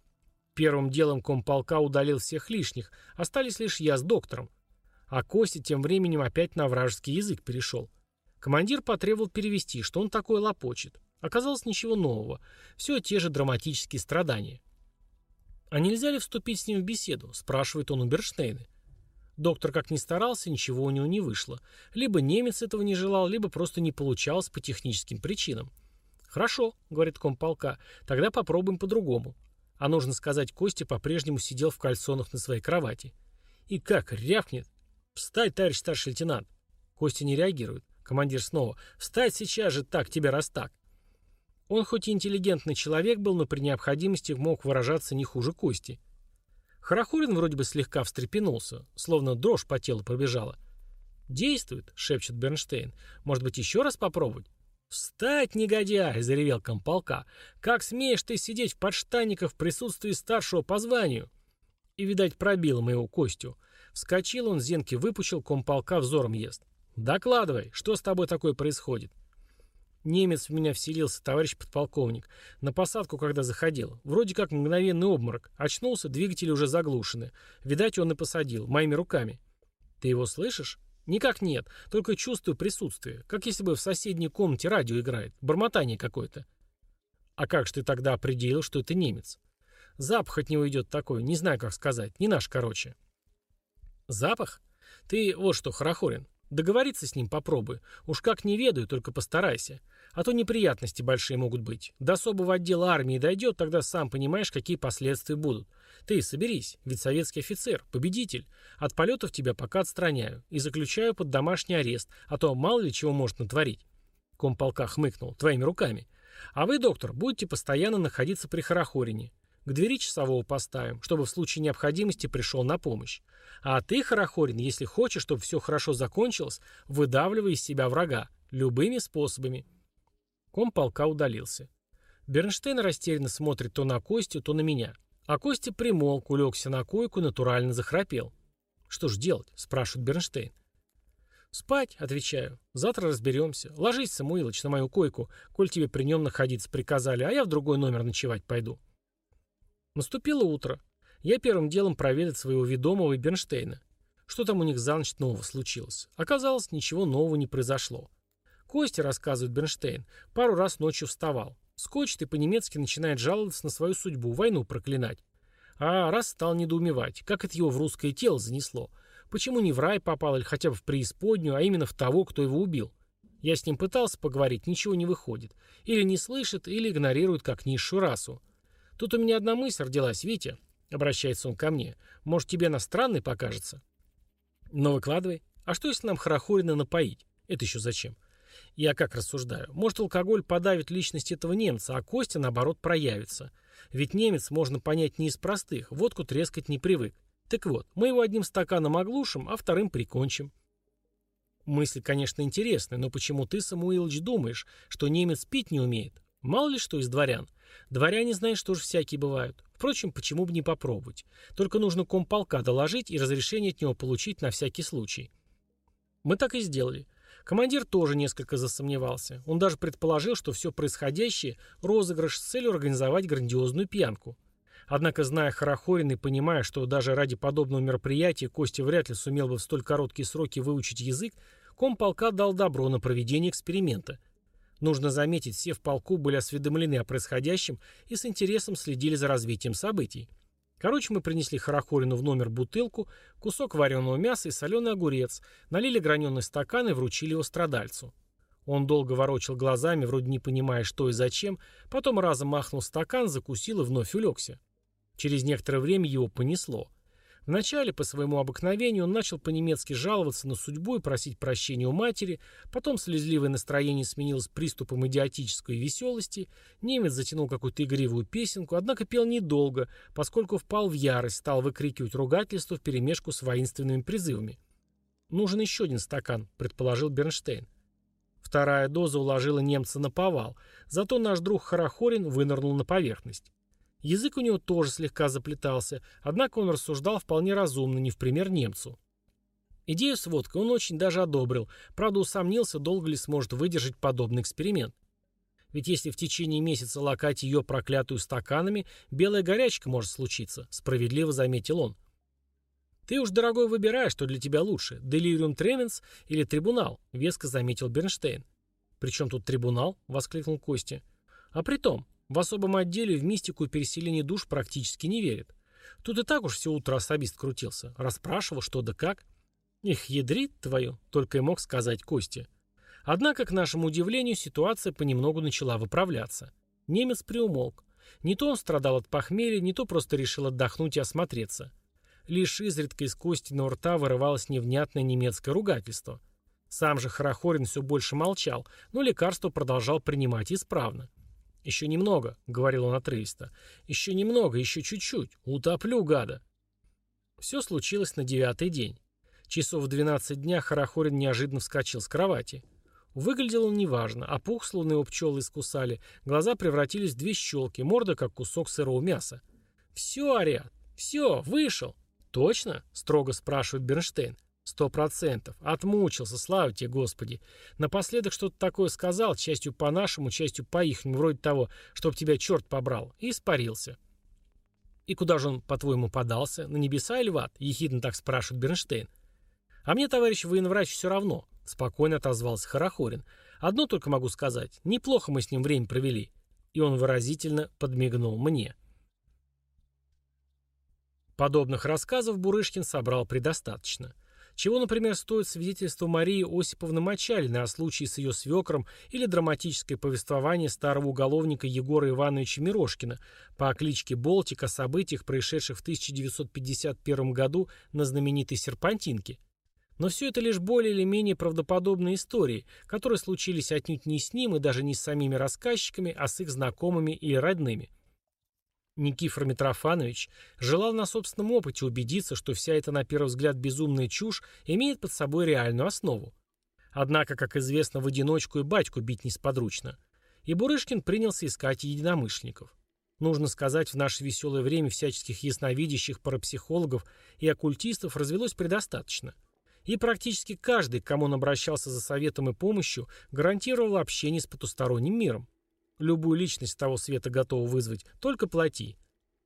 Первым делом комполка удалил всех лишних, остались лишь я с доктором. А Костя тем временем опять на вражеский язык перешел. Командир потребовал перевести, что он такое лопочет. Оказалось ничего нового. Все те же драматические страдания. «А нельзя ли вступить с ним в беседу?» – спрашивает он у Берштейна. Доктор как ни старался, ничего у него не вышло. Либо немец этого не желал, либо просто не получалось по техническим причинам. «Хорошо», — говорит комполка, — «тогда попробуем по-другому». А нужно сказать, Костя по-прежнему сидел в кальсонах на своей кровати. И как рявкнет. «Встать, товарищ старший лейтенант!» Костя не реагирует. Командир снова. «Встать сейчас же так, тебе раз так!» Он хоть и интеллигентный человек был, но при необходимости мог выражаться не хуже Кости. Харахурин вроде бы слегка встрепенулся, словно дрожь по телу пробежала. «Действует», — шепчет Бернштейн. «Может быть, еще раз попробовать?» «Встать, негодяй!» — заревел комполка. «Как смеешь ты сидеть в подштанниках в присутствии старшего по званию?» И, видать, пробил моего Костю. Вскочил он, зенки выпучил, комполка взором ест. «Докладывай, что с тобой такое происходит?» Немец в меня вселился, товарищ подполковник. На посадку, когда заходил. Вроде как мгновенный обморок. Очнулся, двигатели уже заглушены. Видать, он и посадил. Моими руками. Ты его слышишь? Никак нет. Только чувствую присутствие. Как если бы в соседней комнате радио играет. Бормотание какое-то. А как же ты тогда определил, что это немец? Запах от него идет такой. Не знаю, как сказать. Не наш, короче. Запах? Ты вот что, Хорохорин. Договориться с ним попробуй. Уж как не ведаю, только постарайся. А то неприятности большие могут быть. До особого отдела армии дойдет, тогда сам понимаешь, какие последствия будут. Ты соберись, ведь советский офицер, победитель. От полетов тебя пока отстраняю и заключаю под домашний арест, а то мало ли чего может натворить. Комполка хмыкнул. Твоими руками. А вы, доктор, будете постоянно находиться при Хорохорине. К двери часового поставим, чтобы в случае необходимости пришел на помощь. А ты, Хорохорин, если хочешь, чтобы все хорошо закончилось, выдавливай из себя врага. Любыми способами. Комполка удалился. Бернштейн растерянно смотрит то на Костю, то на меня. А Костя примолк, улегся на койку и натурально захрапел. «Что ж делать?» – спрашивает Бернштейн. «Спать», — отвечаю. «Завтра разберемся. Ложись, Самуилыч, на мою койку, коль тебе при нем находиться приказали, а я в другой номер ночевать пойду». Наступило утро. Я первым делом проведать своего ведомого и Бернштейна. Что там у них за ночь нового случилось? Оказалось, ничего нового не произошло. Костя, рассказывает Бернштейн, пару раз ночью вставал. Скочит и по-немецки начинает жаловаться на свою судьбу, войну проклинать. А раз стал недоумевать, как это его в русское тело занесло. Почему не в рай попал или хотя бы в преисподнюю, а именно в того, кто его убил? Я с ним пытался поговорить, ничего не выходит. Или не слышит, или игнорирует как низшую расу. «Тут у меня одна мысль родилась, Витя», — обращается он ко мне. «Может, тебе она странной покажется?» «Но выкладывай. А что, если нам Хорохорина напоить? Это еще зачем?» Я как рассуждаю? Может, алкоголь подавит личность этого немца, а Костя, наоборот, проявится. Ведь немец можно понять не из простых, водку трескать не привык. Так вот, мы его одним стаканом оглушим, а вторым прикончим. Мысль, конечно, интересная, но почему ты, Самуилович, думаешь, что немец пить не умеет? Мало ли что из дворян. Дворяне, знаешь, тоже всякие бывают. Впрочем, почему бы не попробовать? Только нужно комполка доложить и разрешение от него получить на всякий случай. Мы так и сделали. Командир тоже несколько засомневался. Он даже предположил, что все происходящее – розыгрыш с целью организовать грандиозную пьянку. Однако, зная Хорохорин и понимая, что даже ради подобного мероприятия Костя вряд ли сумел бы в столь короткие сроки выучить язык, комполка дал добро на проведение эксперимента – Нужно заметить, все в полку были осведомлены о происходящем и с интересом следили за развитием событий. Короче, мы принесли Хорохорину в номер бутылку, кусок вареного мяса и соленый огурец, налили граненый стакан и вручили его страдальцу. Он долго ворочал глазами, вроде не понимая, что и зачем, потом разом махнул стакан, закусил и вновь улегся. Через некоторое время его понесло. Вначале, по своему обыкновению, он начал по-немецки жаловаться на судьбу и просить прощения у матери, потом слезливое настроение сменилось приступом идиотической веселости, немец затянул какую-то игривую песенку, однако пел недолго, поскольку впал в ярость, стал выкрикивать ругательство вперемешку с воинственными призывами. «Нужен еще один стакан», — предположил Бернштейн. Вторая доза уложила немца на повал, зато наш друг Харахорин вынырнул на поверхность. Язык у него тоже слегка заплетался, однако он рассуждал вполне разумно, не в пример немцу. Идею с водкой он очень даже одобрил, правда усомнился, долго ли сможет выдержать подобный эксперимент. Ведь если в течение месяца лакать ее проклятую стаканами, белая горячка может случиться, справедливо заметил он. «Ты уж, дорогой, выбираешь, что для тебя лучше, делириум тременс или трибунал», — веско заметил Бернштейн. «При чем тут трибунал?» — воскликнул Костя. «А при том, в особом отделе в мистику и переселение душ практически не верят. Тут и так уж все утро особист крутился, расспрашивал, что да как. Их ядрит твою, только и мог сказать Костя. Однако, к нашему удивлению, ситуация понемногу начала выправляться. Немец приумолк. Не то он страдал от похмелья, не то просто решил отдохнуть и осмотреться. Лишь изредка из Костиного рта вырывалось невнятное немецкое ругательство. Сам же Харахорин все больше молчал, но лекарство продолжал принимать исправно. «Еще немного», — говорил он отрывисто. «Еще немного, еще чуть-чуть. Утоплю, гада». Все случилось на девятый день. Часов в двенадцать дня Харахорин неожиданно вскочил с кровати. Выглядел он неважно, опух, словно его пчелы искусали, глаза превратились в две щелки, морда, как кусок сырого мяса. «Все, Ариат, все, вышел!» «Точно?» — строго спрашивает Бернштейн. «Сто процентов. Отмучился, слава тебе, Господи. Напоследок что-то такое сказал, частью по-нашему, частью по-ихнему, вроде того, чтоб тебя черт побрал, и испарился». «И куда же он, по-твоему, подался? На небеса или в ад?» — ехидно так спрашивает Бернштейн. «А мне, товарищ военврач, все равно», — спокойно отозвался Харахорин. «Одно только могу сказать. Неплохо мы с ним время провели». И он выразительно подмигнул мне. Подобных рассказов Бурышкин собрал предостаточно. Чего, например, стоит свидетельство Марии Осиповны Мочалиной о случае с ее свекром или драматическое повествование старого уголовника Егора Ивановича Мирошкина по кличке Болтик о событиях, происшедших в 1951 году на знаменитой Серпантинке. Но все это лишь более или менее правдоподобные истории, которые случились отнюдь не с ним и даже не с самими рассказчиками, а с их знакомыми или родными. Никифор Митрофанович желал на собственном опыте убедиться, что вся эта на первый взгляд безумная чушь имеет под собой реальную основу. Однако, как известно, в одиночку и батьку бить несподручно. И Бурышкин принялся искать единомышленников. Нужно сказать, в наше веселое время всяческих ясновидящих парапсихологов и оккультистов развелось предостаточно. И практически каждый, к кому он обращался за советом и помощью, гарантировал общение с потусторонним миром. Любую личность того света готова вызвать, только плати.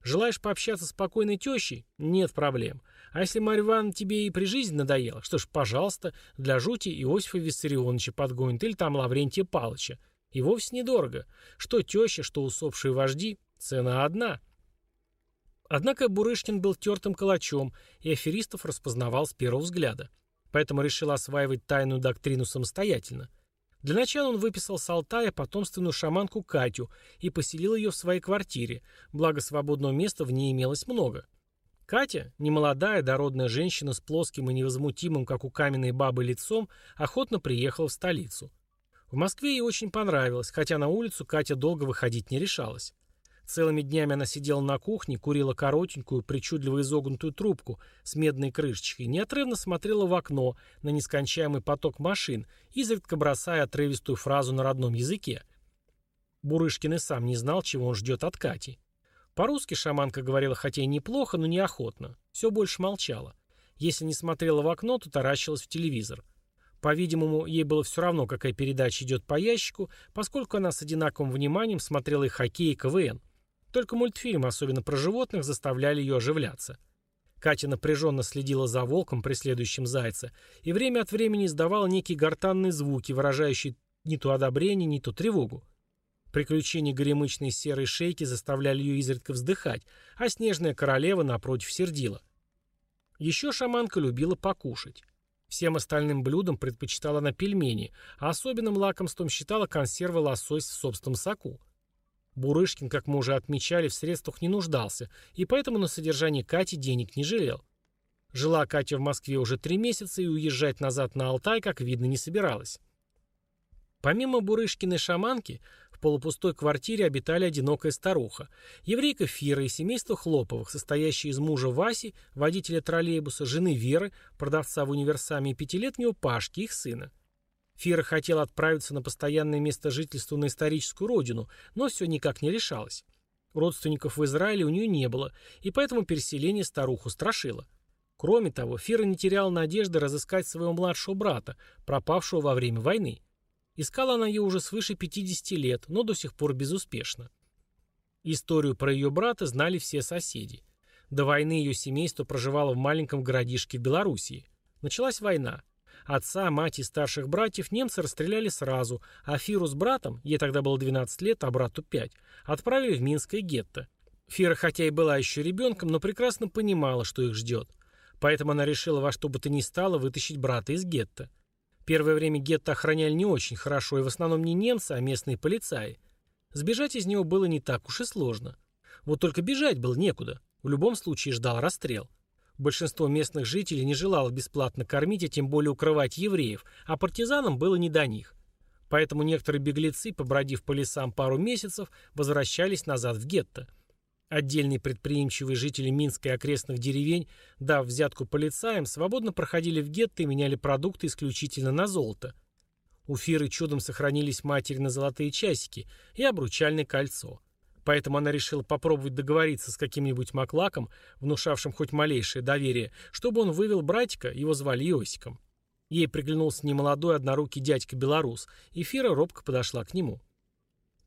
Желаешь пообщаться с покойной тещей? Нет проблем. А если Марья Ивановна тебе и при жизни надоела, что ж, пожалуйста, для жути Иосифа Виссарионовича подгонит или там Лаврентия Палыча. И вовсе недорого. Что теща, что усопшие вожди, цена одна. Однако Бурышкин был тертым калачом, и аферистов распознавал с первого взгляда. Поэтому решил осваивать тайную доктрину самостоятельно – для начала он выписал с Алтая потомственную шаманку Катю и поселил ее в своей квартире, благо свободного места в ней имелось много. Катя, немолодая, дородная женщина с плоским и невозмутимым, как у каменной бабы, лицом, охотно приехала в столицу. В Москве ей очень понравилось, хотя на улицу Катя долго выходить не решалась. Целыми днями она сидела на кухне, курила коротенькую, причудливо изогнутую трубку с медной крышечкой, неотрывно смотрела в окно на нескончаемый поток машин, изредка бросая отрывистую фразу на родном языке. Бурышкин и сам не знал, чего он ждет от Кати. По-русски шаманка говорила хотя и неплохо, но неохотно. Все больше молчала. Если не смотрела в окно, то таращилась в телевизор. По-видимому, ей было все равно, какая передача идет по ящику, поскольку она с одинаковым вниманием смотрела и хоккей, и КВН. Только мультфильмы, особенно про животных, заставляли ее оживляться. Катя напряженно следила за волком, преследующим зайца, и время от времени издавала некие гортанные звуки, выражающие не то одобрение, не то тревогу. Приключения горемычной серой шейки заставляли ее изредка вздыхать, а снежная королева напротив сердила. Еще шаманка любила покушать. Всем остальным блюдам предпочитала она пельмени, а особенным лакомством считала консервы лосось в собственном соку. Бурышкин, как мы уже отмечали, в средствах не нуждался, и поэтому на содержание Кати денег не жалел. Жила Катя в Москве уже три месяца и уезжать назад на Алтай, как видно, не собиралась. Помимо Бурышкиной шаманки, в полупустой квартире обитали одинокая старуха, еврейка Фира и семейство Хлоповых, состоящее из мужа Васи, водителя троллейбуса, жены Веры, продавца в универсаме и пятилетнего Пашки, их сына. Фира хотела отправиться на постоянное место жительства на историческую родину, но все никак не решалось. Родственников в Израиле у нее не было, и поэтому переселение старуху страшило. Кроме того, Фира не теряла надежды разыскать своего младшего брата, пропавшего во время войны. Искала она ее уже свыше 50 лет, но до сих пор безуспешно. Историю про ее брата знали все соседи. До войны ее семейство проживало в маленьком городишке в Белоруссии. Началась война. Отца, мать и старших братьев немцы расстреляли сразу, а Фиру с братом, ей тогда было 12 лет, а брату 5, отправили в Минское гетто. Фира хотя и была еще ребенком, но прекрасно понимала, что их ждет. Поэтому она решила во что бы то ни стало вытащить брата из гетто. Первое время гетто охраняли не очень хорошо, и в основном не немцы, а местные полицаи. Сбежать из него было не так уж и сложно. Вот только бежать было некуда. В любом случае ждал расстрел. Большинство местных жителей не желало бесплатно кормить, а тем более укрывать евреев, а партизанам было не до них. Поэтому некоторые беглецы, побродив по лесам пару месяцев, возвращались назад в гетто – Отдельные предприимчивые жители Минска и окрестных деревень, дав взятку полицаям, свободно проходили в гетто и меняли продукты исключительно на золото. У Фиры чудом сохранились матери на золотые часики и обручальное кольцо. Поэтому она решила попробовать договориться с каким-нибудь маклаком, внушавшим хоть малейшее доверие, чтобы он вывел братика, его звали Иосиком. Ей приглянулся немолодой однорукий дядька-белорус, и Фира робко подошла к нему.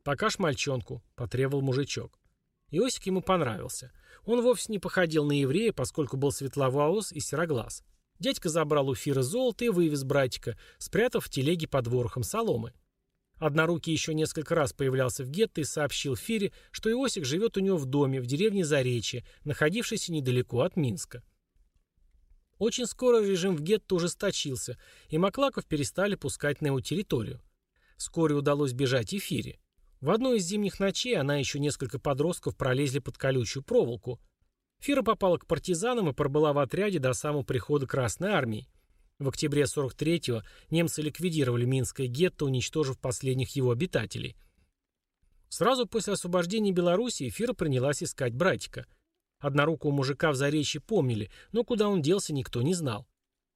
«Покаж мальчонку», — потребовал мужичок. Иосик ему понравился. Он вовсе не походил на еврея, поскольку был светловолос и сероглаз. Дядька забрал у Фира золото и вывез братика, спрятав в телеге под ворохом соломы. Однорукий еще несколько раз появлялся в гетто и сообщил Фире, что Иосик живет у него в доме в деревне Заречье, находившейся недалеко от Минска. Очень скоро режим в гетто ужесточился, и Маклаков перестали пускать на его территорию. Вскоре удалось бежать и Фире. В одной из зимних ночей она и еще несколько подростков пролезли под колючую проволоку. Фира попала к партизанам и пробыла в отряде до самого прихода Красной Армии. В октябре 43-го немцы ликвидировали Минское гетто, уничтожив последних его обитателей. Сразу после освобождения Белоруссии Фира принялась искать братика. Однорукого мужика в Заречье помнили, но куда он делся, никто не знал.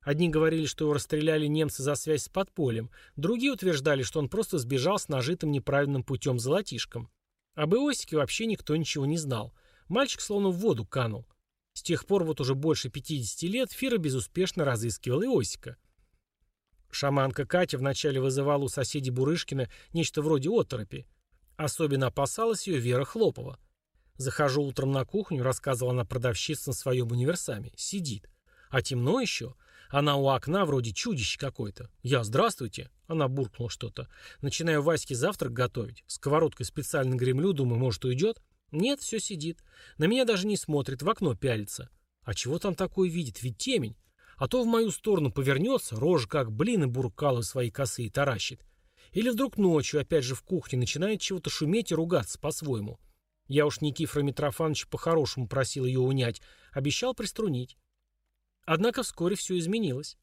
Одни говорили, что его расстреляли немцы за связь с подпольем, другие утверждали, что он просто сбежал с нажитым неправильным путем золотишком. Об Иосике вообще никто ничего не знал. Мальчик словно в воду канул. С тех пор вот уже больше 50 лет Фира безуспешно разыскивал Иосика. Шаманка Катя вначале вызывала у соседей Бурышкина нечто вроде оторопи. Особенно опасалась ее Вера Хлопова. Захожу утром на кухню, рассказывала она продавщица на своем универсаме. Сидит. А темно еще. Она у окна вроде чудище какое-то. Я «Здравствуйте». Она буркнула что-то. Начинаю Ваське завтрак готовить. Сковородкой специально гремлю, думаю, может, уйдет. Нет, все сидит. На меня даже не смотрит, в окно пялится. А чего там такое видит? Ведь темень. А то в мою сторону повернется, рожа как блин и буркалы свои косы и таращит. Или вдруг ночью, опять же в кухне, начинает чего-то шуметь и ругаться по-своему. Я уж Никифора Митрофановича по-хорошему просил ее унять, обещал приструнить. Однако вскоре все изменилось.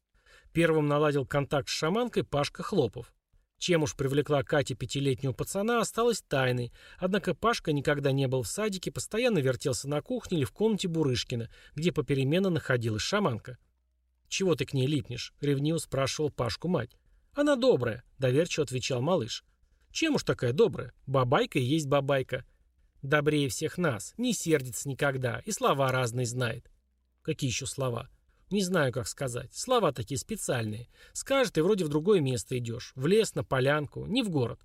Первым наладил контакт с шаманкой Пашка Хлопов. Чем уж привлекла Катя пятилетнего пацана, осталось тайной, однако Пашка никогда не был в садике, постоянно вертелся на кухне или в комнате Бурышкина, где попеременно находилась шаманка. «Чего ты к ней липнешь?» — ревниво спрашивал Пашку мать. «Она добрая», — доверчиво отвечал малыш. «Чем уж такая добрая? Бабайка и есть бабайка. Добрее всех нас, не сердится никогда, и слова разные знает». «Какие еще слова?» Не знаю, как сказать. Слова такие специальные. Скажет, и вроде в другое место идешь. В лес, на полянку, не в город.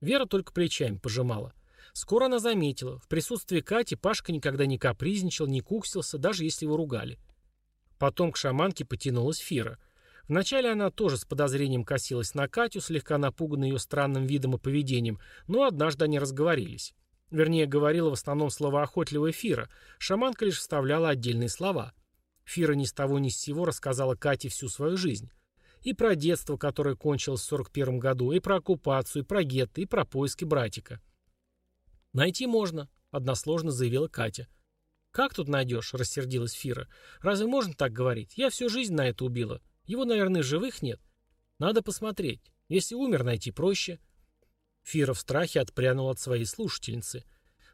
Вера только плечами пожимала. Скоро она заметила. В присутствии Кати Пашка никогда не капризничал, не куксился, даже если его ругали. Потом к шаманке потянулась Фира. Вначале она тоже с подозрением косилась на Катю, слегка напуганной ее странным видом и поведением, но однажды они разговорились. Вернее, говорила в основном словоохотливая Фира. Шаманка лишь вставляла отдельные слова – Фира ни с того ни с сего рассказала Кате всю свою жизнь. И про детство, которое кончилось в 41 году, и про оккупацию, и про гетто, и про поиски братика. «Найти можно», — односложно заявила Катя. «Как тут найдешь?» — рассердилась Фира. «Разве можно так говорить? Я всю жизнь на это убила. Его, наверное, живых нет. Надо посмотреть. Если умер, найти проще». Фира в страхе отпрянула от своей слушательницы.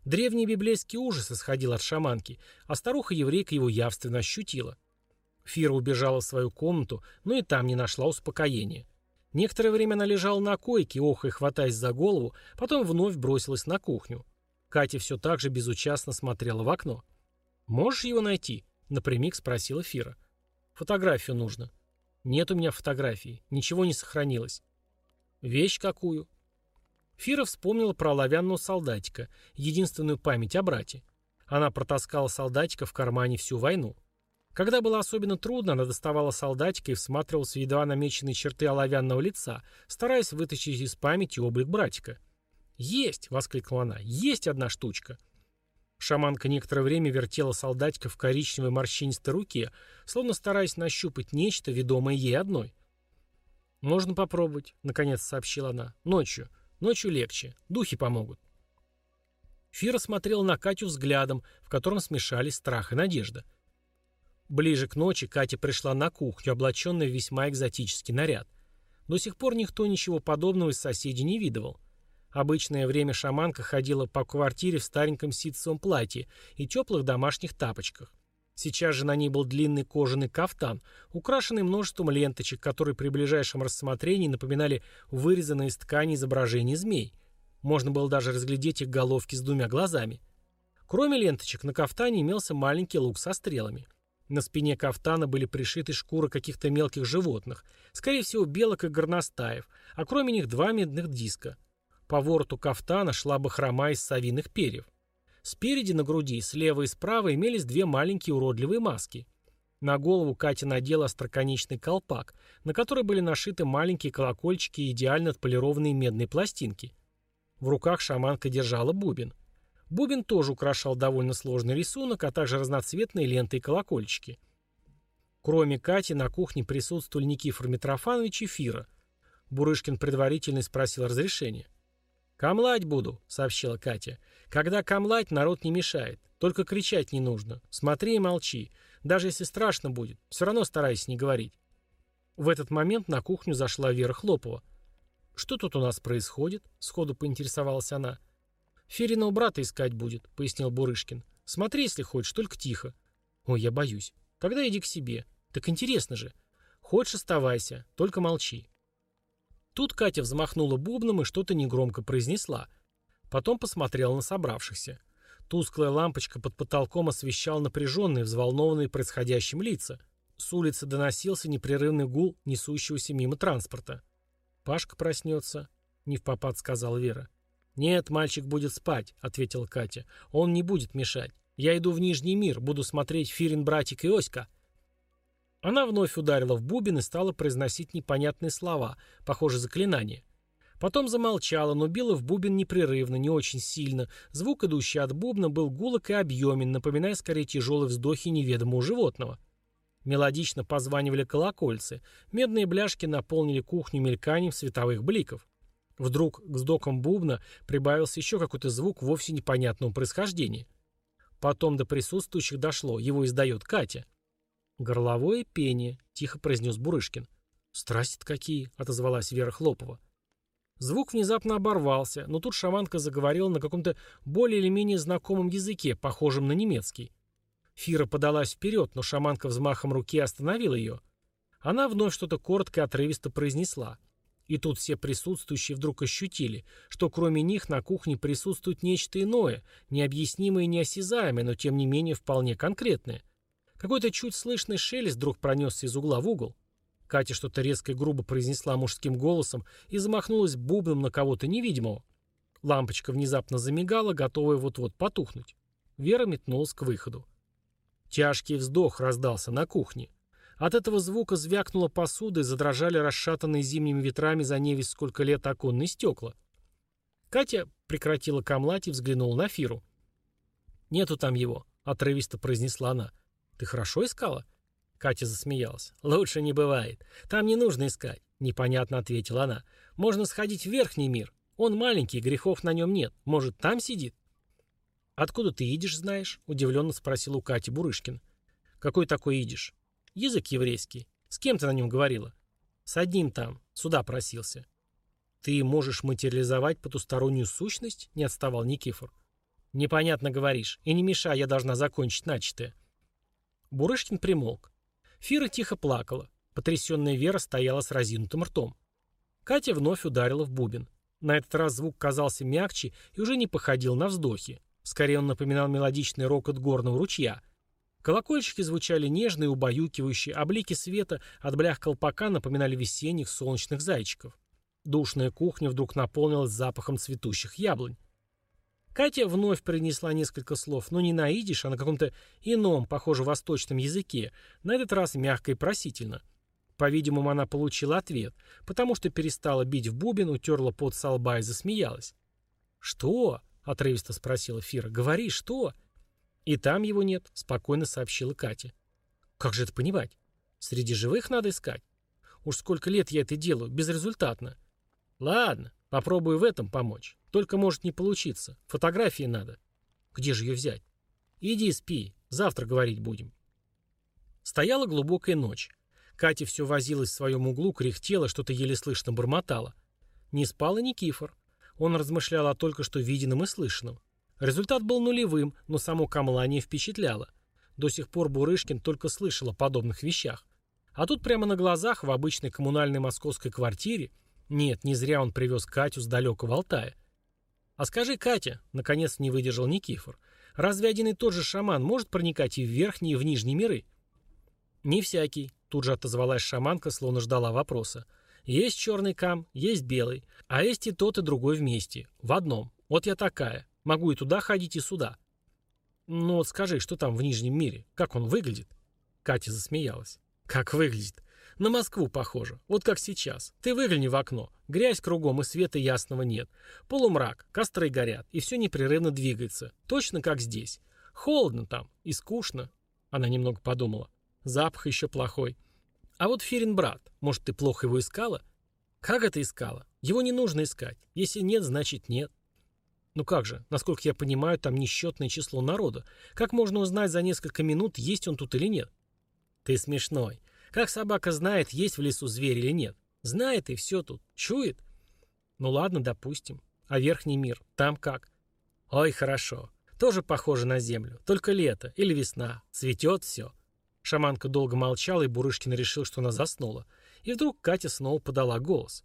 Древний библейский ужас исходил от шаманки, а старуха-еврейка его явственно ощутила. Фира убежала в свою комнату, но и там не нашла успокоения. Некоторое время она лежала на койке, охая хватаясь за голову, потом вновь бросилась на кухню. Катя все так же безучастно смотрела в окно. «Можешь его найти?» — напрямик спросила Фира. «Фотографию нужно». «Нет у меня фотографии. Ничего не сохранилось». «Вещь какую?» Фира вспомнила про оловянного солдатика, единственную память о брате. Она протаскала солдатика в кармане всю войну. Когда было особенно трудно, она доставала солдатика и всматривалась в едва намеченные черты оловянного лица, стараясь вытащить из памяти облик братика. «Есть!» — воскликнула она. «Есть одна штучка!» Шаманка некоторое время вертела солдатика в коричневой морщинистой руке, словно стараясь нащупать нечто, ведомое ей одной. «Можно попробовать», — наконец сообщила она. «Ночью. Ночью легче. Духи помогут». Фира смотрела на Катю взглядом, в котором смешались страх и надежда. — Ближе к ночи Катя пришла на кухню, облаченная в весьма экзотический наряд. До сих пор никто ничего подобного из соседей не видывал. Обычное время шаманка ходила по квартире в стареньком ситцевом платье и теплых домашних тапочках. Сейчас же на ней был длинный кожаный кафтан, украшенный множеством ленточек, которые при ближайшем рассмотрении напоминали вырезанные из ткани изображения змей. Можно было даже разглядеть их головки с двумя глазами. Кроме ленточек, на кафтане имелся маленький лук со стрелами – на спине кафтана были пришиты шкуры каких-то мелких животных, скорее всего белок и горностаев, а кроме них два медных диска. По вороту кафтана шла бахрома из совиных перьев. Спереди на груди, слева и справа имелись две маленькие уродливые маски. На голову Катя надела остроконечный колпак, на который были нашиты маленькие колокольчики и идеально отполированные медные пластинки. В руках шаманка держала бубен. Бубен тоже украшал довольно сложный рисунок, а также разноцветные ленты и колокольчики. Кроме Кати, на кухне присутствовали Никифор Митрофанович и Фира. Бурышкин предварительно спросил разрешения. «Камлать буду», — сообщила Катя. «Когда камлать, народ не мешает. Только кричать не нужно. Смотри и молчи. Даже если страшно будет, все равно старайся не говорить». В этот момент на кухню зашла Вера Хлопова. «Что тут у нас происходит?» — сходу поинтересовалась она. — «Фериного брата искать будет», — пояснил Бурышкин. «Смотри, если хочешь, только тихо». «Ой, я боюсь». «Тогда иди к себе. Так интересно же. Хочешь, оставайся, только молчи». Тут Катя взмахнула бубном и что-то негромко произнесла. Потом посмотрела на собравшихся. Тусклая лампочка под потолком освещала напряженные, взволнованные происходящим лица. С улицы доносился непрерывный гул несущегося мимо транспорта. «Пашка проснется», — не в попад сказал Вера. «Нет, мальчик будет спать», — ответила Катя. «Он не будет мешать. Я иду в Нижний мир, буду смотреть Фирин братик и Оська». Она вновь ударила в бубен и стала произносить непонятные слова, похоже, заклинания. Потом замолчала, но била в бубен непрерывно, не очень сильно. Звук, идущий от бубна, был гулок и объемен, напоминая скорее тяжелые вздохи неведомого животного. Мелодично позванивали колокольцы. Медные бляшки наполнили кухню мельканием световых бликов. Вдруг к сдокам бубна прибавился еще какой-то звук вовсе непонятного происхождения. Потом до присутствующих дошло, его издает Катя. «Горловое пение», — тихо произнес Бурышкин. «Страсти-то какие!» — отозвалась Вера Хлопова. Звук внезапно оборвался, но тут шаманка заговорила на каком-то более или менее знакомом языке, похожем на немецкий. Фира подалась вперед, но шаманка взмахом руки остановила ее. Она вновь что-то коротко и отрывисто произнесла — и тут все присутствующие вдруг ощутили, что кроме них на кухне присутствует нечто иное, необъяснимое и неосязаемое, но тем не менее вполне конкретное. Какой-то чуть слышный шелест вдруг пронесся из угла в угол. Катя что-то резко и грубо произнесла мужским голосом и замахнулась бубном на кого-то невидимого. Лампочка внезапно замигала, готовая вот-вот потухнуть. Вера метнулась к выходу. Тяжкий вздох раздался на кухне. От этого звука звякнула посуда и задрожали расшатанные зимними ветрами за невесть сколько лет оконные стекла. Катя прекратила камлать и взглянула на Фиру. «Нету там его», — отрывисто произнесла она. «Ты хорошо искала?» Катя засмеялась. «Лучше не бывает. Там не нужно искать», — непонятно ответила она. «Можно сходить в верхний мир. Он маленький, грехов на нем нет. Может, там сидит?» «Откуда ты идешь, знаешь?» — удивленно спросил у Кати Бурышкин. «Какой такой идешь?» «Язык еврейский. С кем ты на нем говорила?» «С одним там. Сюда просился». «Ты можешь материализовать потустороннюю сущность?» — не отставал Никифор. «Непонятно говоришь. И не мешай, я должна закончить начатое». Бурышкин примолк. Фира тихо плакала. Потрясенная Вера стояла с разинутым ртом. Катя вновь ударила в бубен. На этот раз звук казался мягче и уже не походил на вздохи. Скорее он напоминал мелодичный рокот горного ручья. Колокольчики звучали нежно и убаюкивающе, а блики света от блях колпака напоминали весенних солнечных зайчиков. Душная кухня вдруг наполнилась запахом цветущих яблонь. Катя вновь принесла несколько слов, но не на идиш, а на каком-то ином, похоже, восточном языке, на этот раз мягко и просительно. По-видимому, она получила ответ, потому что перестала бить в бубен, утерла пот со лба и засмеялась. «Что?» — отрывисто спросила Фира. «Говори, что?» «И там его нет», — спокойно сообщила Катя. «Как же это понимать? Среди живых надо искать. Уж сколько лет я это делаю, безрезультатно. Ладно, попробую в этом помочь. Только может не получиться. Фотографии надо. Где же ее взять? Иди спи, завтра говорить будем. Стояла глубокая ночь. Катя все возилась в своем углу, кряхтела, что-то еле слышно бормотала. Не спал и Никифор. Он размышлял о только что виденном и слышанном. Результат был нулевым, но само камлание впечатляло. До сих пор Бурышкин только слышал о подобных вещах. А тут прямо на глазах в обычной коммунальной московской квартире, нет, не зря он привез Катю с далекого Алтая, «А скажи, Катя», — наконец не выдержал Никифор, «разве один и тот же шаман может проникать и в верхние, и в нижние миры?» «Не всякий», — тут же отозвалась шаманка, словно ждала вопроса. «Есть черный кам, есть белый, а есть и тот, и другой вместе, в одном. Вот я такая. Могу и туда ходить, и сюда». «Ну вот скажи, что там в нижнем мире? Как он выглядит?» Катя засмеялась. «Как выглядит? На Москву похоже. Вот как сейчас. Ты выгляни в окно. Грязь кругом и света ясного нет. Полумрак, костры горят, и все непрерывно двигается. Точно как здесь. Холодно там и скучно. Она немного подумала. Запах еще плохой. А вот Фирин брат. Может, ты плохо его искала? Как это искала? Его не нужно искать. Если нет, значит нет. Ну как же, насколько я понимаю, там несчетное число народа. Как можно узнать за несколько минут, есть он тут или нет? Ты смешной. Как собака знает, есть в лесу зверь или нет? Знает и все тут. Чует? Ну ладно, допустим. А верхний мир? Там как? Ой, хорошо. Тоже похоже на землю. Только лето или весна. Цветет все. Шаманка долго молчала, и Бурышкин решил, что она заснула. И вдруг Катя снова подала голос.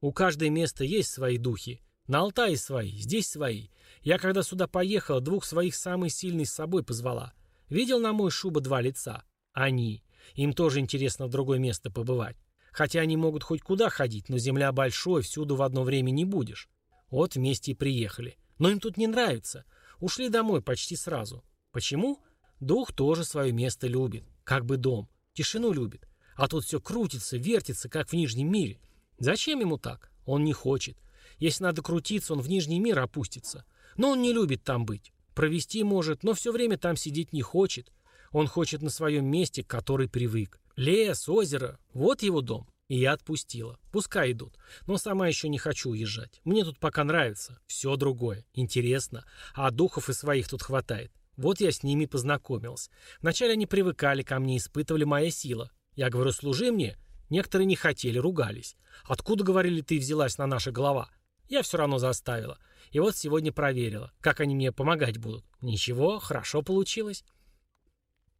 У каждой места есть свои духи. На Алтае свои, здесь свои. Я когда сюда поехала, двух своих самых сильных с собой позвала. Видел на мой шуба два лица? Они. Им тоже интересно в другое место побывать. Хотя они могут хоть куда ходить, но земля большой, всюду в одно время не будешь. Вот вместе и приехали. Но им тут не нравится. Ушли домой почти сразу. Почему? Дух тоже свое место любит. Как бы дом. Тишину любит. А тут все крутится, вертится, как в Нижнем мире. Зачем ему так? Он не хочет. Если надо крутиться, он в Нижний мир опустится. Но он не любит там быть. Провести может, но все время там сидеть не хочет. Он хочет на своем месте, к которой привык. Лес, озеро – вот его дом. И я отпустила. Пускай идут. Но сама еще не хочу уезжать. Мне тут пока нравится. Все другое. Интересно. А духов и своих тут хватает. Вот я с ними познакомился. Вначале они привыкали ко мне, испытывали моя сила. Я говорю, служи мне. Некоторые не хотели, ругались. Откуда, говорили, ты взялась на наша голова? Я все равно заставила. И вот сегодня проверила, как они мне помогать будут. Ничего, хорошо получилось.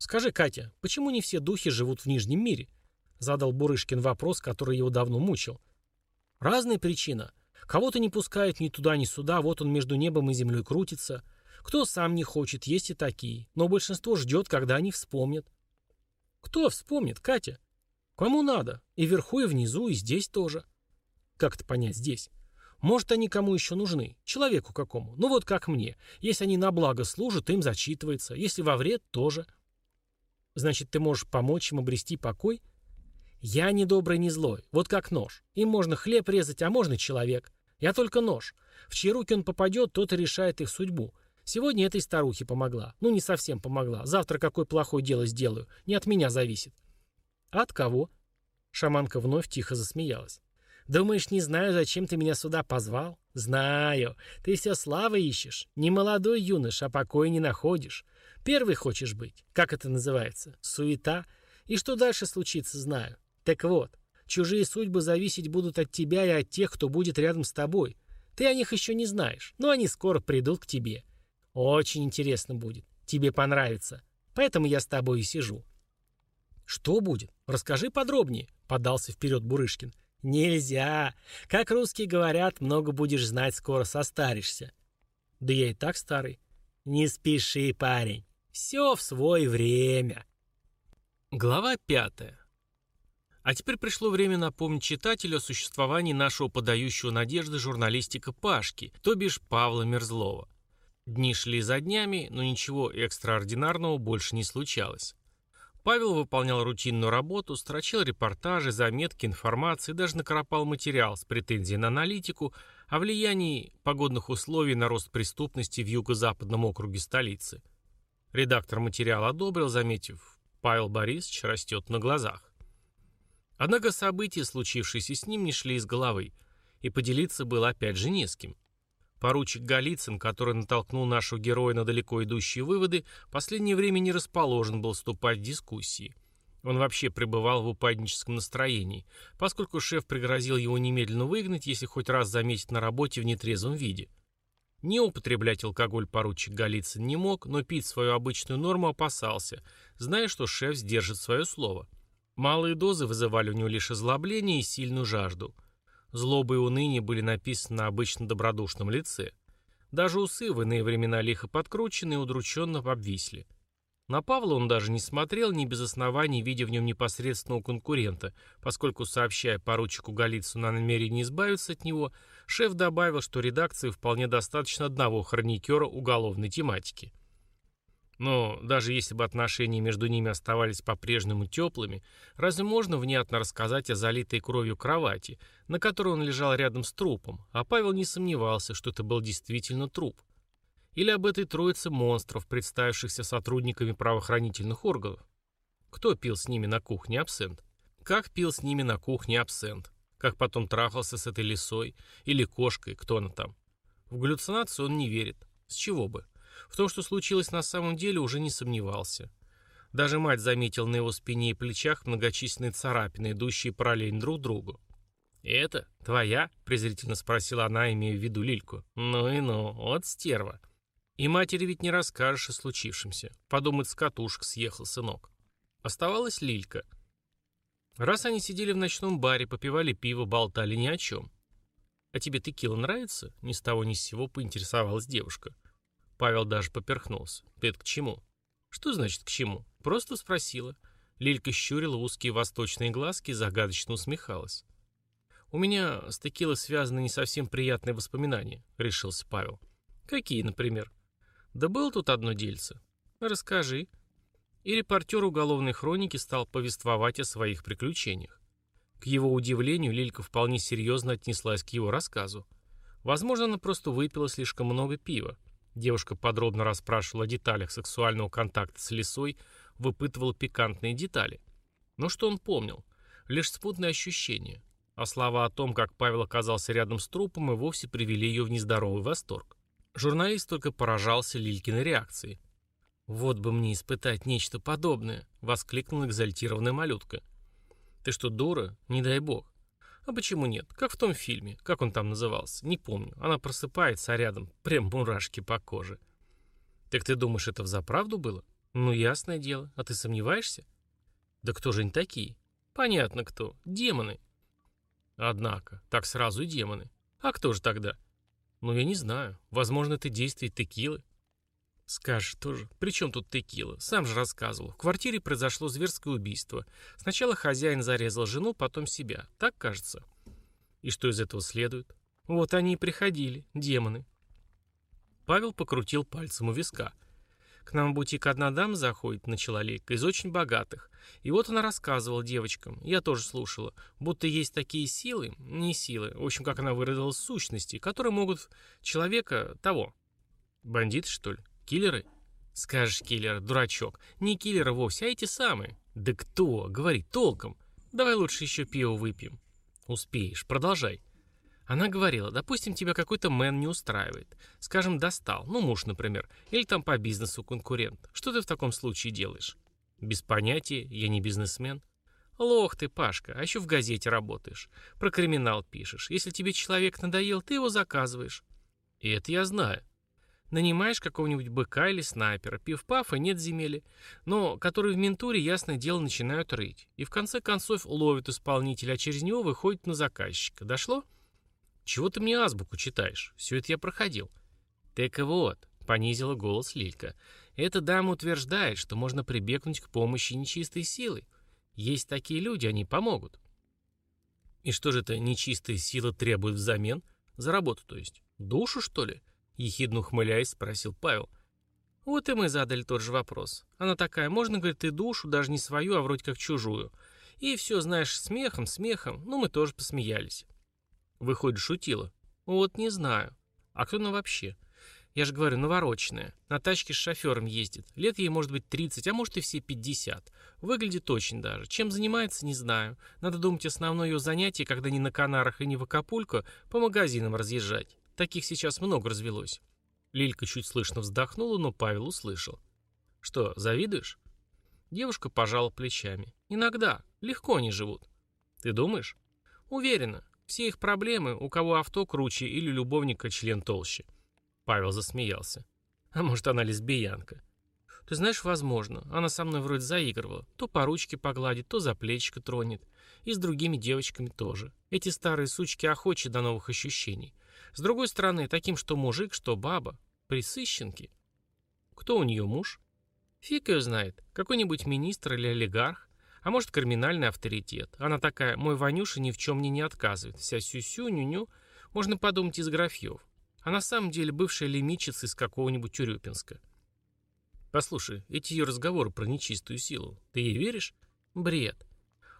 «Скажи, Катя, почему не все духи живут в Нижнем мире?» Задал Бурышкин вопрос, который его давно мучил. «Разная причина. Кого-то не пускают ни туда, ни сюда, вот он между небом и землей крутится. Кто сам не хочет, есть и такие. Но большинство ждет, когда они вспомнят». «Кто вспомнит, Катя?» «Кому надо. И вверху, и внизу, и здесь тоже». «Как это понять здесь?» Может, они кому еще нужны? Человеку какому? Ну вот как мне. Если они на благо служат, им зачитывается. Если во вред, тоже. Значит, ты можешь помочь им обрести покой? Я не добрый, не злой. Вот как нож. Им можно хлеб резать, а можно человек. Я только нож. В чьи руки он попадет, тот и решает их судьбу. Сегодня этой старухе помогла. Ну, не совсем помогла. Завтра какое плохое дело сделаю. Не от меня зависит. «А от кого?» Шаманка вновь тихо засмеялась. «Думаешь, не знаю, зачем ты меня сюда позвал? Знаю. Ты все славы ищешь. Не молодой юнош, а покоя не находишь. Первый хочешь быть. Как это называется? Суета. И что дальше случится, знаю. Так вот, чужие судьбы зависеть будут от тебя и от тех, кто будет рядом с тобой. Ты о них еще не знаешь, но они скоро придут к тебе. Очень интересно будет. Тебе понравится. Поэтому я с тобой и сижу. Что будет? Расскажи подробнее, подался вперед Бурышкин. Нельзя. Как русские говорят, много будешь знать, скоро состаришься. Да я и так старый. Не спеши, парень. Все в свое время. Глава пятая. А теперь пришло время напомнить читателю о существовании нашего подающего надежды журналистика Пашки, то бишь Павла Мерзлова. Дни шли за днями, но ничего экстраординарного больше не случалось. Павел выполнял рутинную работу, строчил репортажи, заметки, информации, даже накропал материал с претензией на аналитику о влиянии погодных условий на рост преступности в юго-западном округе столицы. Редактор материала одобрил, заметив, Павел Борисович растет на глазах. Однако события, случившиеся с ним, не шли из головы, и поделиться было опять же не с кем. Поручик Голицын, который натолкнул нашего героя на далеко идущие выводы, в последнее время не расположен был вступать в дискуссии. Он вообще пребывал в упадническом настроении, поскольку шеф пригрозил его немедленно выгнать, если хоть раз заметить на работе в нетрезвом виде. Не употреблять алкоголь поручик Голицын не мог, но пить свою обычную норму опасался, зная, что шеф сдержит свое слово. Малые дозы вызывали у него лишь озлобление и сильную жажду – Злоба и уныние были написаны на обычно добродушном лице. Даже усы в иные времена лихо подкручены и удрученно обвисли. На Павла он даже не смотрел, ни без оснований, видя в нем непосредственного конкурента, поскольку, сообщая поручику Голицу на намерение избавиться от него, шеф добавил, что редакции вполне достаточно одного хроникера уголовной тематики. Но даже если бы отношения между ними оставались по-прежнему теплыми, разве можно внятно рассказать о залитой кровью кровати, на которой он лежал рядом с трупом, а Павел не сомневался, что это был действительно труп? Или об этой троице монстров, представившихся сотрудниками правоохранительных органов? Кто пил с ними на кухне абсент? Как пил с ними на кухне абсент? Как потом трахался с этой лисой? Или кошкой? Кто она там? В галлюцинацию он не верит. С чего бы? В том, что случилось на самом деле, уже не сомневался. Даже мать заметила на его спине и плечах многочисленные царапины, идущие параллельно друг другу. «Это твоя?» — презрительно спросила она, имея в виду Лильку. «Ну и ну, вот стерва». И матери ведь не расскажешь о случившемся. Подумать, с катушек съехал сынок. Оставалась Лилька. Раз они сидели в ночном баре, попивали пиво, болтали ни о чем. «А тебе текила нравится?» — ни с того ни с сего поинтересовалась девушка. Павел даже поперхнулся. «Ты это к чему?» «Что значит к чему?» Просто спросила. Лилька щурила узкие восточные глазки и загадочно усмехалась. «У меня с текилой связаны не совсем приятные воспоминания», — решился Павел. «Какие, например?» «Да было тут одно дельце». «Расскажи». И репортер уголовной хроники стал повествовать о своих приключениях. К его удивлению, Лилька вполне серьезно отнеслась к его рассказу. Возможно, она просто выпила слишком много пива. Девушка подробно расспрашивала о деталях сексуального контакта с лисой, выпытывала пикантные детали. Но что он помнил? Лишь спутные ощущения. А слова о том, как Павел оказался рядом с трупом, и вовсе привели ее в нездоровый восторг. Журналист только поражался Лилькиной реакцией. «Вот бы мне испытать нечто подобное!» — воскликнула экзальтированная малютка. «Ты что, дура? Не дай бог. А почему нет? Как в том фильме. Как он там назывался? Не помню. Она просыпается, а рядом прям мурашки по коже. Так ты думаешь, это взаправду было? Ну, ясное дело. А ты сомневаешься? Да кто же они такие? Понятно кто. Демоны. Однако, так сразу и демоны. А кто же тогда? Ну, я не знаю. Возможно, это действие текилы. Скажешь тоже. При чем тут текила? Сам же рассказывал. В квартире произошло зверское убийство. Сначала хозяин зарезал жену, потом себя. Так кажется. И что из этого следует? Вот они и приходили, демоны. Павел покрутил пальцем у виска. К нам в бутик одна дама заходит, начала Лейка, из очень богатых. И вот она рассказывала девочкам, я тоже слушала, будто есть такие силы, не силы, в общем, как она выразилась, сущности, которые могут человека того. Бандиты, что ли? Киллеры? Скажешь, киллер, дурачок. Не киллеры вовсе, а эти самые. «Да кто? Говори толком. Давай лучше еще пиво выпьем». «Успеешь. Продолжай». Она говорила, допустим, тебя какой-то мэн не устраивает. Скажем, достал. Ну, муж, например. Или там по бизнесу конкурент. Что ты в таком случае делаешь? Без понятия. Я не бизнесмен. Лох ты, Пашка, а еще в газете работаешь. Про криминал пишешь. Если тебе человек надоел, ты его заказываешь. И это я знаю. Нанимаешь какого-нибудь быка или снайпера, пив-паф и нет земели, но которые в ментуре, ясное дело, начинают рыть. И в конце концов ловят исполнителя, а через него выходит на заказчика. Дошло? Чего ты мне азбуку читаешь? Все это я проходил. Так вот, понизила голос Лилька. Эта дама утверждает, что можно прибегнуть к помощи нечистой силы. Есть такие люди, они помогут. И что же это нечистая сила требует взамен? За работу, то есть. Душу, что ли? Ехидно ухмыляясь, спросил Павел. Вот и мы задали тот же вопрос. Она такая, можно, говорит, ты душу, даже не свою, а вроде как чужую. И все, знаешь, смехом, смехом, ну мы тоже посмеялись. Выходит, шутила. Вот не знаю. А кто она вообще? Я же говорю, навороченная. На тачке с шофером ездит. Лет ей может быть 30, а может и все 50. Выглядит очень даже. Чем занимается, не знаю. Надо думать, основное ее занятие, когда не на Канарах и не в Акапулько, по магазинам разъезжать. Таких сейчас много развелось. Лилька чуть слышно вздохнула, но Павел услышал. «Что, завидуешь?» Девушка пожала плечами. «Иногда. Легко они живут». «Ты думаешь?» «Уверена. Все их проблемы, у кого авто круче или любовника член толще». Павел засмеялся. «А может, она лесбиянка?» «Ты знаешь, возможно. Она со мной вроде заигрывала. То по ручке погладит, то за плечико тронет. И с другими девочками тоже. Эти старые сучки охочи до новых ощущений. С другой стороны, таким, что мужик, что баба. Присыщенки. Кто у нее муж? Фиг ее знает. Какой-нибудь министр или олигарх. А может, криминальный авторитет. Она такая, мой Ванюша ни в чем мне не отказывает. Вся сюсю, ню-ню. Можно подумать из графьев. А на самом деле бывшая лимичица из какого-нибудь Тюрюпинска. Послушай, эти ее разговоры про нечистую силу, ты ей веришь? Бред.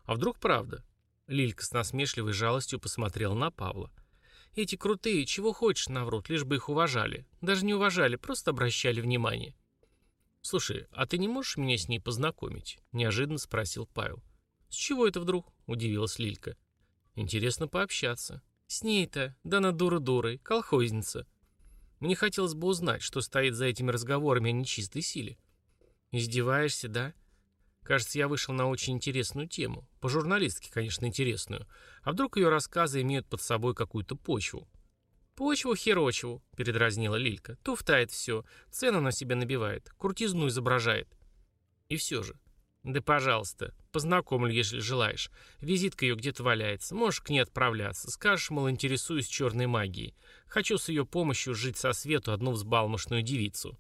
А вдруг правда? Лилька с насмешливой жалостью посмотрела на Павла. Эти крутые, чего хочешь, наврут, лишь бы их уважали. Даже не уважали, просто обращали внимание. «Слушай, а ты не можешь меня с ней познакомить?» – неожиданно спросил Павел. «С чего это вдруг?» – удивилась Лилька. «Интересно пообщаться». «С ней-то? Да она дура-дурой, колхозница». Мне хотелось бы узнать, что стоит за этими разговорами о нечистой силе. «Издеваешься, да?» Кажется, я вышел на очень интересную тему. По-журналистски, конечно, интересную. А вдруг ее рассказы имеют под собой какую-то почву? «Почву херочеву», — передразнила Лилька. «Туфтает все. Цену на себя набивает. Крутизну изображает». И все же. «Да пожалуйста. Познакомлю, если желаешь. Визитка ее где-то валяется. Можешь к ней отправляться. Скажешь, мол, интересуюсь черной магией. Хочу с ее помощью жить со свету одну взбалмошную девицу».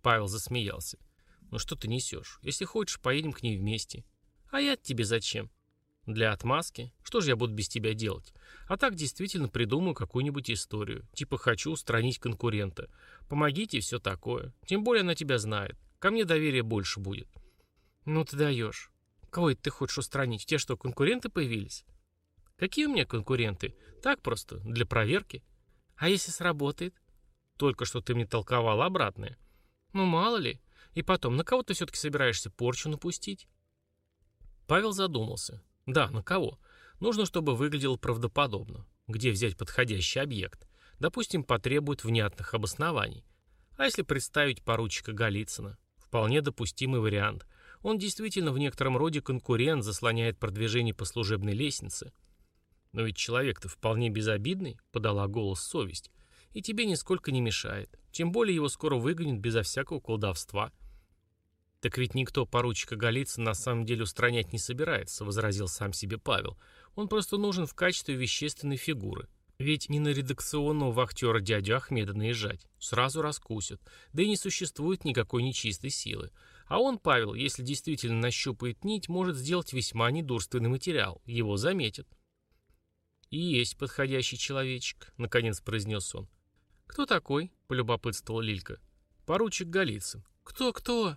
Павел засмеялся. «Ну что ты несешь? Если хочешь, поедем к ней вместе». «А я тебе зачем?» «Для отмазки? Что же я буду без тебя делать? А так действительно придумаю какую-нибудь историю. Типа хочу устранить конкурента. Помогите и все такое. Тем более она тебя знает. Ко мне доверия больше будет». «Ну ты даешь. Кого это ты хочешь устранить? Тебя что, конкуренты появились?» «Какие у меня конкуренты? Так просто, для проверки». «А если сработает?» «Только что ты мне толковал обратное». «Ну мало ли. И потом, на кого ты все-таки собираешься порчу напустить? Павел задумался. Да, на кого? Нужно, чтобы выглядел правдоподобно. Где взять подходящий объект? Допустим, потребует внятных обоснований. А если представить поручика Голицына? Вполне допустимый вариант. Он действительно в некотором роде конкурент, заслоняет продвижение по служебной лестнице. Но ведь человек-то вполне безобидный, подала голос совесть, и тебе нисколько не мешает. Тем более его скоро выгонят безо всякого колдовства. «Так ведь никто поручика Голицына на самом деле устранять не собирается», — возразил сам себе Павел. «Он просто нужен в качестве вещественной фигуры. Ведь не на редакционного вахтера дядю Ахмеда наезжать. Сразу раскусят. Да и не существует никакой нечистой силы. А он, Павел, если действительно нащупает нить, может сделать весьма недурственный материал. Его заметят». «И есть подходящий человечек», — наконец произнес он. «Кто такой?» — полюбопытствовал Лилька. «Поручик Голицын». «Кто-кто?»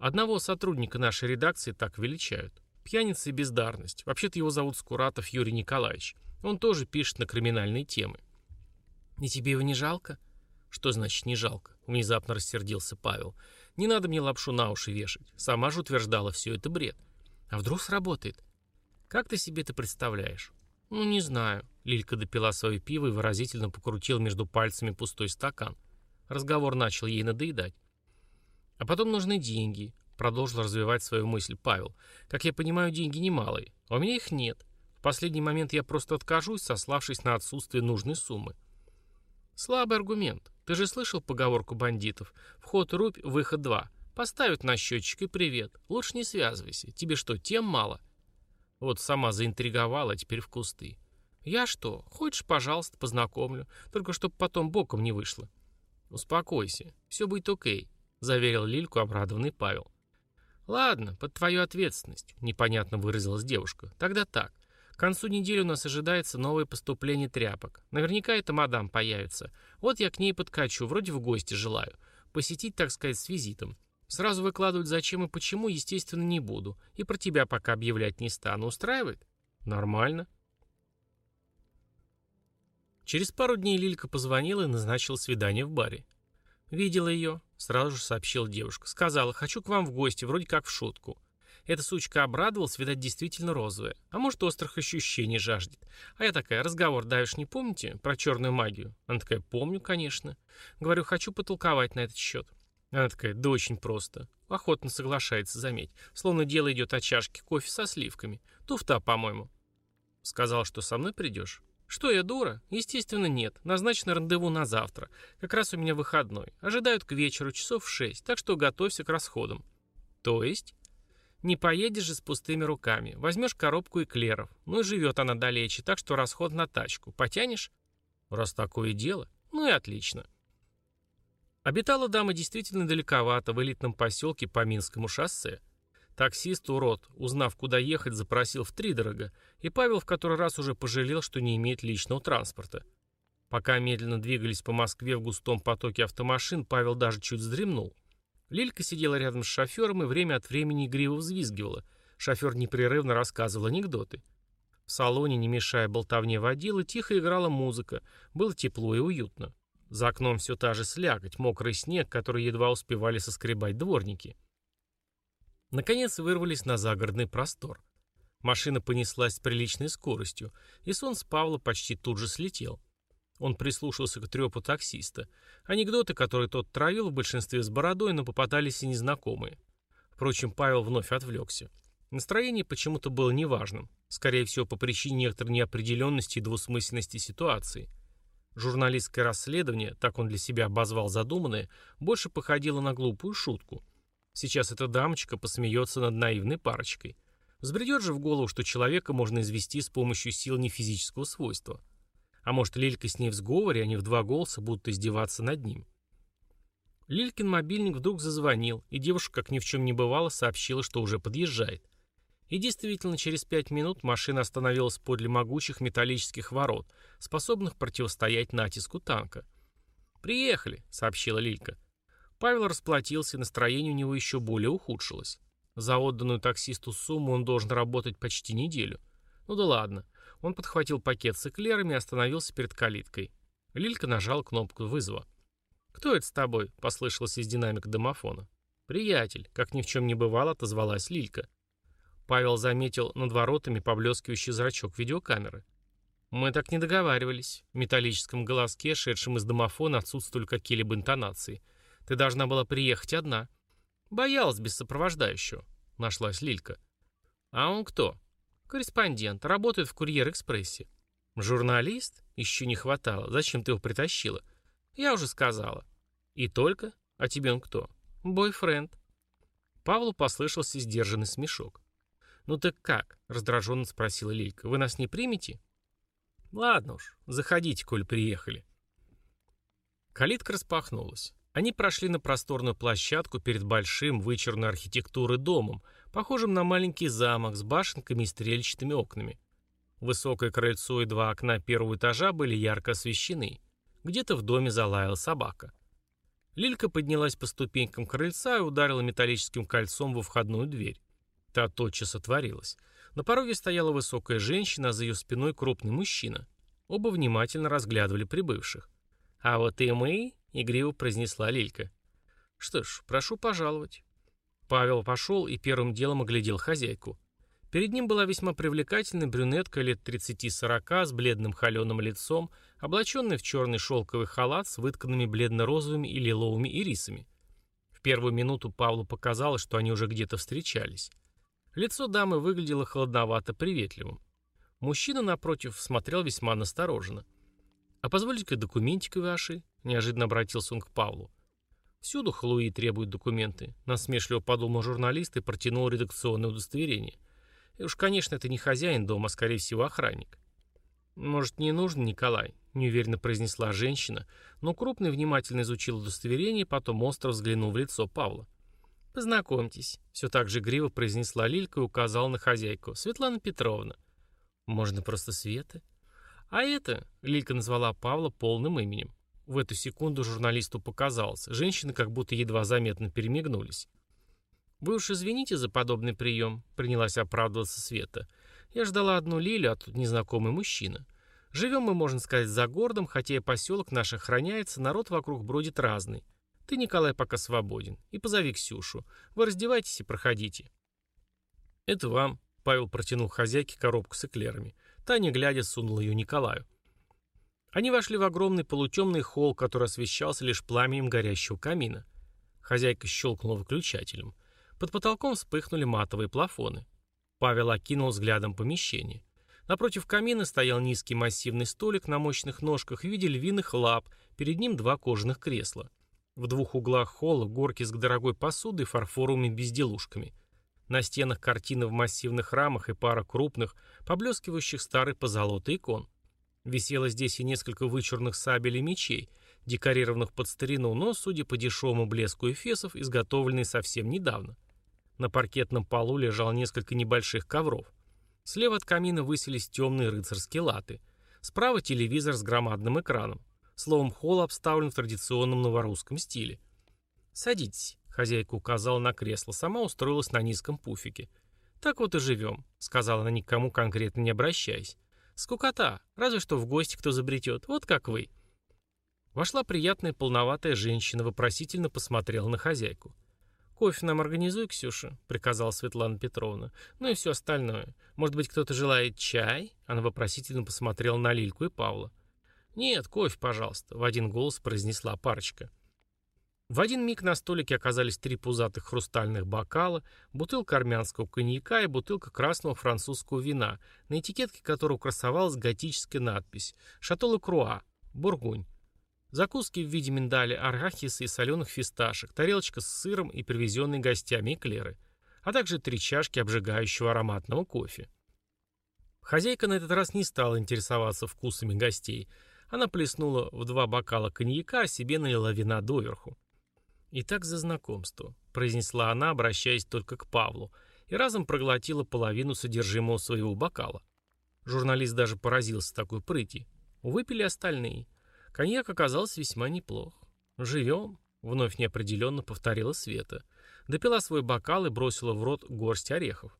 Одного сотрудника нашей редакции так величают. Пьяница и бездарность. Вообще-то его зовут Скуратов Юрий Николаевич. Он тоже пишет на криминальные темы. И тебе его не жалко? Что значит не жалко? Внезапно рассердился Павел. Не надо мне лапшу на уши вешать. Сама же утверждала, все это бред. А вдруг сработает? Как ты себе это представляешь? Ну, не знаю. Лилька допила свое пиво и выразительно покрутила между пальцами пустой стакан. Разговор начал ей надоедать. А потом нужны деньги. Продолжил развивать свою мысль Павел. Как я понимаю, деньги немалые. А у меня их нет. В последний момент я просто откажусь, сославшись на отсутствие нужной суммы. Слабый аргумент. Ты же слышал поговорку бандитов? Вход рубь, выход два. Поставят на счетчик и привет. Лучше не связывайся. Тебе что, тем мало? Вот сама заинтриговала, теперь в кусты. Я что? Хочешь, пожалуйста, познакомлю. Только чтоб потом боком не вышло. Успокойся. Все будет окей, заверил Лильку обрадованный Павел. Ладно, под твою ответственность, непонятно выразилась девушка. Тогда так. К концу недели у нас ожидается новое поступление тряпок. Наверняка эта мадам появится. Вот я к ней подкачу, вроде в гости желаю. Посетить, так сказать, с визитом. Сразу выкладывать зачем и почему, естественно, не буду. И про тебя пока объявлять не стану. Устраивает? Нормально. Через пару дней Лилька позвонила и назначила свидание в баре. «Видела ее», — сразу же сообщила девушка. «Сказала, хочу к вам в гости, вроде как в шутку. Эта сучка обрадовалась, видать, действительно розовая. А может, острых ощущений жаждет. А я такая, разговор даешь, не помните? Про черную магию. Она такая, помню, конечно. Говорю, хочу потолковать на этот счет. Она такая, да очень просто. Охотно соглашается, заметь. Словно дело идет о чашке кофе со сливками. Туфта, по-моему. Сказал, что со мной придешь? Что, я дура? Естественно, нет. Назначено рандеву на завтра. Как раз у меня выходной. Ожидают к вечеру, часов в шесть. Так что готовься к расходам. То есть? Не поедешь же с пустыми руками. Возьмешь коробку эклеров. Ну и живет она далече, так что расход на тачку. Потянешь? Раз такое дело. Ну и отлично. Обитала дама действительно далековато, в элитном поселке по Минскому шоссе. Таксист, урод, узнав, куда ехать, запросил втридорога, и Павел в который раз уже пожалел, что не имеет личного транспорта. Пока медленно двигались по Москве в густом потоке автомашин, Павел даже чуть вздремнул. Лилька сидела рядом с шофером и время от времени игриво взвизгивала. Шофер непрерывно рассказывал анекдоты. В салоне, не мешая болтовне водила, тихо играла музыка. Было тепло и уютно. За окном все та же слякоть, мокрый снег, который едва успевали соскребать дворники. Наконец вырвались на загородный простор. Машина понеслась с приличной скоростью, и сон с Павла почти тут же слетел. Он прислушался к трепу таксиста. Анекдоты, которые тот травил, в большинстве с бородой, но попадались и незнакомые. Впрочем, Павел вновь отвлекся. Настроение почему-то было неважным. Скорее всего, по причине некоторой неопределенности и двусмысленности ситуации. Журналистское расследование, так он для себя обозвал задуманное, больше походило на глупую шутку. Сейчас эта дамочка посмеется над наивной парочкой. Взбредет же в голову, что человека можно извести с помощью сил нефизического свойства. А может, Лилька с ней в сговоре, они в два голоса будут издеваться над ним. Лилькин мобильник вдруг зазвонил, и девушка, как ни в чем не бывало, сообщила, что уже подъезжает. И действительно, через пять минут машина остановилась подле могучих металлических ворот, способных противостоять натиску танка. «Приехали», — сообщила Лилька. Павел расплатился, и настроение у него еще более ухудшилось. За отданную таксисту сумму он должен работать почти неделю. Ну да ладно. Он подхватил пакет с эклерами и остановился перед калиткой. Лилька нажал кнопку вызова. «Кто это с тобой?» — послышалось из динамика домофона. «Приятель», — как ни в чем не бывало, отозвалась Лилька. Павел заметил над воротами поблескивающий зрачок видеокамеры. «Мы так не договаривались». В металлическом голоске, шедшем из домофона, отсутствовали какие-либо интонации. «Ты должна была приехать одна». «Боялась без сопровождающего», — нашлась Лилька. «А он кто?» Корреспондент, работает в Курьер-экспрессе. Журналист? Еще не хватало. Зачем ты его притащила? Я уже сказала. И только? А тебе он кто? Бойфренд. Павлу послышался сдержанный смешок. «Ну так как?» — раздраженно спросила Лилька. «Вы нас не примете?» «Ладно уж, заходите, коль приехали». Калитка распахнулась. Они прошли на просторную площадку перед большим, вычурной архитектуры домом, похожим на маленький замок с башенками и стрельчатыми окнами. Высокое крыльцо и два окна первого этажа были ярко освещены. Где-то в доме залаяла собака. Лилька поднялась по ступенькам крыльца и ударила металлическим кольцом во входную дверь. Та тотчас отворилась. На пороге стояла высокая женщина, а за ее спиной крупный мужчина. Оба внимательно разглядывали прибывших. «А вот и мы», — игриво произнесла Лилька. «Что ж, прошу пожаловать». Павел пошел и первым делом оглядел хозяйку. Перед ним была весьма привлекательная брюнетка лет 30-40 с бледным холеным лицом, облаченная в черный шелковый халат с вытканными бледно-розовыми и лиловыми ирисами. В первую минуту Павлу показалось, что они уже где-то встречались. Лицо дамы выглядело холодновато приветливым. Мужчина, напротив, смотрел весьма настороженно. «А позвольте-ка документик ваши?» — неожиданно обратился он к Павлу. «Всюду Халуи требуют документы», — насмешливо подумал журналист и протянул редакционное удостоверение. И уж, конечно, это не хозяин дома, а, скорее всего, охранник. «Может, не нужно, Николай?» — неуверенно произнесла женщина, но крупный внимательно изучил удостоверение, потом остро взглянул в лицо Павла. «Познакомьтесь», — все так же гриво произнесла Лилька и указала на хозяйку. «Светлана Петровна». «Можно просто Света?» «А это...» — Лилька назвала Павла полным именем. В эту секунду журналисту показалось. Женщины как будто едва заметно перемигнулись. «Вы уж извините за подобный прием», — принялась оправдываться Света. «Я ждала одну Лилю, а тут незнакомый мужчина. Живем мы, можно сказать, за городом, хотя и поселок наш охраняется, народ вокруг бродит разный. Ты, Николай, пока свободен. И позови Ксюшу. Вы раздевайтесь и проходите». «Это вам», — Павел протянул хозяйке коробку с эклерами. Таня, глядя, сунула ее Николаю. Они вошли в огромный полутемный холл, который освещался лишь пламенем горящего камина. Хозяйка щелкнула выключателем. Под потолком вспыхнули матовые плафоны. Павел окинул взглядом помещение. Напротив камина стоял низкий массивный столик на мощных ножках в виде львиных лап, перед ним два кожаных кресла. В двух углах холла горки с дорогой посудой и фарфоровыми безделушками. На стенах картины в массивных рамах и пара крупных, поблескивающих старой позолотой икон. Висело здесь и несколько вычурных сабель и мечей, декорированных под старину, но, судя по дешевому блеску эфесов, изготовленные совсем недавно. На паркетном полу лежал несколько небольших ковров. Слева от камина высились темные рыцарские латы. Справа телевизор с громадным экраном. Словом, холл обставлен в традиционном новорусском стиле. «Садитесь», — хозяйка указала на кресло, сама устроилась на низком пуфике. «Так вот и живем», — сказала она никому конкретно не обращаясь. Скукота, разве что в гости кто забретет, вот как вы. Вошла приятная полноватая женщина, вопросительно посмотрела на хозяйку. «Кофе нам организуй, Ксюша», — приказала Светлана Петровна. «Ну и все остальное. Может быть, кто-то желает чай?» Она вопросительно посмотрела на Лильку и Павла. «Нет, кофе, пожалуйста», — в один голос произнесла парочка. В один миг на столике оказались три пузатых хрустальных бокала, бутылка армянского коньяка и бутылка красного французского вина, на этикетке которого красовалась готическая надпись «Шато Круа, Бургунь». Закуски в виде миндаля арахиса и соленых фисташек, тарелочка с сыром и привезенные гостями эклеры, а также три чашки обжигающего ароматного кофе. Хозяйка на этот раз не стала интересоваться вкусами гостей. Она плеснула в два бокала коньяка, а себе налила вина доверху. «И так за знакомство», — произнесла она, обращаясь только к Павлу, и разом проглотила половину содержимого своего бокала. Журналист даже поразился такой прыти. Выпили остальные. Коньяк оказался весьма неплох. «Живем», — вновь неопределенно повторила Света. Допила свой бокал и бросила в рот горсть орехов.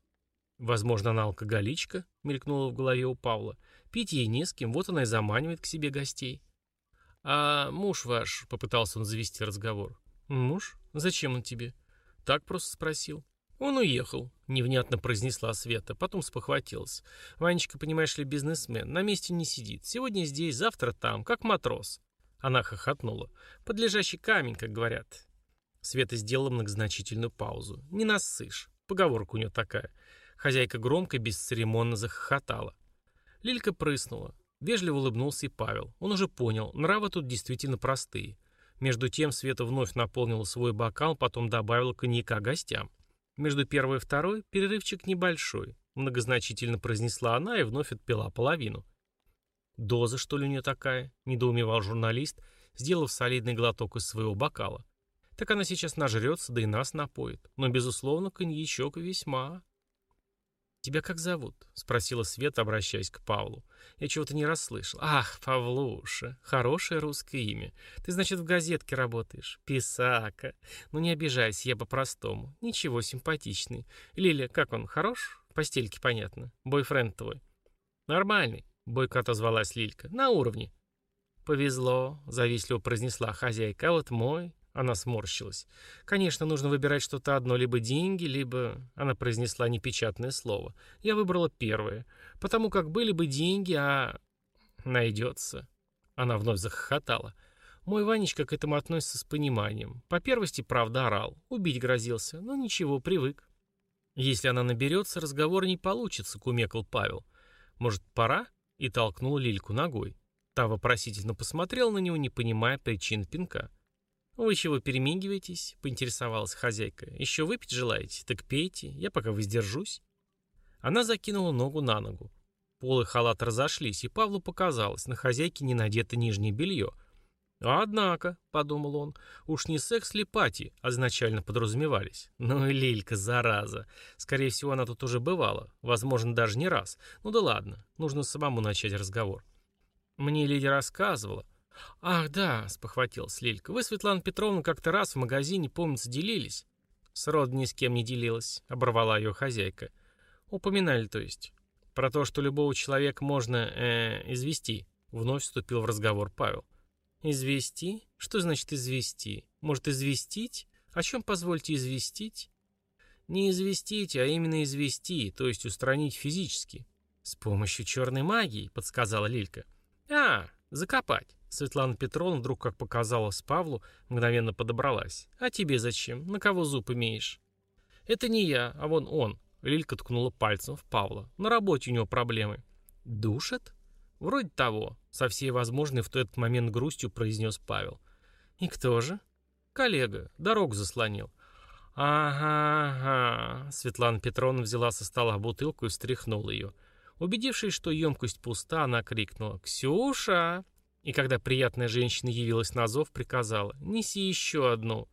«Возможно, она алкоголичка», — мелькнула в голове у Павла. «Пить ей не с кем, вот она и заманивает к себе гостей». «А муж ваш», — попытался он завести разговор, «Муж? Зачем он тебе?» «Так просто спросил». «Он уехал», — невнятно произнесла Света, потом спохватилась. «Ванечка, понимаешь ли, бизнесмен, на месте не сидит. Сегодня здесь, завтра там, как матрос». Она хохотнула. «Подлежащий камень, как говорят». Света сделала многозначительную паузу. «Не нассышь». Поговорка у нее такая. Хозяйка громко, бесцеремонно захохотала. Лилька прыснула. Вежливо улыбнулся и Павел. Он уже понял, нравы тут действительно простые. Между тем Света вновь наполнила свой бокал, потом добавила коньяка гостям. Между первой и второй перерывчик небольшой. Многозначительно произнесла она и вновь отпила половину. «Доза, что ли, у нее такая?» – недоумевал журналист, сделав солидный глоток из своего бокала. «Так она сейчас нажрется, да и нас напоит. Но, безусловно, коньячок весьма...» «Тебя как зовут?» — спросила Света, обращаясь к Павлу. «Я чего-то не расслышал». «Ах, Павлуша, хорошее русское имя. Ты, значит, в газетке работаешь? Писака. Ну не обижайся, я по-простому. Ничего, симпатичный. Лиля, как он, хорош? Постельки, понятно. Бойфренд твой?» «Нормальный», — бойко отозвалась Лилька. «На уровне». «Повезло», — завистливо произнесла хозяйка. «А вот мой...» — Она сморщилась. «Конечно, нужно выбирать что-то одно, либо деньги, либо...» Она произнесла непечатное слово. «Я выбрала первое. Потому как были бы деньги, а...» «Найдется». Она вновь захохотала. Мой Ванечка к этому относится с пониманием. По первости, правда, орал. Убить грозился. Но ничего, привык. Если она наберется, разговор не получится, кумекал Павел. Может, пора? И толкнул Лильку ногой. Та вопросительно посмотрела на него, не понимая причин пинка. «Вы чего перемигиваетесь?» — поинтересовалась хозяйка. «Еще выпить желаете? Так пейте, я пока воздержусь». Она закинула ногу на ногу. Полы халат разошлись, и Павлу показалось, на хозяйке не надето нижнее белье. «Однако», — подумал он, — «уж не секс ли пати означально подразумевались. Ну и Лилька, зараза. Скорее всего, она тут уже бывала. Возможно, даже не раз. Ну да ладно, нужно самому начать разговор». «Мне Лидия рассказывала». «Ах, да», — спохватилась Лилька, — «вы, Светлана Петровна, как-то раз в магазине, помнится, делились». «Срод ни с кем не делилась», — оборвала ее хозяйка. «Упоминали, то есть». «Про то, что любого человека можно, э, извести», — вновь вступил в разговор Павел. «Извести? Что значит извести? Может, известить? О чем позвольте известить?» «Не известить, а именно извести, то есть устранить физически». «С помощью черной магии», — подсказала Лилька. «А, закопать». Светлана Петровна вдруг, как показалось Павлу, мгновенно подобралась. «А тебе зачем? На кого зуб имеешь?» «Это не я, а вон он», — Лилька ткнула пальцем в Павла. «На работе у него проблемы». «Душат?» «Вроде того», — со всей возможной в тот момент грустью произнес Павел. «И кто же?» «Коллега. Дорогу заслонил». «Ага, ага». Светлана Петровна взяла со стола бутылку и встряхнула ее. Убедившись, что емкость пуста, она крикнула «Ксюша!» И когда приятная женщина явилась на зов, приказала «Неси еще одну».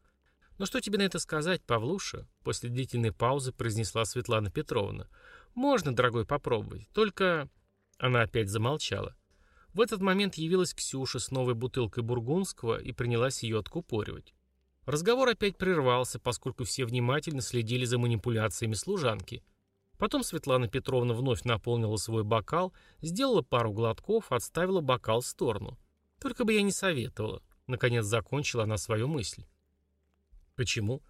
«Ну что тебе на это сказать, Павлуша?» После длительной паузы произнесла Светлана Петровна. «Можно, дорогой, попробовать. Только...» Она опять замолчала. В этот момент явилась Ксюша с новой бутылкой бургундского и принялась ее откупоривать. Разговор опять прервался, поскольку все внимательно следили за манипуляциями служанки. Потом Светлана Петровна вновь наполнила свой бокал, сделала пару глотков, отставила бокал в сторону. Только бы я не советовала. Наконец закончила она свою мысль. Почему?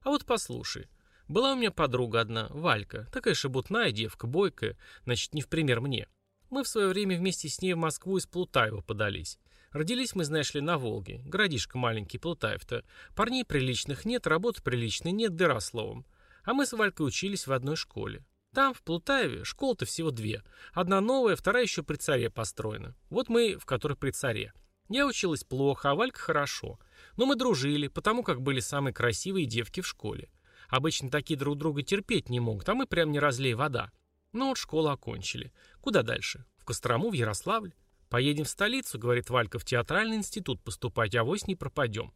А вот послушай. Была у меня подруга одна, Валька, такая шебутная девка, бойкая, значит, не в пример мне. Мы в свое время вместе с ней в Москву из Плутаева подались. Родились мы, знаешь ли, на Волге. Городишко маленький, Плутаев-то. Парней приличных нет, работы приличной нет, дыра словом. А мы с Валькой учились в одной школе. Там, в Плутаеве, школ-то всего две. Одна новая, вторая еще при царе построена. Вот мы, в которой при царе. Я училась плохо, а Валька хорошо. Но мы дружили, потому как были самые красивые девки в школе. Обычно такие друг друга терпеть не могут, а мы прям не разлей вода. Ну вот школу окончили. Куда дальше? В Кострому, в Ярославль? Поедем в столицу, говорит Валька, в театральный институт поступать, а вось не пропадем.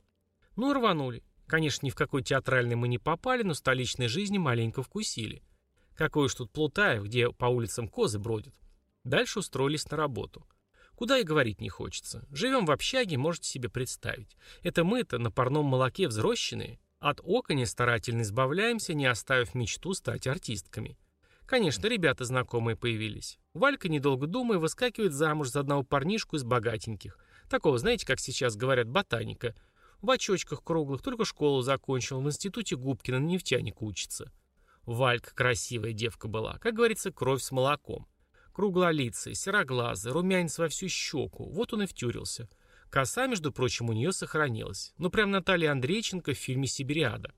Ну и рванули. Конечно, ни в какой театральный мы не попали, но столичной жизни маленько вкусили. Какой уж тут Плутаев, где по улицам козы бродят. Дальше устроились на работу. Куда и говорить не хочется. Живем в общаге, можете себе представить. Это мы-то на парном молоке взрощенные. От оконя старательно избавляемся, не оставив мечту стать артистками. Конечно, ребята знакомые появились. Валька, недолго думая, выскакивает замуж за одного парнишку из богатеньких. Такого, знаете, как сейчас говорят, ботаника. В очочках круглых, только школу закончил, в институте Губкина на нефтяника учится. Валька красивая девка была, как говорится, кровь с молоком. Круглолицая, сероглазая, румянец во всю щеку. Вот он и втюрился. Коса, между прочим, у нее сохранилась. Ну, прям Наталья Андрейченко в фильме «Сибириада».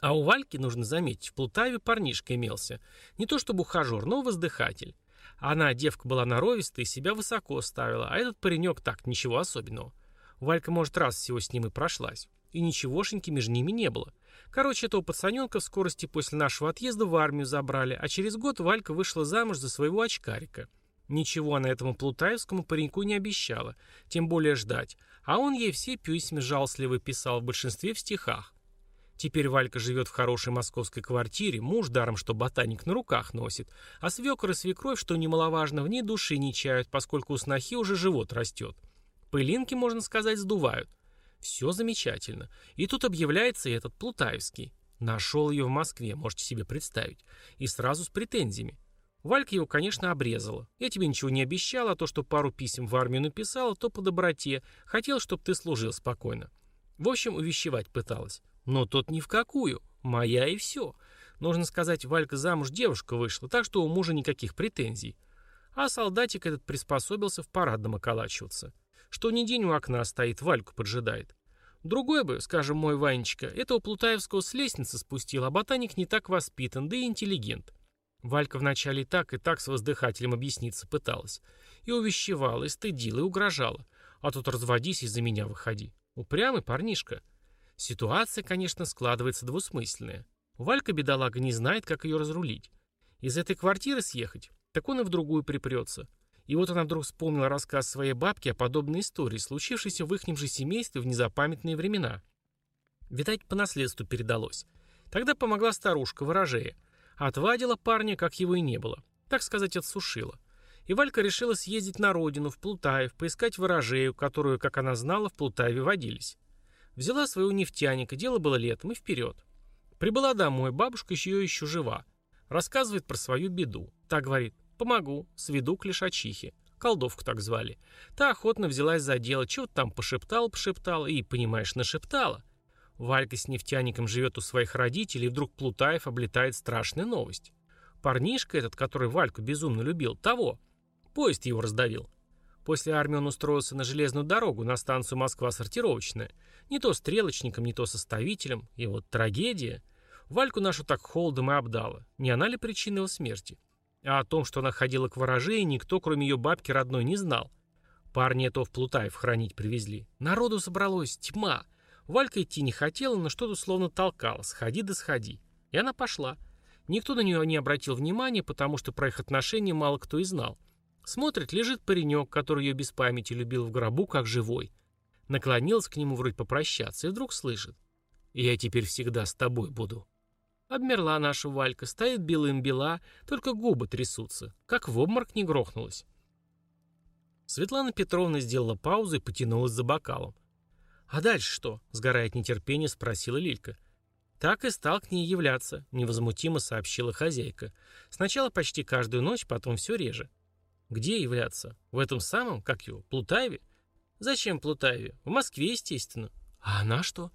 А у Вальки, нужно заметить, в Плутаве парнишка имелся. Не то чтобы ухажер, но воздыхатель. Она, девка, была норовистая и себя высоко ставила, а этот паренек так, ничего особенного. Валька, может, раз всего с ним и прошлась. И ничегошеньки между ними не было. Короче, этого пацаненка в скорости после нашего отъезда в армию забрали, а через год Валька вышла замуж за своего очкарика. Ничего она этому плутаевскому пареньку не обещала, тем более ждать, а он ей все письма жалостливо писал, в большинстве в стихах. Теперь Валька живет в хорошей московской квартире, муж даром, что ботаник на руках носит, а свекор и свекровь, что немаловажно, в ней души не чают, поскольку у снохи уже живот растет. Пылинки, можно сказать, сдувают. Все замечательно. И тут объявляется этот Плутаевский. Нашел ее в Москве, можете себе представить. И сразу с претензиями. Валька его, конечно, обрезала. Я тебе ничего не обещала, а то, что пару писем в армию написала, то по доброте. Хотел, чтобы ты служил спокойно. В общем, увещевать пыталась. Но тот ни в какую. Моя и все. Нужно сказать, Валька замуж девушка вышла, так что у мужа никаких претензий. А солдатик этот приспособился в парадном околачиваться. Что ни день у окна стоит, Вальку поджидает. Другой бы, скажем, мой Ванечка, этого Плутаевского с лестницы спустил, а ботаник не так воспитан, да и интеллигент. Валька вначале и так, и так с воздыхателем объясниться пыталась. И увещевала, и стыдила, и угрожала. А тут разводись и за меня выходи. Упрямый парнишка. Ситуация, конечно, складывается двусмысленная. Валька, бедолага, не знает, как ее разрулить. Из этой квартиры съехать, так он и в другую припрется. И вот она вдруг вспомнила рассказ своей бабки о подобной истории, случившейся в ихнем же семействе в незапамятные времена. Видать, по наследству передалось. Тогда помогла старушка, ворожея. Отвадила парня, как его и не было. Так сказать, отсушила. И Валька решила съездить на родину, в Плутаев, поискать ворожею, которую, как она знала, в Плутаеве водились. Взяла своего нефтяника, дело было летом, и вперед. Прибыла домой, бабушка еще еще жива. Рассказывает про свою беду. Та говорит, помогу, сведу к лишачихе. Колдовку так звали. Та охотно взялась за дело, чего-то там пошептала, пошептала и, понимаешь, нашептала. Валька с нефтяником живет у своих родителей, и вдруг Плутаев облетает страшная новость. Парнишка этот, который Вальку безумно любил, того. Поезд его раздавил. После армии он устроился на железную дорогу, на станцию Москва-сортировочная. Не то стрелочником, не то составителем. И вот трагедия. Вальку нашу так холодом и обдала. Не она ли причина его смерти? А о том, что она ходила к ворожее, никто, кроме ее бабки родной, не знал. Парни этого в Плутаев хранить привезли. Народу собралось тьма. Валька идти не хотела, но что-то словно толкало. Сходи да сходи. И она пошла. Никто на нее не обратил внимания, потому что про их отношения мало кто и знал. Смотрит, лежит паренек, который ее без памяти любил в гробу, как живой. Наклонился к нему вроде попрощаться, и вдруг слышит. «Я теперь всегда с тобой буду». Обмерла наша Валька, стоит белым бела, только губы трясутся, как в обморок не грохнулась. Светлана Петровна сделала паузу и потянулась за бокалом. «А дальше что?» — сгорает нетерпение, спросила Лилька. «Так и стал к ней являться», — невозмутимо сообщила хозяйка. «Сначала почти каждую ночь, потом все реже. Где являться? В этом самом, как его, Плутаеве? Зачем Плутаеве? В Москве, естественно. А она что?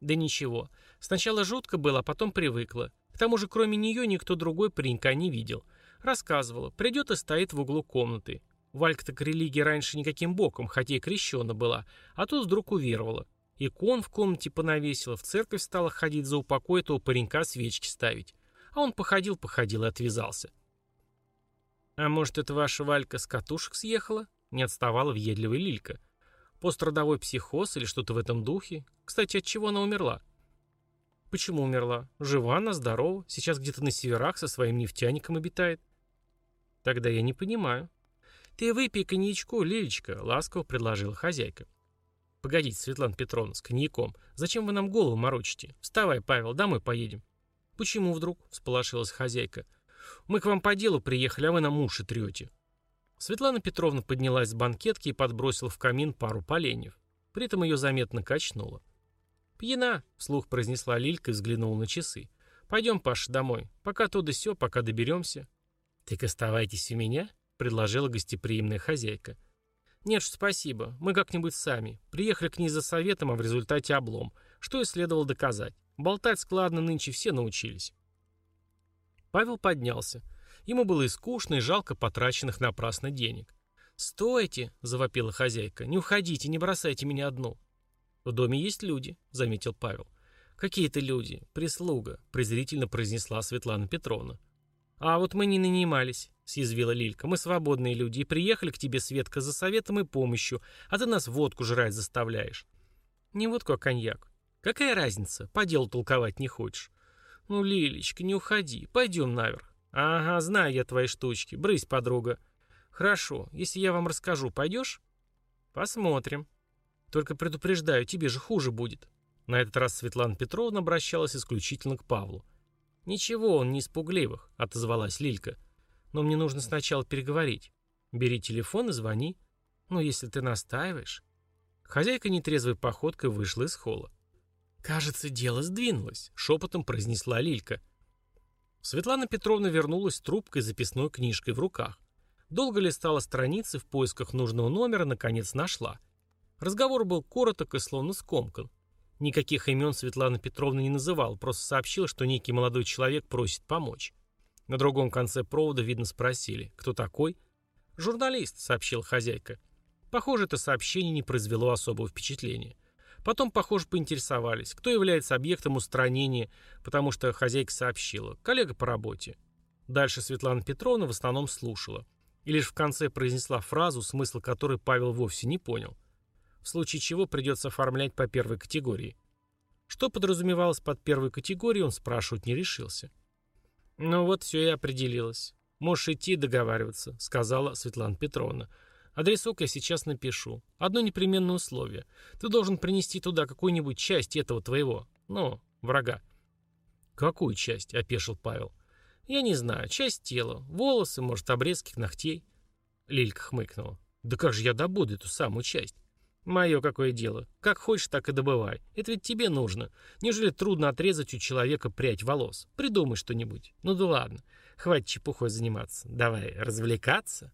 Да ничего. Сначала жутко было, а потом привыкла. К тому же, кроме нее, никто другой паренька не видел. Рассказывала. Придет и стоит в углу комнаты. Валька-то к религии раньше никаким боком, хотя и крещена была, а тут вдруг уверовала. Икон в комнате понавесила, в церковь стала ходить за упокой этого паренька свечки ставить. А он походил-походил и отвязался. «А может, это ваша Валька с катушек съехала?» Не отставала въедливая Лилька. «Пострадовой психоз или что-то в этом духе? Кстати, от чего она умерла?» «Почему умерла? Жива она, здорова, сейчас где-то на северах со своим нефтяником обитает». «Тогда я не понимаю». «Ты выпей коньячку, Лилечка», — ласково предложила хозяйка. «Погодите, Светлана Петровна, с коньяком. Зачем вы нам голову морочите? Вставай, Павел, домой поедем». «Почему вдруг?» — всполошилась хозяйка. Мы к вам по делу приехали, а вы нам уши трете». Светлана Петровна поднялась с банкетки и подбросила в камин пару поленьев. При этом ее заметно качнуло. «Пьяна», — вслух произнесла Лилька и взглянула на часы. «Пойдем, Паша, домой. Пока то да сё, пока доберемся». «Так оставайтесь у меня», — предложила гостеприимная хозяйка. «Нет спасибо. Мы как-нибудь сами. Приехали к ней за советом, а в результате облом. Что и следовало доказать. Болтать складно нынче все научились». Павел поднялся. Ему было и скучно, и жалко потраченных напрасно денег. «Стойте!» — завопила хозяйка. «Не уходите, не бросайте меня одну». «В доме есть люди», — заметил Павел. «Какие-то люди. Прислуга», — презрительно произнесла Светлана Петровна. «А вот мы не нанимались», — съязвила Лилька. «Мы свободные люди и приехали к тебе, Светка, за советом и помощью, а ты нас водку жрать заставляешь». «Не водку, а коньяк. Какая разница? По делу толковать не хочешь. «Ну, Лилечка, не уходи. Пойдем наверх». «Ага, знаю я твои штучки. Брысь, подруга». «Хорошо. Если я вам расскажу, пойдешь?» «Посмотрим». «Только предупреждаю, тебе же хуже будет». На этот раз Светлана Петровна обращалась исключительно к Павлу. «Ничего, он не из пугливых», — отозвалась Лилька. «Но мне нужно сначала переговорить. Бери телефон и звони. Ну, если ты настаиваешь». Хозяйка нетрезвой походкой вышла из холла. «Кажется, дело сдвинулось», — шепотом произнесла Лилька. Светлана Петровна вернулась трубкой записной книжкой в руках. Долго листала страницы в поисках нужного номера, наконец нашла. Разговор был короток и словно скомкан. Никаких имен Светлана Петровна не называла, просто сообщила, что некий молодой человек просит помочь. На другом конце провода, видно, спросили, кто такой? «Журналист», — сообщила хозяйка. Похоже, это сообщение не произвело особого впечатления. Потом, похоже, поинтересовались, кто является объектом устранения, потому что хозяйка сообщила. Коллега по работе. Дальше Светлана Петровна в основном слушала. И лишь в конце произнесла фразу, смысл которой Павел вовсе не понял. В случае чего придется оформлять по первой категории. Что подразумевалось под первой категорией, он спрашивать не решился. «Ну вот, все и определилось. Можешь идти договариваться», — сказала Светлана Петровна. Адресок я сейчас напишу. Одно непременное условие. Ты должен принести туда какую-нибудь часть этого твоего, ну, врага. Какую часть? Опешил Павел. Я не знаю. Часть тела. Волосы, может, обрезки ногтей. Лилька хмыкнула. Да как же я добуду эту самую часть? Мое какое дело. Как хочешь, так и добывай. Это ведь тебе нужно. Неужели трудно отрезать у человека прядь волос? Придумай что-нибудь. Ну да ладно. Хватит чепухой заниматься. Давай развлекаться.